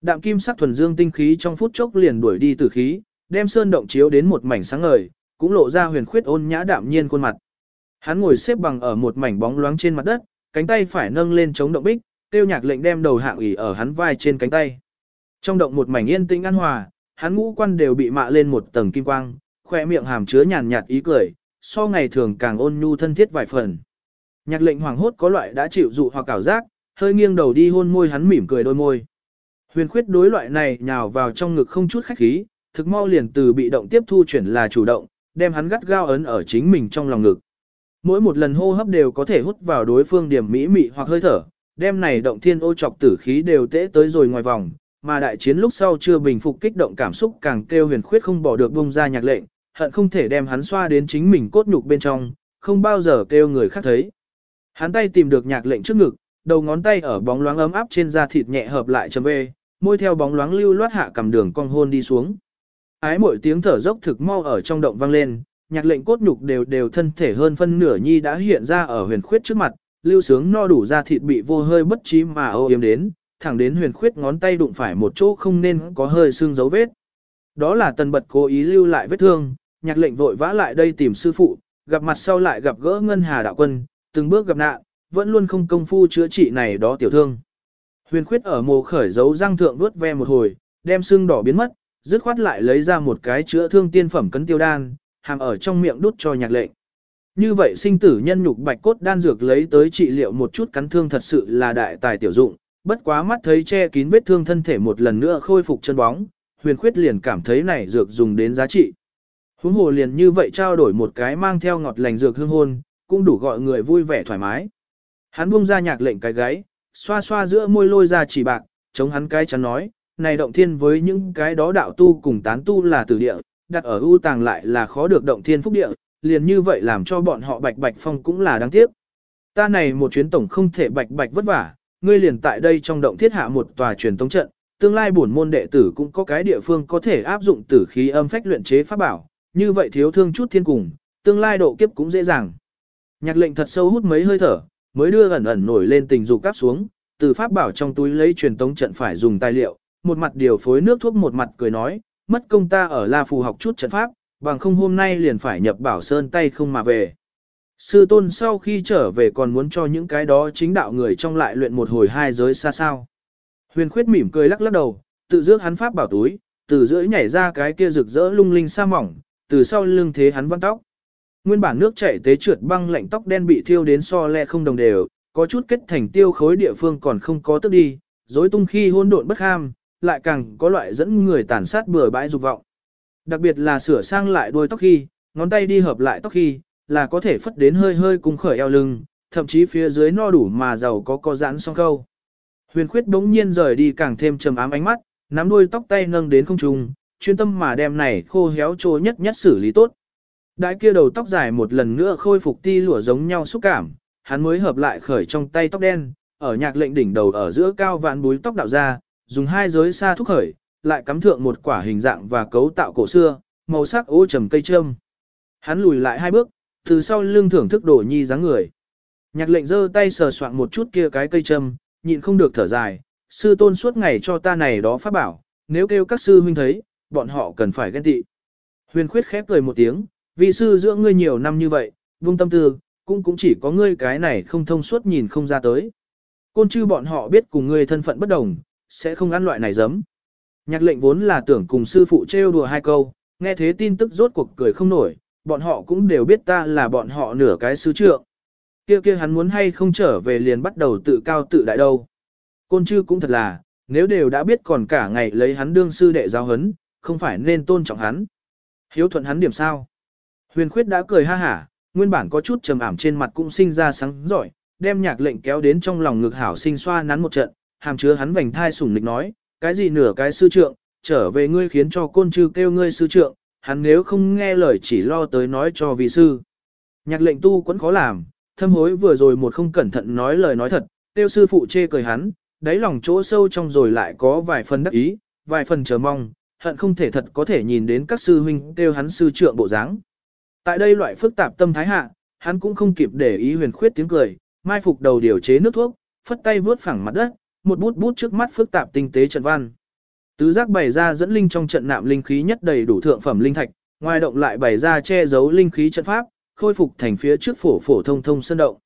Đạm kim sắc thuần dương tinh khí trong phút chốc liền đuổi đi tử khí, đem sơn động chiếu đến một mảnh sáng ngời, cũng lộ ra huyền khuyết ôn nhã đạm nhiên khuôn mặt. Hắn ngồi xếp bằng ở một mảnh bóng loáng trên mặt đất, cánh tay phải nâng lên chống động bích, tiêu nhạc lệnh đem đầu hạng ủy ở hắn vai trên cánh tay. Trong động một mảnh yên tĩnh an hòa, hắn ngũ quan đều bị mạ lên một tầng kim quang, khoe miệng hàm chứa nhàn nhạt ý cười, so ngày thường càng ôn nhu thân thiết vài phần. Nhạc lệnh hoàng hốt có loại đã chịu dụ hoặc cảo giác, hơi nghiêng đầu đi hôn môi hắn mỉm cười đôi môi. Huyền khuyết đối loại này nhào vào trong ngực không chút khách khí, thực mau liền từ bị động tiếp thu chuyển là chủ động, đem hắn gắt gao ấn ở chính mình trong lòng ngực. Mỗi một lần hô hấp đều có thể hút vào đối phương điểm mỹ mị hoặc hơi thở, đem này động thiên ô chọc tử khí đều tễ tới rồi ngoài vòng, mà đại chiến lúc sau chưa bình phục kích động cảm xúc càng kêu huyền khuyết không bỏ được bông ra nhạc lệnh, hận không thể đem hắn xoa đến chính mình cốt nhục bên trong, không bao giờ kêu người khác thấy. Hắn tay tìm được nhạc lệnh trước ngực, đầu ngón tay ở bóng loáng ấm áp trên da thịt nhẹ hợp lại chấm về, môi theo bóng loáng lưu loát hạ cầm đường cong hôn đi xuống. Ái mỗi tiếng thở dốc thực mau ở trong động vang lên, nhạc lệnh cốt nhục đều đều thân thể hơn phân nửa nhi đã hiện ra ở huyền khuyết trước mặt, lưu sướng no đủ ra thịt bị vô hơi bất trí mà ô yếm đến, thẳng đến huyền khuyết ngón tay đụng phải một chỗ không nên có hơi xương dấu vết. Đó là tần bật cố ý lưu lại vết thương, nhạc lệnh vội vã lại đây tìm sư phụ, gặp mặt sau lại gặp gỡ ngân hà đạo quân, từng bước gặp nạn, vẫn luôn không công phu chữa trị này đó tiểu thương. Huyền khuyết ở mồ khởi dấu răng thượng vuốt ve một hồi, đem xương đỏ biến mất, dứt khoát lại lấy ra một cái chữa thương tiên phẩm cấn tiêu đan, hàm ở trong miệng đút cho nhạc lệnh. Như vậy sinh tử nhân nhục bạch cốt đan dược lấy tới trị liệu một chút cắn thương thật sự là đại tài tiểu dụng, bất quá mắt thấy che kín vết thương thân thể một lần nữa khôi phục chân bóng, huyền khuyết liền cảm thấy này dược dùng đến giá trị. Huống hồ liền như vậy trao đổi một cái mang theo ngọt lành dược hương hôn, cũng đủ gọi người vui vẻ thoải mái. Hắn buông ra nhạc lệnh cái gáy, xoa xoa giữa môi lôi ra chỉ bạc, chống hắn cái chắn nói, này động thiên với những cái đó đạo tu cùng tán tu là tử địa, đặt ở ưu tàng lại là khó được động thiên phúc địa, liền như vậy làm cho bọn họ bạch bạch phong cũng là đáng tiếc. Ta này một chuyến tổng không thể bạch bạch vất vả, ngươi liền tại đây trong động thiết hạ một tòa truyền tống trận, tương lai bổn môn đệ tử cũng có cái địa phương có thể áp dụng tử khí âm phách luyện chế pháp bảo, như vậy thiếu thương chút thiên cùng, tương lai độ kiếp cũng dễ dàng. Nhạc lệnh thật sâu hút mấy hơi thở, mới đưa ẩn ẩn nổi lên tình dục cáp xuống, từ pháp bảo trong túi lấy truyền tống trận phải dùng tài liệu, một mặt điều phối nước thuốc một mặt cười nói, mất công ta ở La Phù học chút trận pháp, bằng không hôm nay liền phải nhập bảo sơn tay không mà về. Sư tôn sau khi trở về còn muốn cho những cái đó chính đạo người trong lại luyện một hồi hai giới xa sao. Huyền khuyết mỉm cười lắc lắc đầu, tự dước hắn pháp bảo túi, từ giữa nhảy ra cái kia rực rỡ lung linh sa mỏng, từ sau lưng thế hắn văn tóc. Nguyên bản nước chảy tế trượt băng lạnh tóc đen bị thiêu đến so le không đồng đều, có chút kết thành tiêu khối địa phương còn không có tức đi, rối tung khi hỗn độn bất ham, lại càng có loại dẫn người tàn sát bừa bãi dục vọng. Đặc biệt là sửa sang lại đuôi tóc khi, ngón tay đi hợp lại tóc khi, là có thể phất đến hơi hơi cùng khởi eo lưng, thậm chí phía dưới no đủ mà giàu có có giãn song câu. Huyền khuyết đống nhiên rời đi càng thêm trầm ám ánh mắt, nắm đuôi tóc tay nâng đến không trung, chuyên tâm mà đem này khô héo trô nhất nhất xử lý tốt. Đại kia đầu tóc dài một lần nữa khôi phục ti lụa giống nhau xúc cảm, hắn mới hợp lại khởi trong tay tóc đen, ở nhạc lệnh đỉnh đầu ở giữa cao vạn búi tóc đạo ra, dùng hai giới xa thúc khởi, lại cắm thượng một quả hình dạng và cấu tạo cổ xưa, màu sắc ô trầm cây trâm. Hắn lùi lại hai bước, từ sau lưng thưởng thức đổ nhi dáng người. Nhạc lệnh giơ tay sờ soạn một chút kia cái cây trâm, nhịn không được thở dài, sư tôn suốt ngày cho ta này đó phát bảo, nếu kêu các sư huynh thấy, bọn họ cần phải ghen tị. Huyền khuyết khép cười một tiếng, vị sư giữa ngươi nhiều năm như vậy, vung tâm tư, cũng cũng chỉ có ngươi cái này không thông suốt nhìn không ra tới. Côn chư bọn họ biết cùng ngươi thân phận bất đồng, sẽ không ăn loại này giấm. Nhạc lệnh vốn là tưởng cùng sư phụ trêu đùa hai câu, nghe thế tin tức rốt cuộc cười không nổi, bọn họ cũng đều biết ta là bọn họ nửa cái sứ trượng. Kia kia hắn muốn hay không trở về liền bắt đầu tự cao tự đại đâu. Côn chư cũng thật là, nếu đều đã biết còn cả ngày lấy hắn đương sư đệ giáo hấn, không phải nên tôn trọng hắn. Hiếu thuận hắn điểm sao? Huyền khuyết đã cười ha hả, nguyên bản có chút trầm ảm trên mặt cũng sinh ra sáng giỏi, đem nhạc lệnh kéo đến trong lòng ngực hảo sinh xoa nắn một trận, hàm chứa hắn vành thai sủng nịch nói, cái gì nửa cái sư trượng, trở về ngươi khiến cho côn trư kêu ngươi sư trượng, hắn nếu không nghe lời chỉ lo tới nói cho vị sư. Nhạc lệnh tu quẫn khó làm, thâm hối vừa rồi một không cẩn thận nói lời nói thật, tiêu sư phụ chê cười hắn, đáy lòng chỗ sâu trong rồi lại có vài phần đắc ý, vài phần chờ mong, hận không thể thật có thể nhìn đến các sư huynh kêu hắn sư trượng bộ dáng. Tại đây loại phức tạp tâm thái hạ, hắn cũng không kịp để ý huyền khuyết tiếng cười, mai phục đầu điều chế nước thuốc, phất tay vướt phẳng mặt đất, một bút bút trước mắt phức tạp tinh tế trận văn. Tứ giác bày ra dẫn linh trong trận nạm linh khí nhất đầy đủ thượng phẩm linh thạch, ngoài động lại bày ra che giấu linh khí trận pháp, khôi phục thành phía trước phổ phổ thông thông sơn động.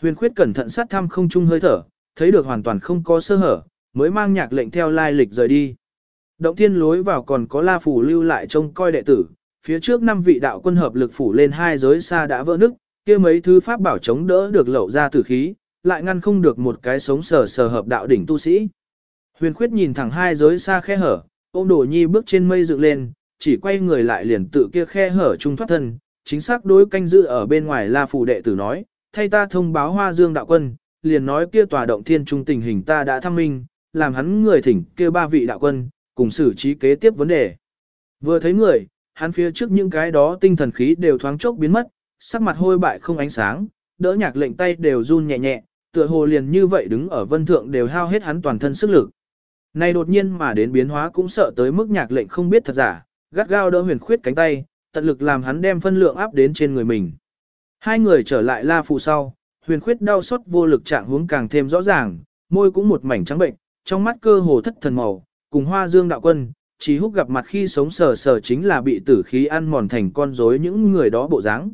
Huyền khuyết cẩn thận sát thăm không trung hơi thở, thấy được hoàn toàn không có sơ hở, mới mang nhạc lệnh theo lai lịch rời đi. Động thiên lối vào còn có la phủ lưu lại trông coi đệ tử, phía trước năm vị đạo quân hợp lực phủ lên hai giới xa đã vỡ nứt, kia mấy thứ pháp bảo chống đỡ được lậu ra tử khí, lại ngăn không được một cái sống sờ sờ hợp đạo đỉnh tu sĩ. Huyền khuyết nhìn thẳng hai giới xa khe hở, ôm đồ nhi bước trên mây dựng lên, chỉ quay người lại liền tự kia khe hở trung thoát thân, chính xác đối canh giữ ở bên ngoài la phù đệ tử nói, thay ta thông báo hoa dương đạo quân, liền nói kia tòa động thiên trung tình hình ta đã thăm minh, làm hắn người thỉnh kia ba vị đạo quân, cùng xử trí kế tiếp vấn đề. Vừa thấy người, hắn phía trước những cái đó tinh thần khí đều thoáng chốc biến mất, sắc mặt hôi bại không ánh sáng, đỡ nhạc lệnh tay đều run nhẹ nhẹ, tựa hồ liền như vậy đứng ở vân thượng đều hao hết hắn toàn thân sức lực. Này đột nhiên mà đến biến hóa cũng sợ tới mức nhạc lệnh không biết thật giả, gắt gao đỡ huyền khuyết cánh tay, tận lực làm hắn đem phân lượng áp đến trên người mình. Hai người trở lại la phụ sau, huyền khuyết đau xót vô lực trạng huống càng thêm rõ ràng, môi cũng một mảnh trắng bệnh, trong mắt cơ hồ thất thần màu, cùng hoa dương đạo quân, chỉ húc gặp mặt khi sống sờ sờ chính là bị tử khí ăn mòn thành con rối những người đó bộ dáng.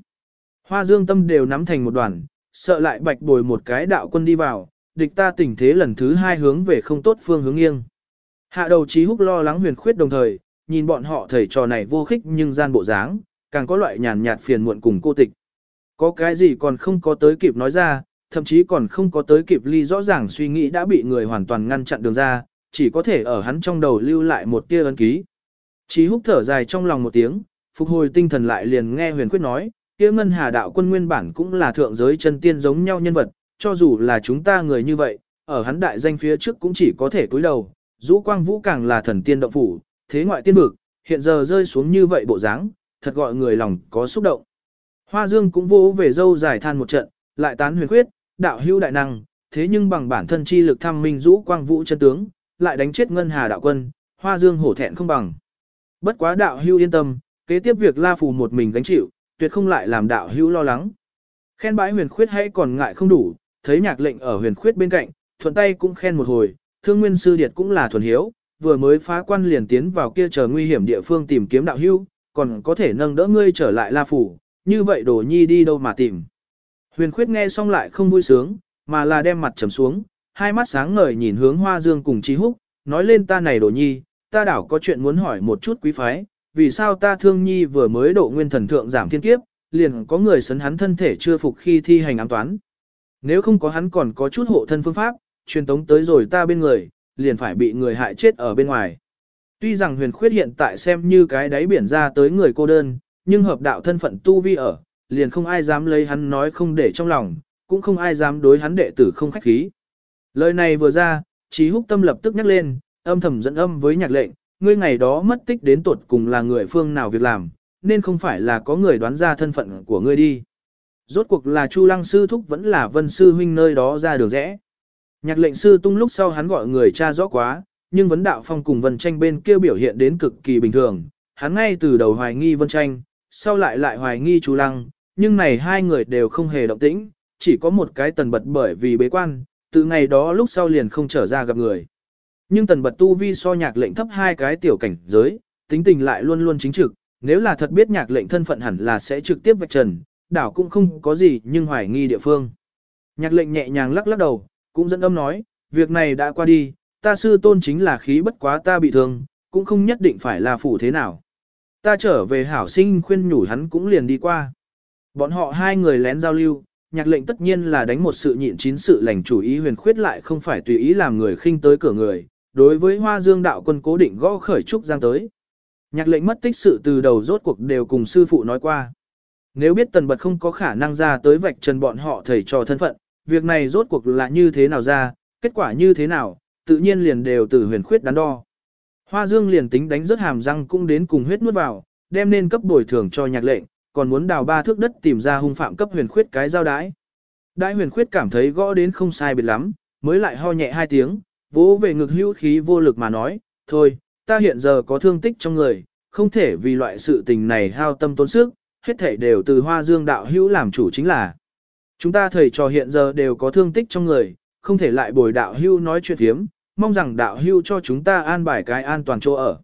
Hoa dương tâm đều nắm thành một đoàn, sợ lại bạch bồi một cái đạo quân đi vào, địch ta tình thế lần thứ hai hướng về không tốt phương hướng nghiêng. Hạ đầu trí húc lo lắng huyền khuyết đồng thời, nhìn bọn họ thầy trò này vô khích nhưng gian bộ dáng, càng có loại nhàn nhạt phiền muộn cùng cô tịch. Có cái gì còn không có tới kịp nói ra, thậm chí còn không có tới kịp ly rõ ràng suy nghĩ đã bị người hoàn toàn ngăn chặn đường ra, chỉ có thể ở hắn trong đầu lưu lại một tia ấn ký. Chí húc thở dài trong lòng một tiếng, phục hồi tinh thần lại liền nghe huyền quyết nói, kia ngân hà đạo quân nguyên bản cũng là thượng giới chân tiên giống nhau nhân vật, cho dù là chúng ta người như vậy, ở hắn đại danh phía trước cũng chỉ có thể cúi đầu, Dũ Quang Vũ càng là thần tiên động phủ, thế ngoại tiên vực, hiện giờ rơi xuống như vậy bộ dáng, thật gọi người lòng có xúc động. Hoa Dương cũng vô về dâu giải than một trận, lại tán huyền khuyết, đạo hữu đại năng, thế nhưng bằng bản thân chi lực thăm minh Dũ Quang Vũ chân tướng, lại đánh chết Ngân Hà đạo quân, Hoa Dương hổ thẹn không bằng. Bất quá đạo hữu yên tâm, kế tiếp việc La Phù một mình gánh chịu, tuyệt không lại làm đạo hữu lo lắng. Khen bãi huyền khuyết hay còn ngại không đủ, thấy nhạc lệnh ở huyền khuyết bên cạnh, thuận tay cũng khen một hồi, thương nguyên sư điệt cũng là thuần hiếu, vừa mới phá quan liền tiến vào kia chờ nguy hiểm địa phương tìm kiếm đạo hữu, còn có thể nâng đỡ ngươi trở lại La Phủ, như vậy đồ nhi đi đâu mà tìm. Huyền khuyết nghe xong lại không vui sướng, mà là đem mặt trầm xuống, hai mắt sáng ngời nhìn hướng hoa dương cùng trí húc, nói lên ta này đồ nhi, ta đảo có chuyện muốn hỏi một chút quý phái, vì sao ta thương nhi vừa mới độ nguyên thần thượng giảm thiên kiếp, liền có người sấn hắn thân thể chưa phục khi thi hành ám toán. Nếu không có hắn còn có chút hộ thân phương pháp, truyền tống tới rồi ta bên người, liền phải bị người hại chết ở bên ngoài. Tuy rằng huyền khuyết hiện tại xem như cái đáy biển ra tới người cô đơn, nhưng hợp đạo thân phận tu vi ở, liền không ai dám lấy hắn nói không để trong lòng, cũng không ai dám đối hắn đệ tử không khách khí. Lời này vừa ra, trí húc tâm lập tức nhắc lên, âm thầm dẫn âm với nhạc lệnh, ngươi ngày đó mất tích đến tuột cùng là người phương nào việc làm, nên không phải là có người đoán ra thân phận của ngươi đi. Rốt cuộc là Chu Lăng sư thúc vẫn là Vân sư huynh nơi đó ra đường rẽ. Nhạc lệnh sư tung lúc sau hắn gọi người cha rõ quá, nhưng vấn đạo phong cùng Vân Tranh bên kia biểu hiện đến cực kỳ bình thường, hắn ngay từ đầu hoài nghi Vân Tranh, sau lại lại hoài nghi Chu Lăng, nhưng này hai người đều không hề động tĩnh, chỉ có một cái tần bật bởi vì bế quan, từ ngày đó lúc sau liền không trở ra gặp người. Nhưng tần bật tu vi so nhạc lệnh thấp hai cái tiểu cảnh giới, tính tình lại luôn luôn chính trực, nếu là thật biết nhạc lệnh thân phận hẳn là sẽ trực tiếp vạch trần, đảo cũng không có gì nhưng hoài nghi địa phương. Nhạc lệnh nhẹ nhàng lắc lắc đầu, cũng dẫn âm nói, việc này đã qua đi, ta sư tôn chính là khí bất quá ta bị thương, cũng không nhất định phải là phủ thế nào. Ta trở về hảo sinh khuyên nhủ hắn cũng liền đi qua. Bọn họ hai người lén giao lưu, nhạc lệnh tất nhiên là đánh một sự nhịn chín sự lành chủ ý huyền khuyết lại không phải tùy ý làm người khinh tới cửa người, đối với hoa dương đạo quân cố định gõ khởi trúc giang tới. Nhạc lệnh mất tích sự từ đầu rốt cuộc đều cùng sư phụ nói qua. Nếu biết tần bật không có khả năng ra tới vạch trần bọn họ thầy trò thân phận, việc này rốt cuộc là như thế nào ra, kết quả như thế nào, tự nhiên liền đều từ huyền khuyết đắn đo. Hoa dương liền tính đánh rớt hàm răng cũng đến cùng huyết nuốt vào, đem nên cấp bồi thường cho nhạc lệnh, còn muốn đào ba thước đất tìm ra hung phạm cấp huyền khuyết cái giao đái. Đại huyền khuyết cảm thấy gõ đến không sai biệt lắm, mới lại ho nhẹ hai tiếng, vỗ về ngực hữu khí vô lực mà nói, thôi, ta hiện giờ có thương tích trong người, không thể vì loại sự tình này hao tâm tốn sức, hết thể đều từ hoa dương đạo hữu làm chủ chính là. Chúng ta thầy trò hiện giờ đều có thương tích trong người, không thể lại bồi đạo hưu nói chuyện thiếm, mong rằng đạo hưu cho chúng ta an bài cái an toàn chỗ ở.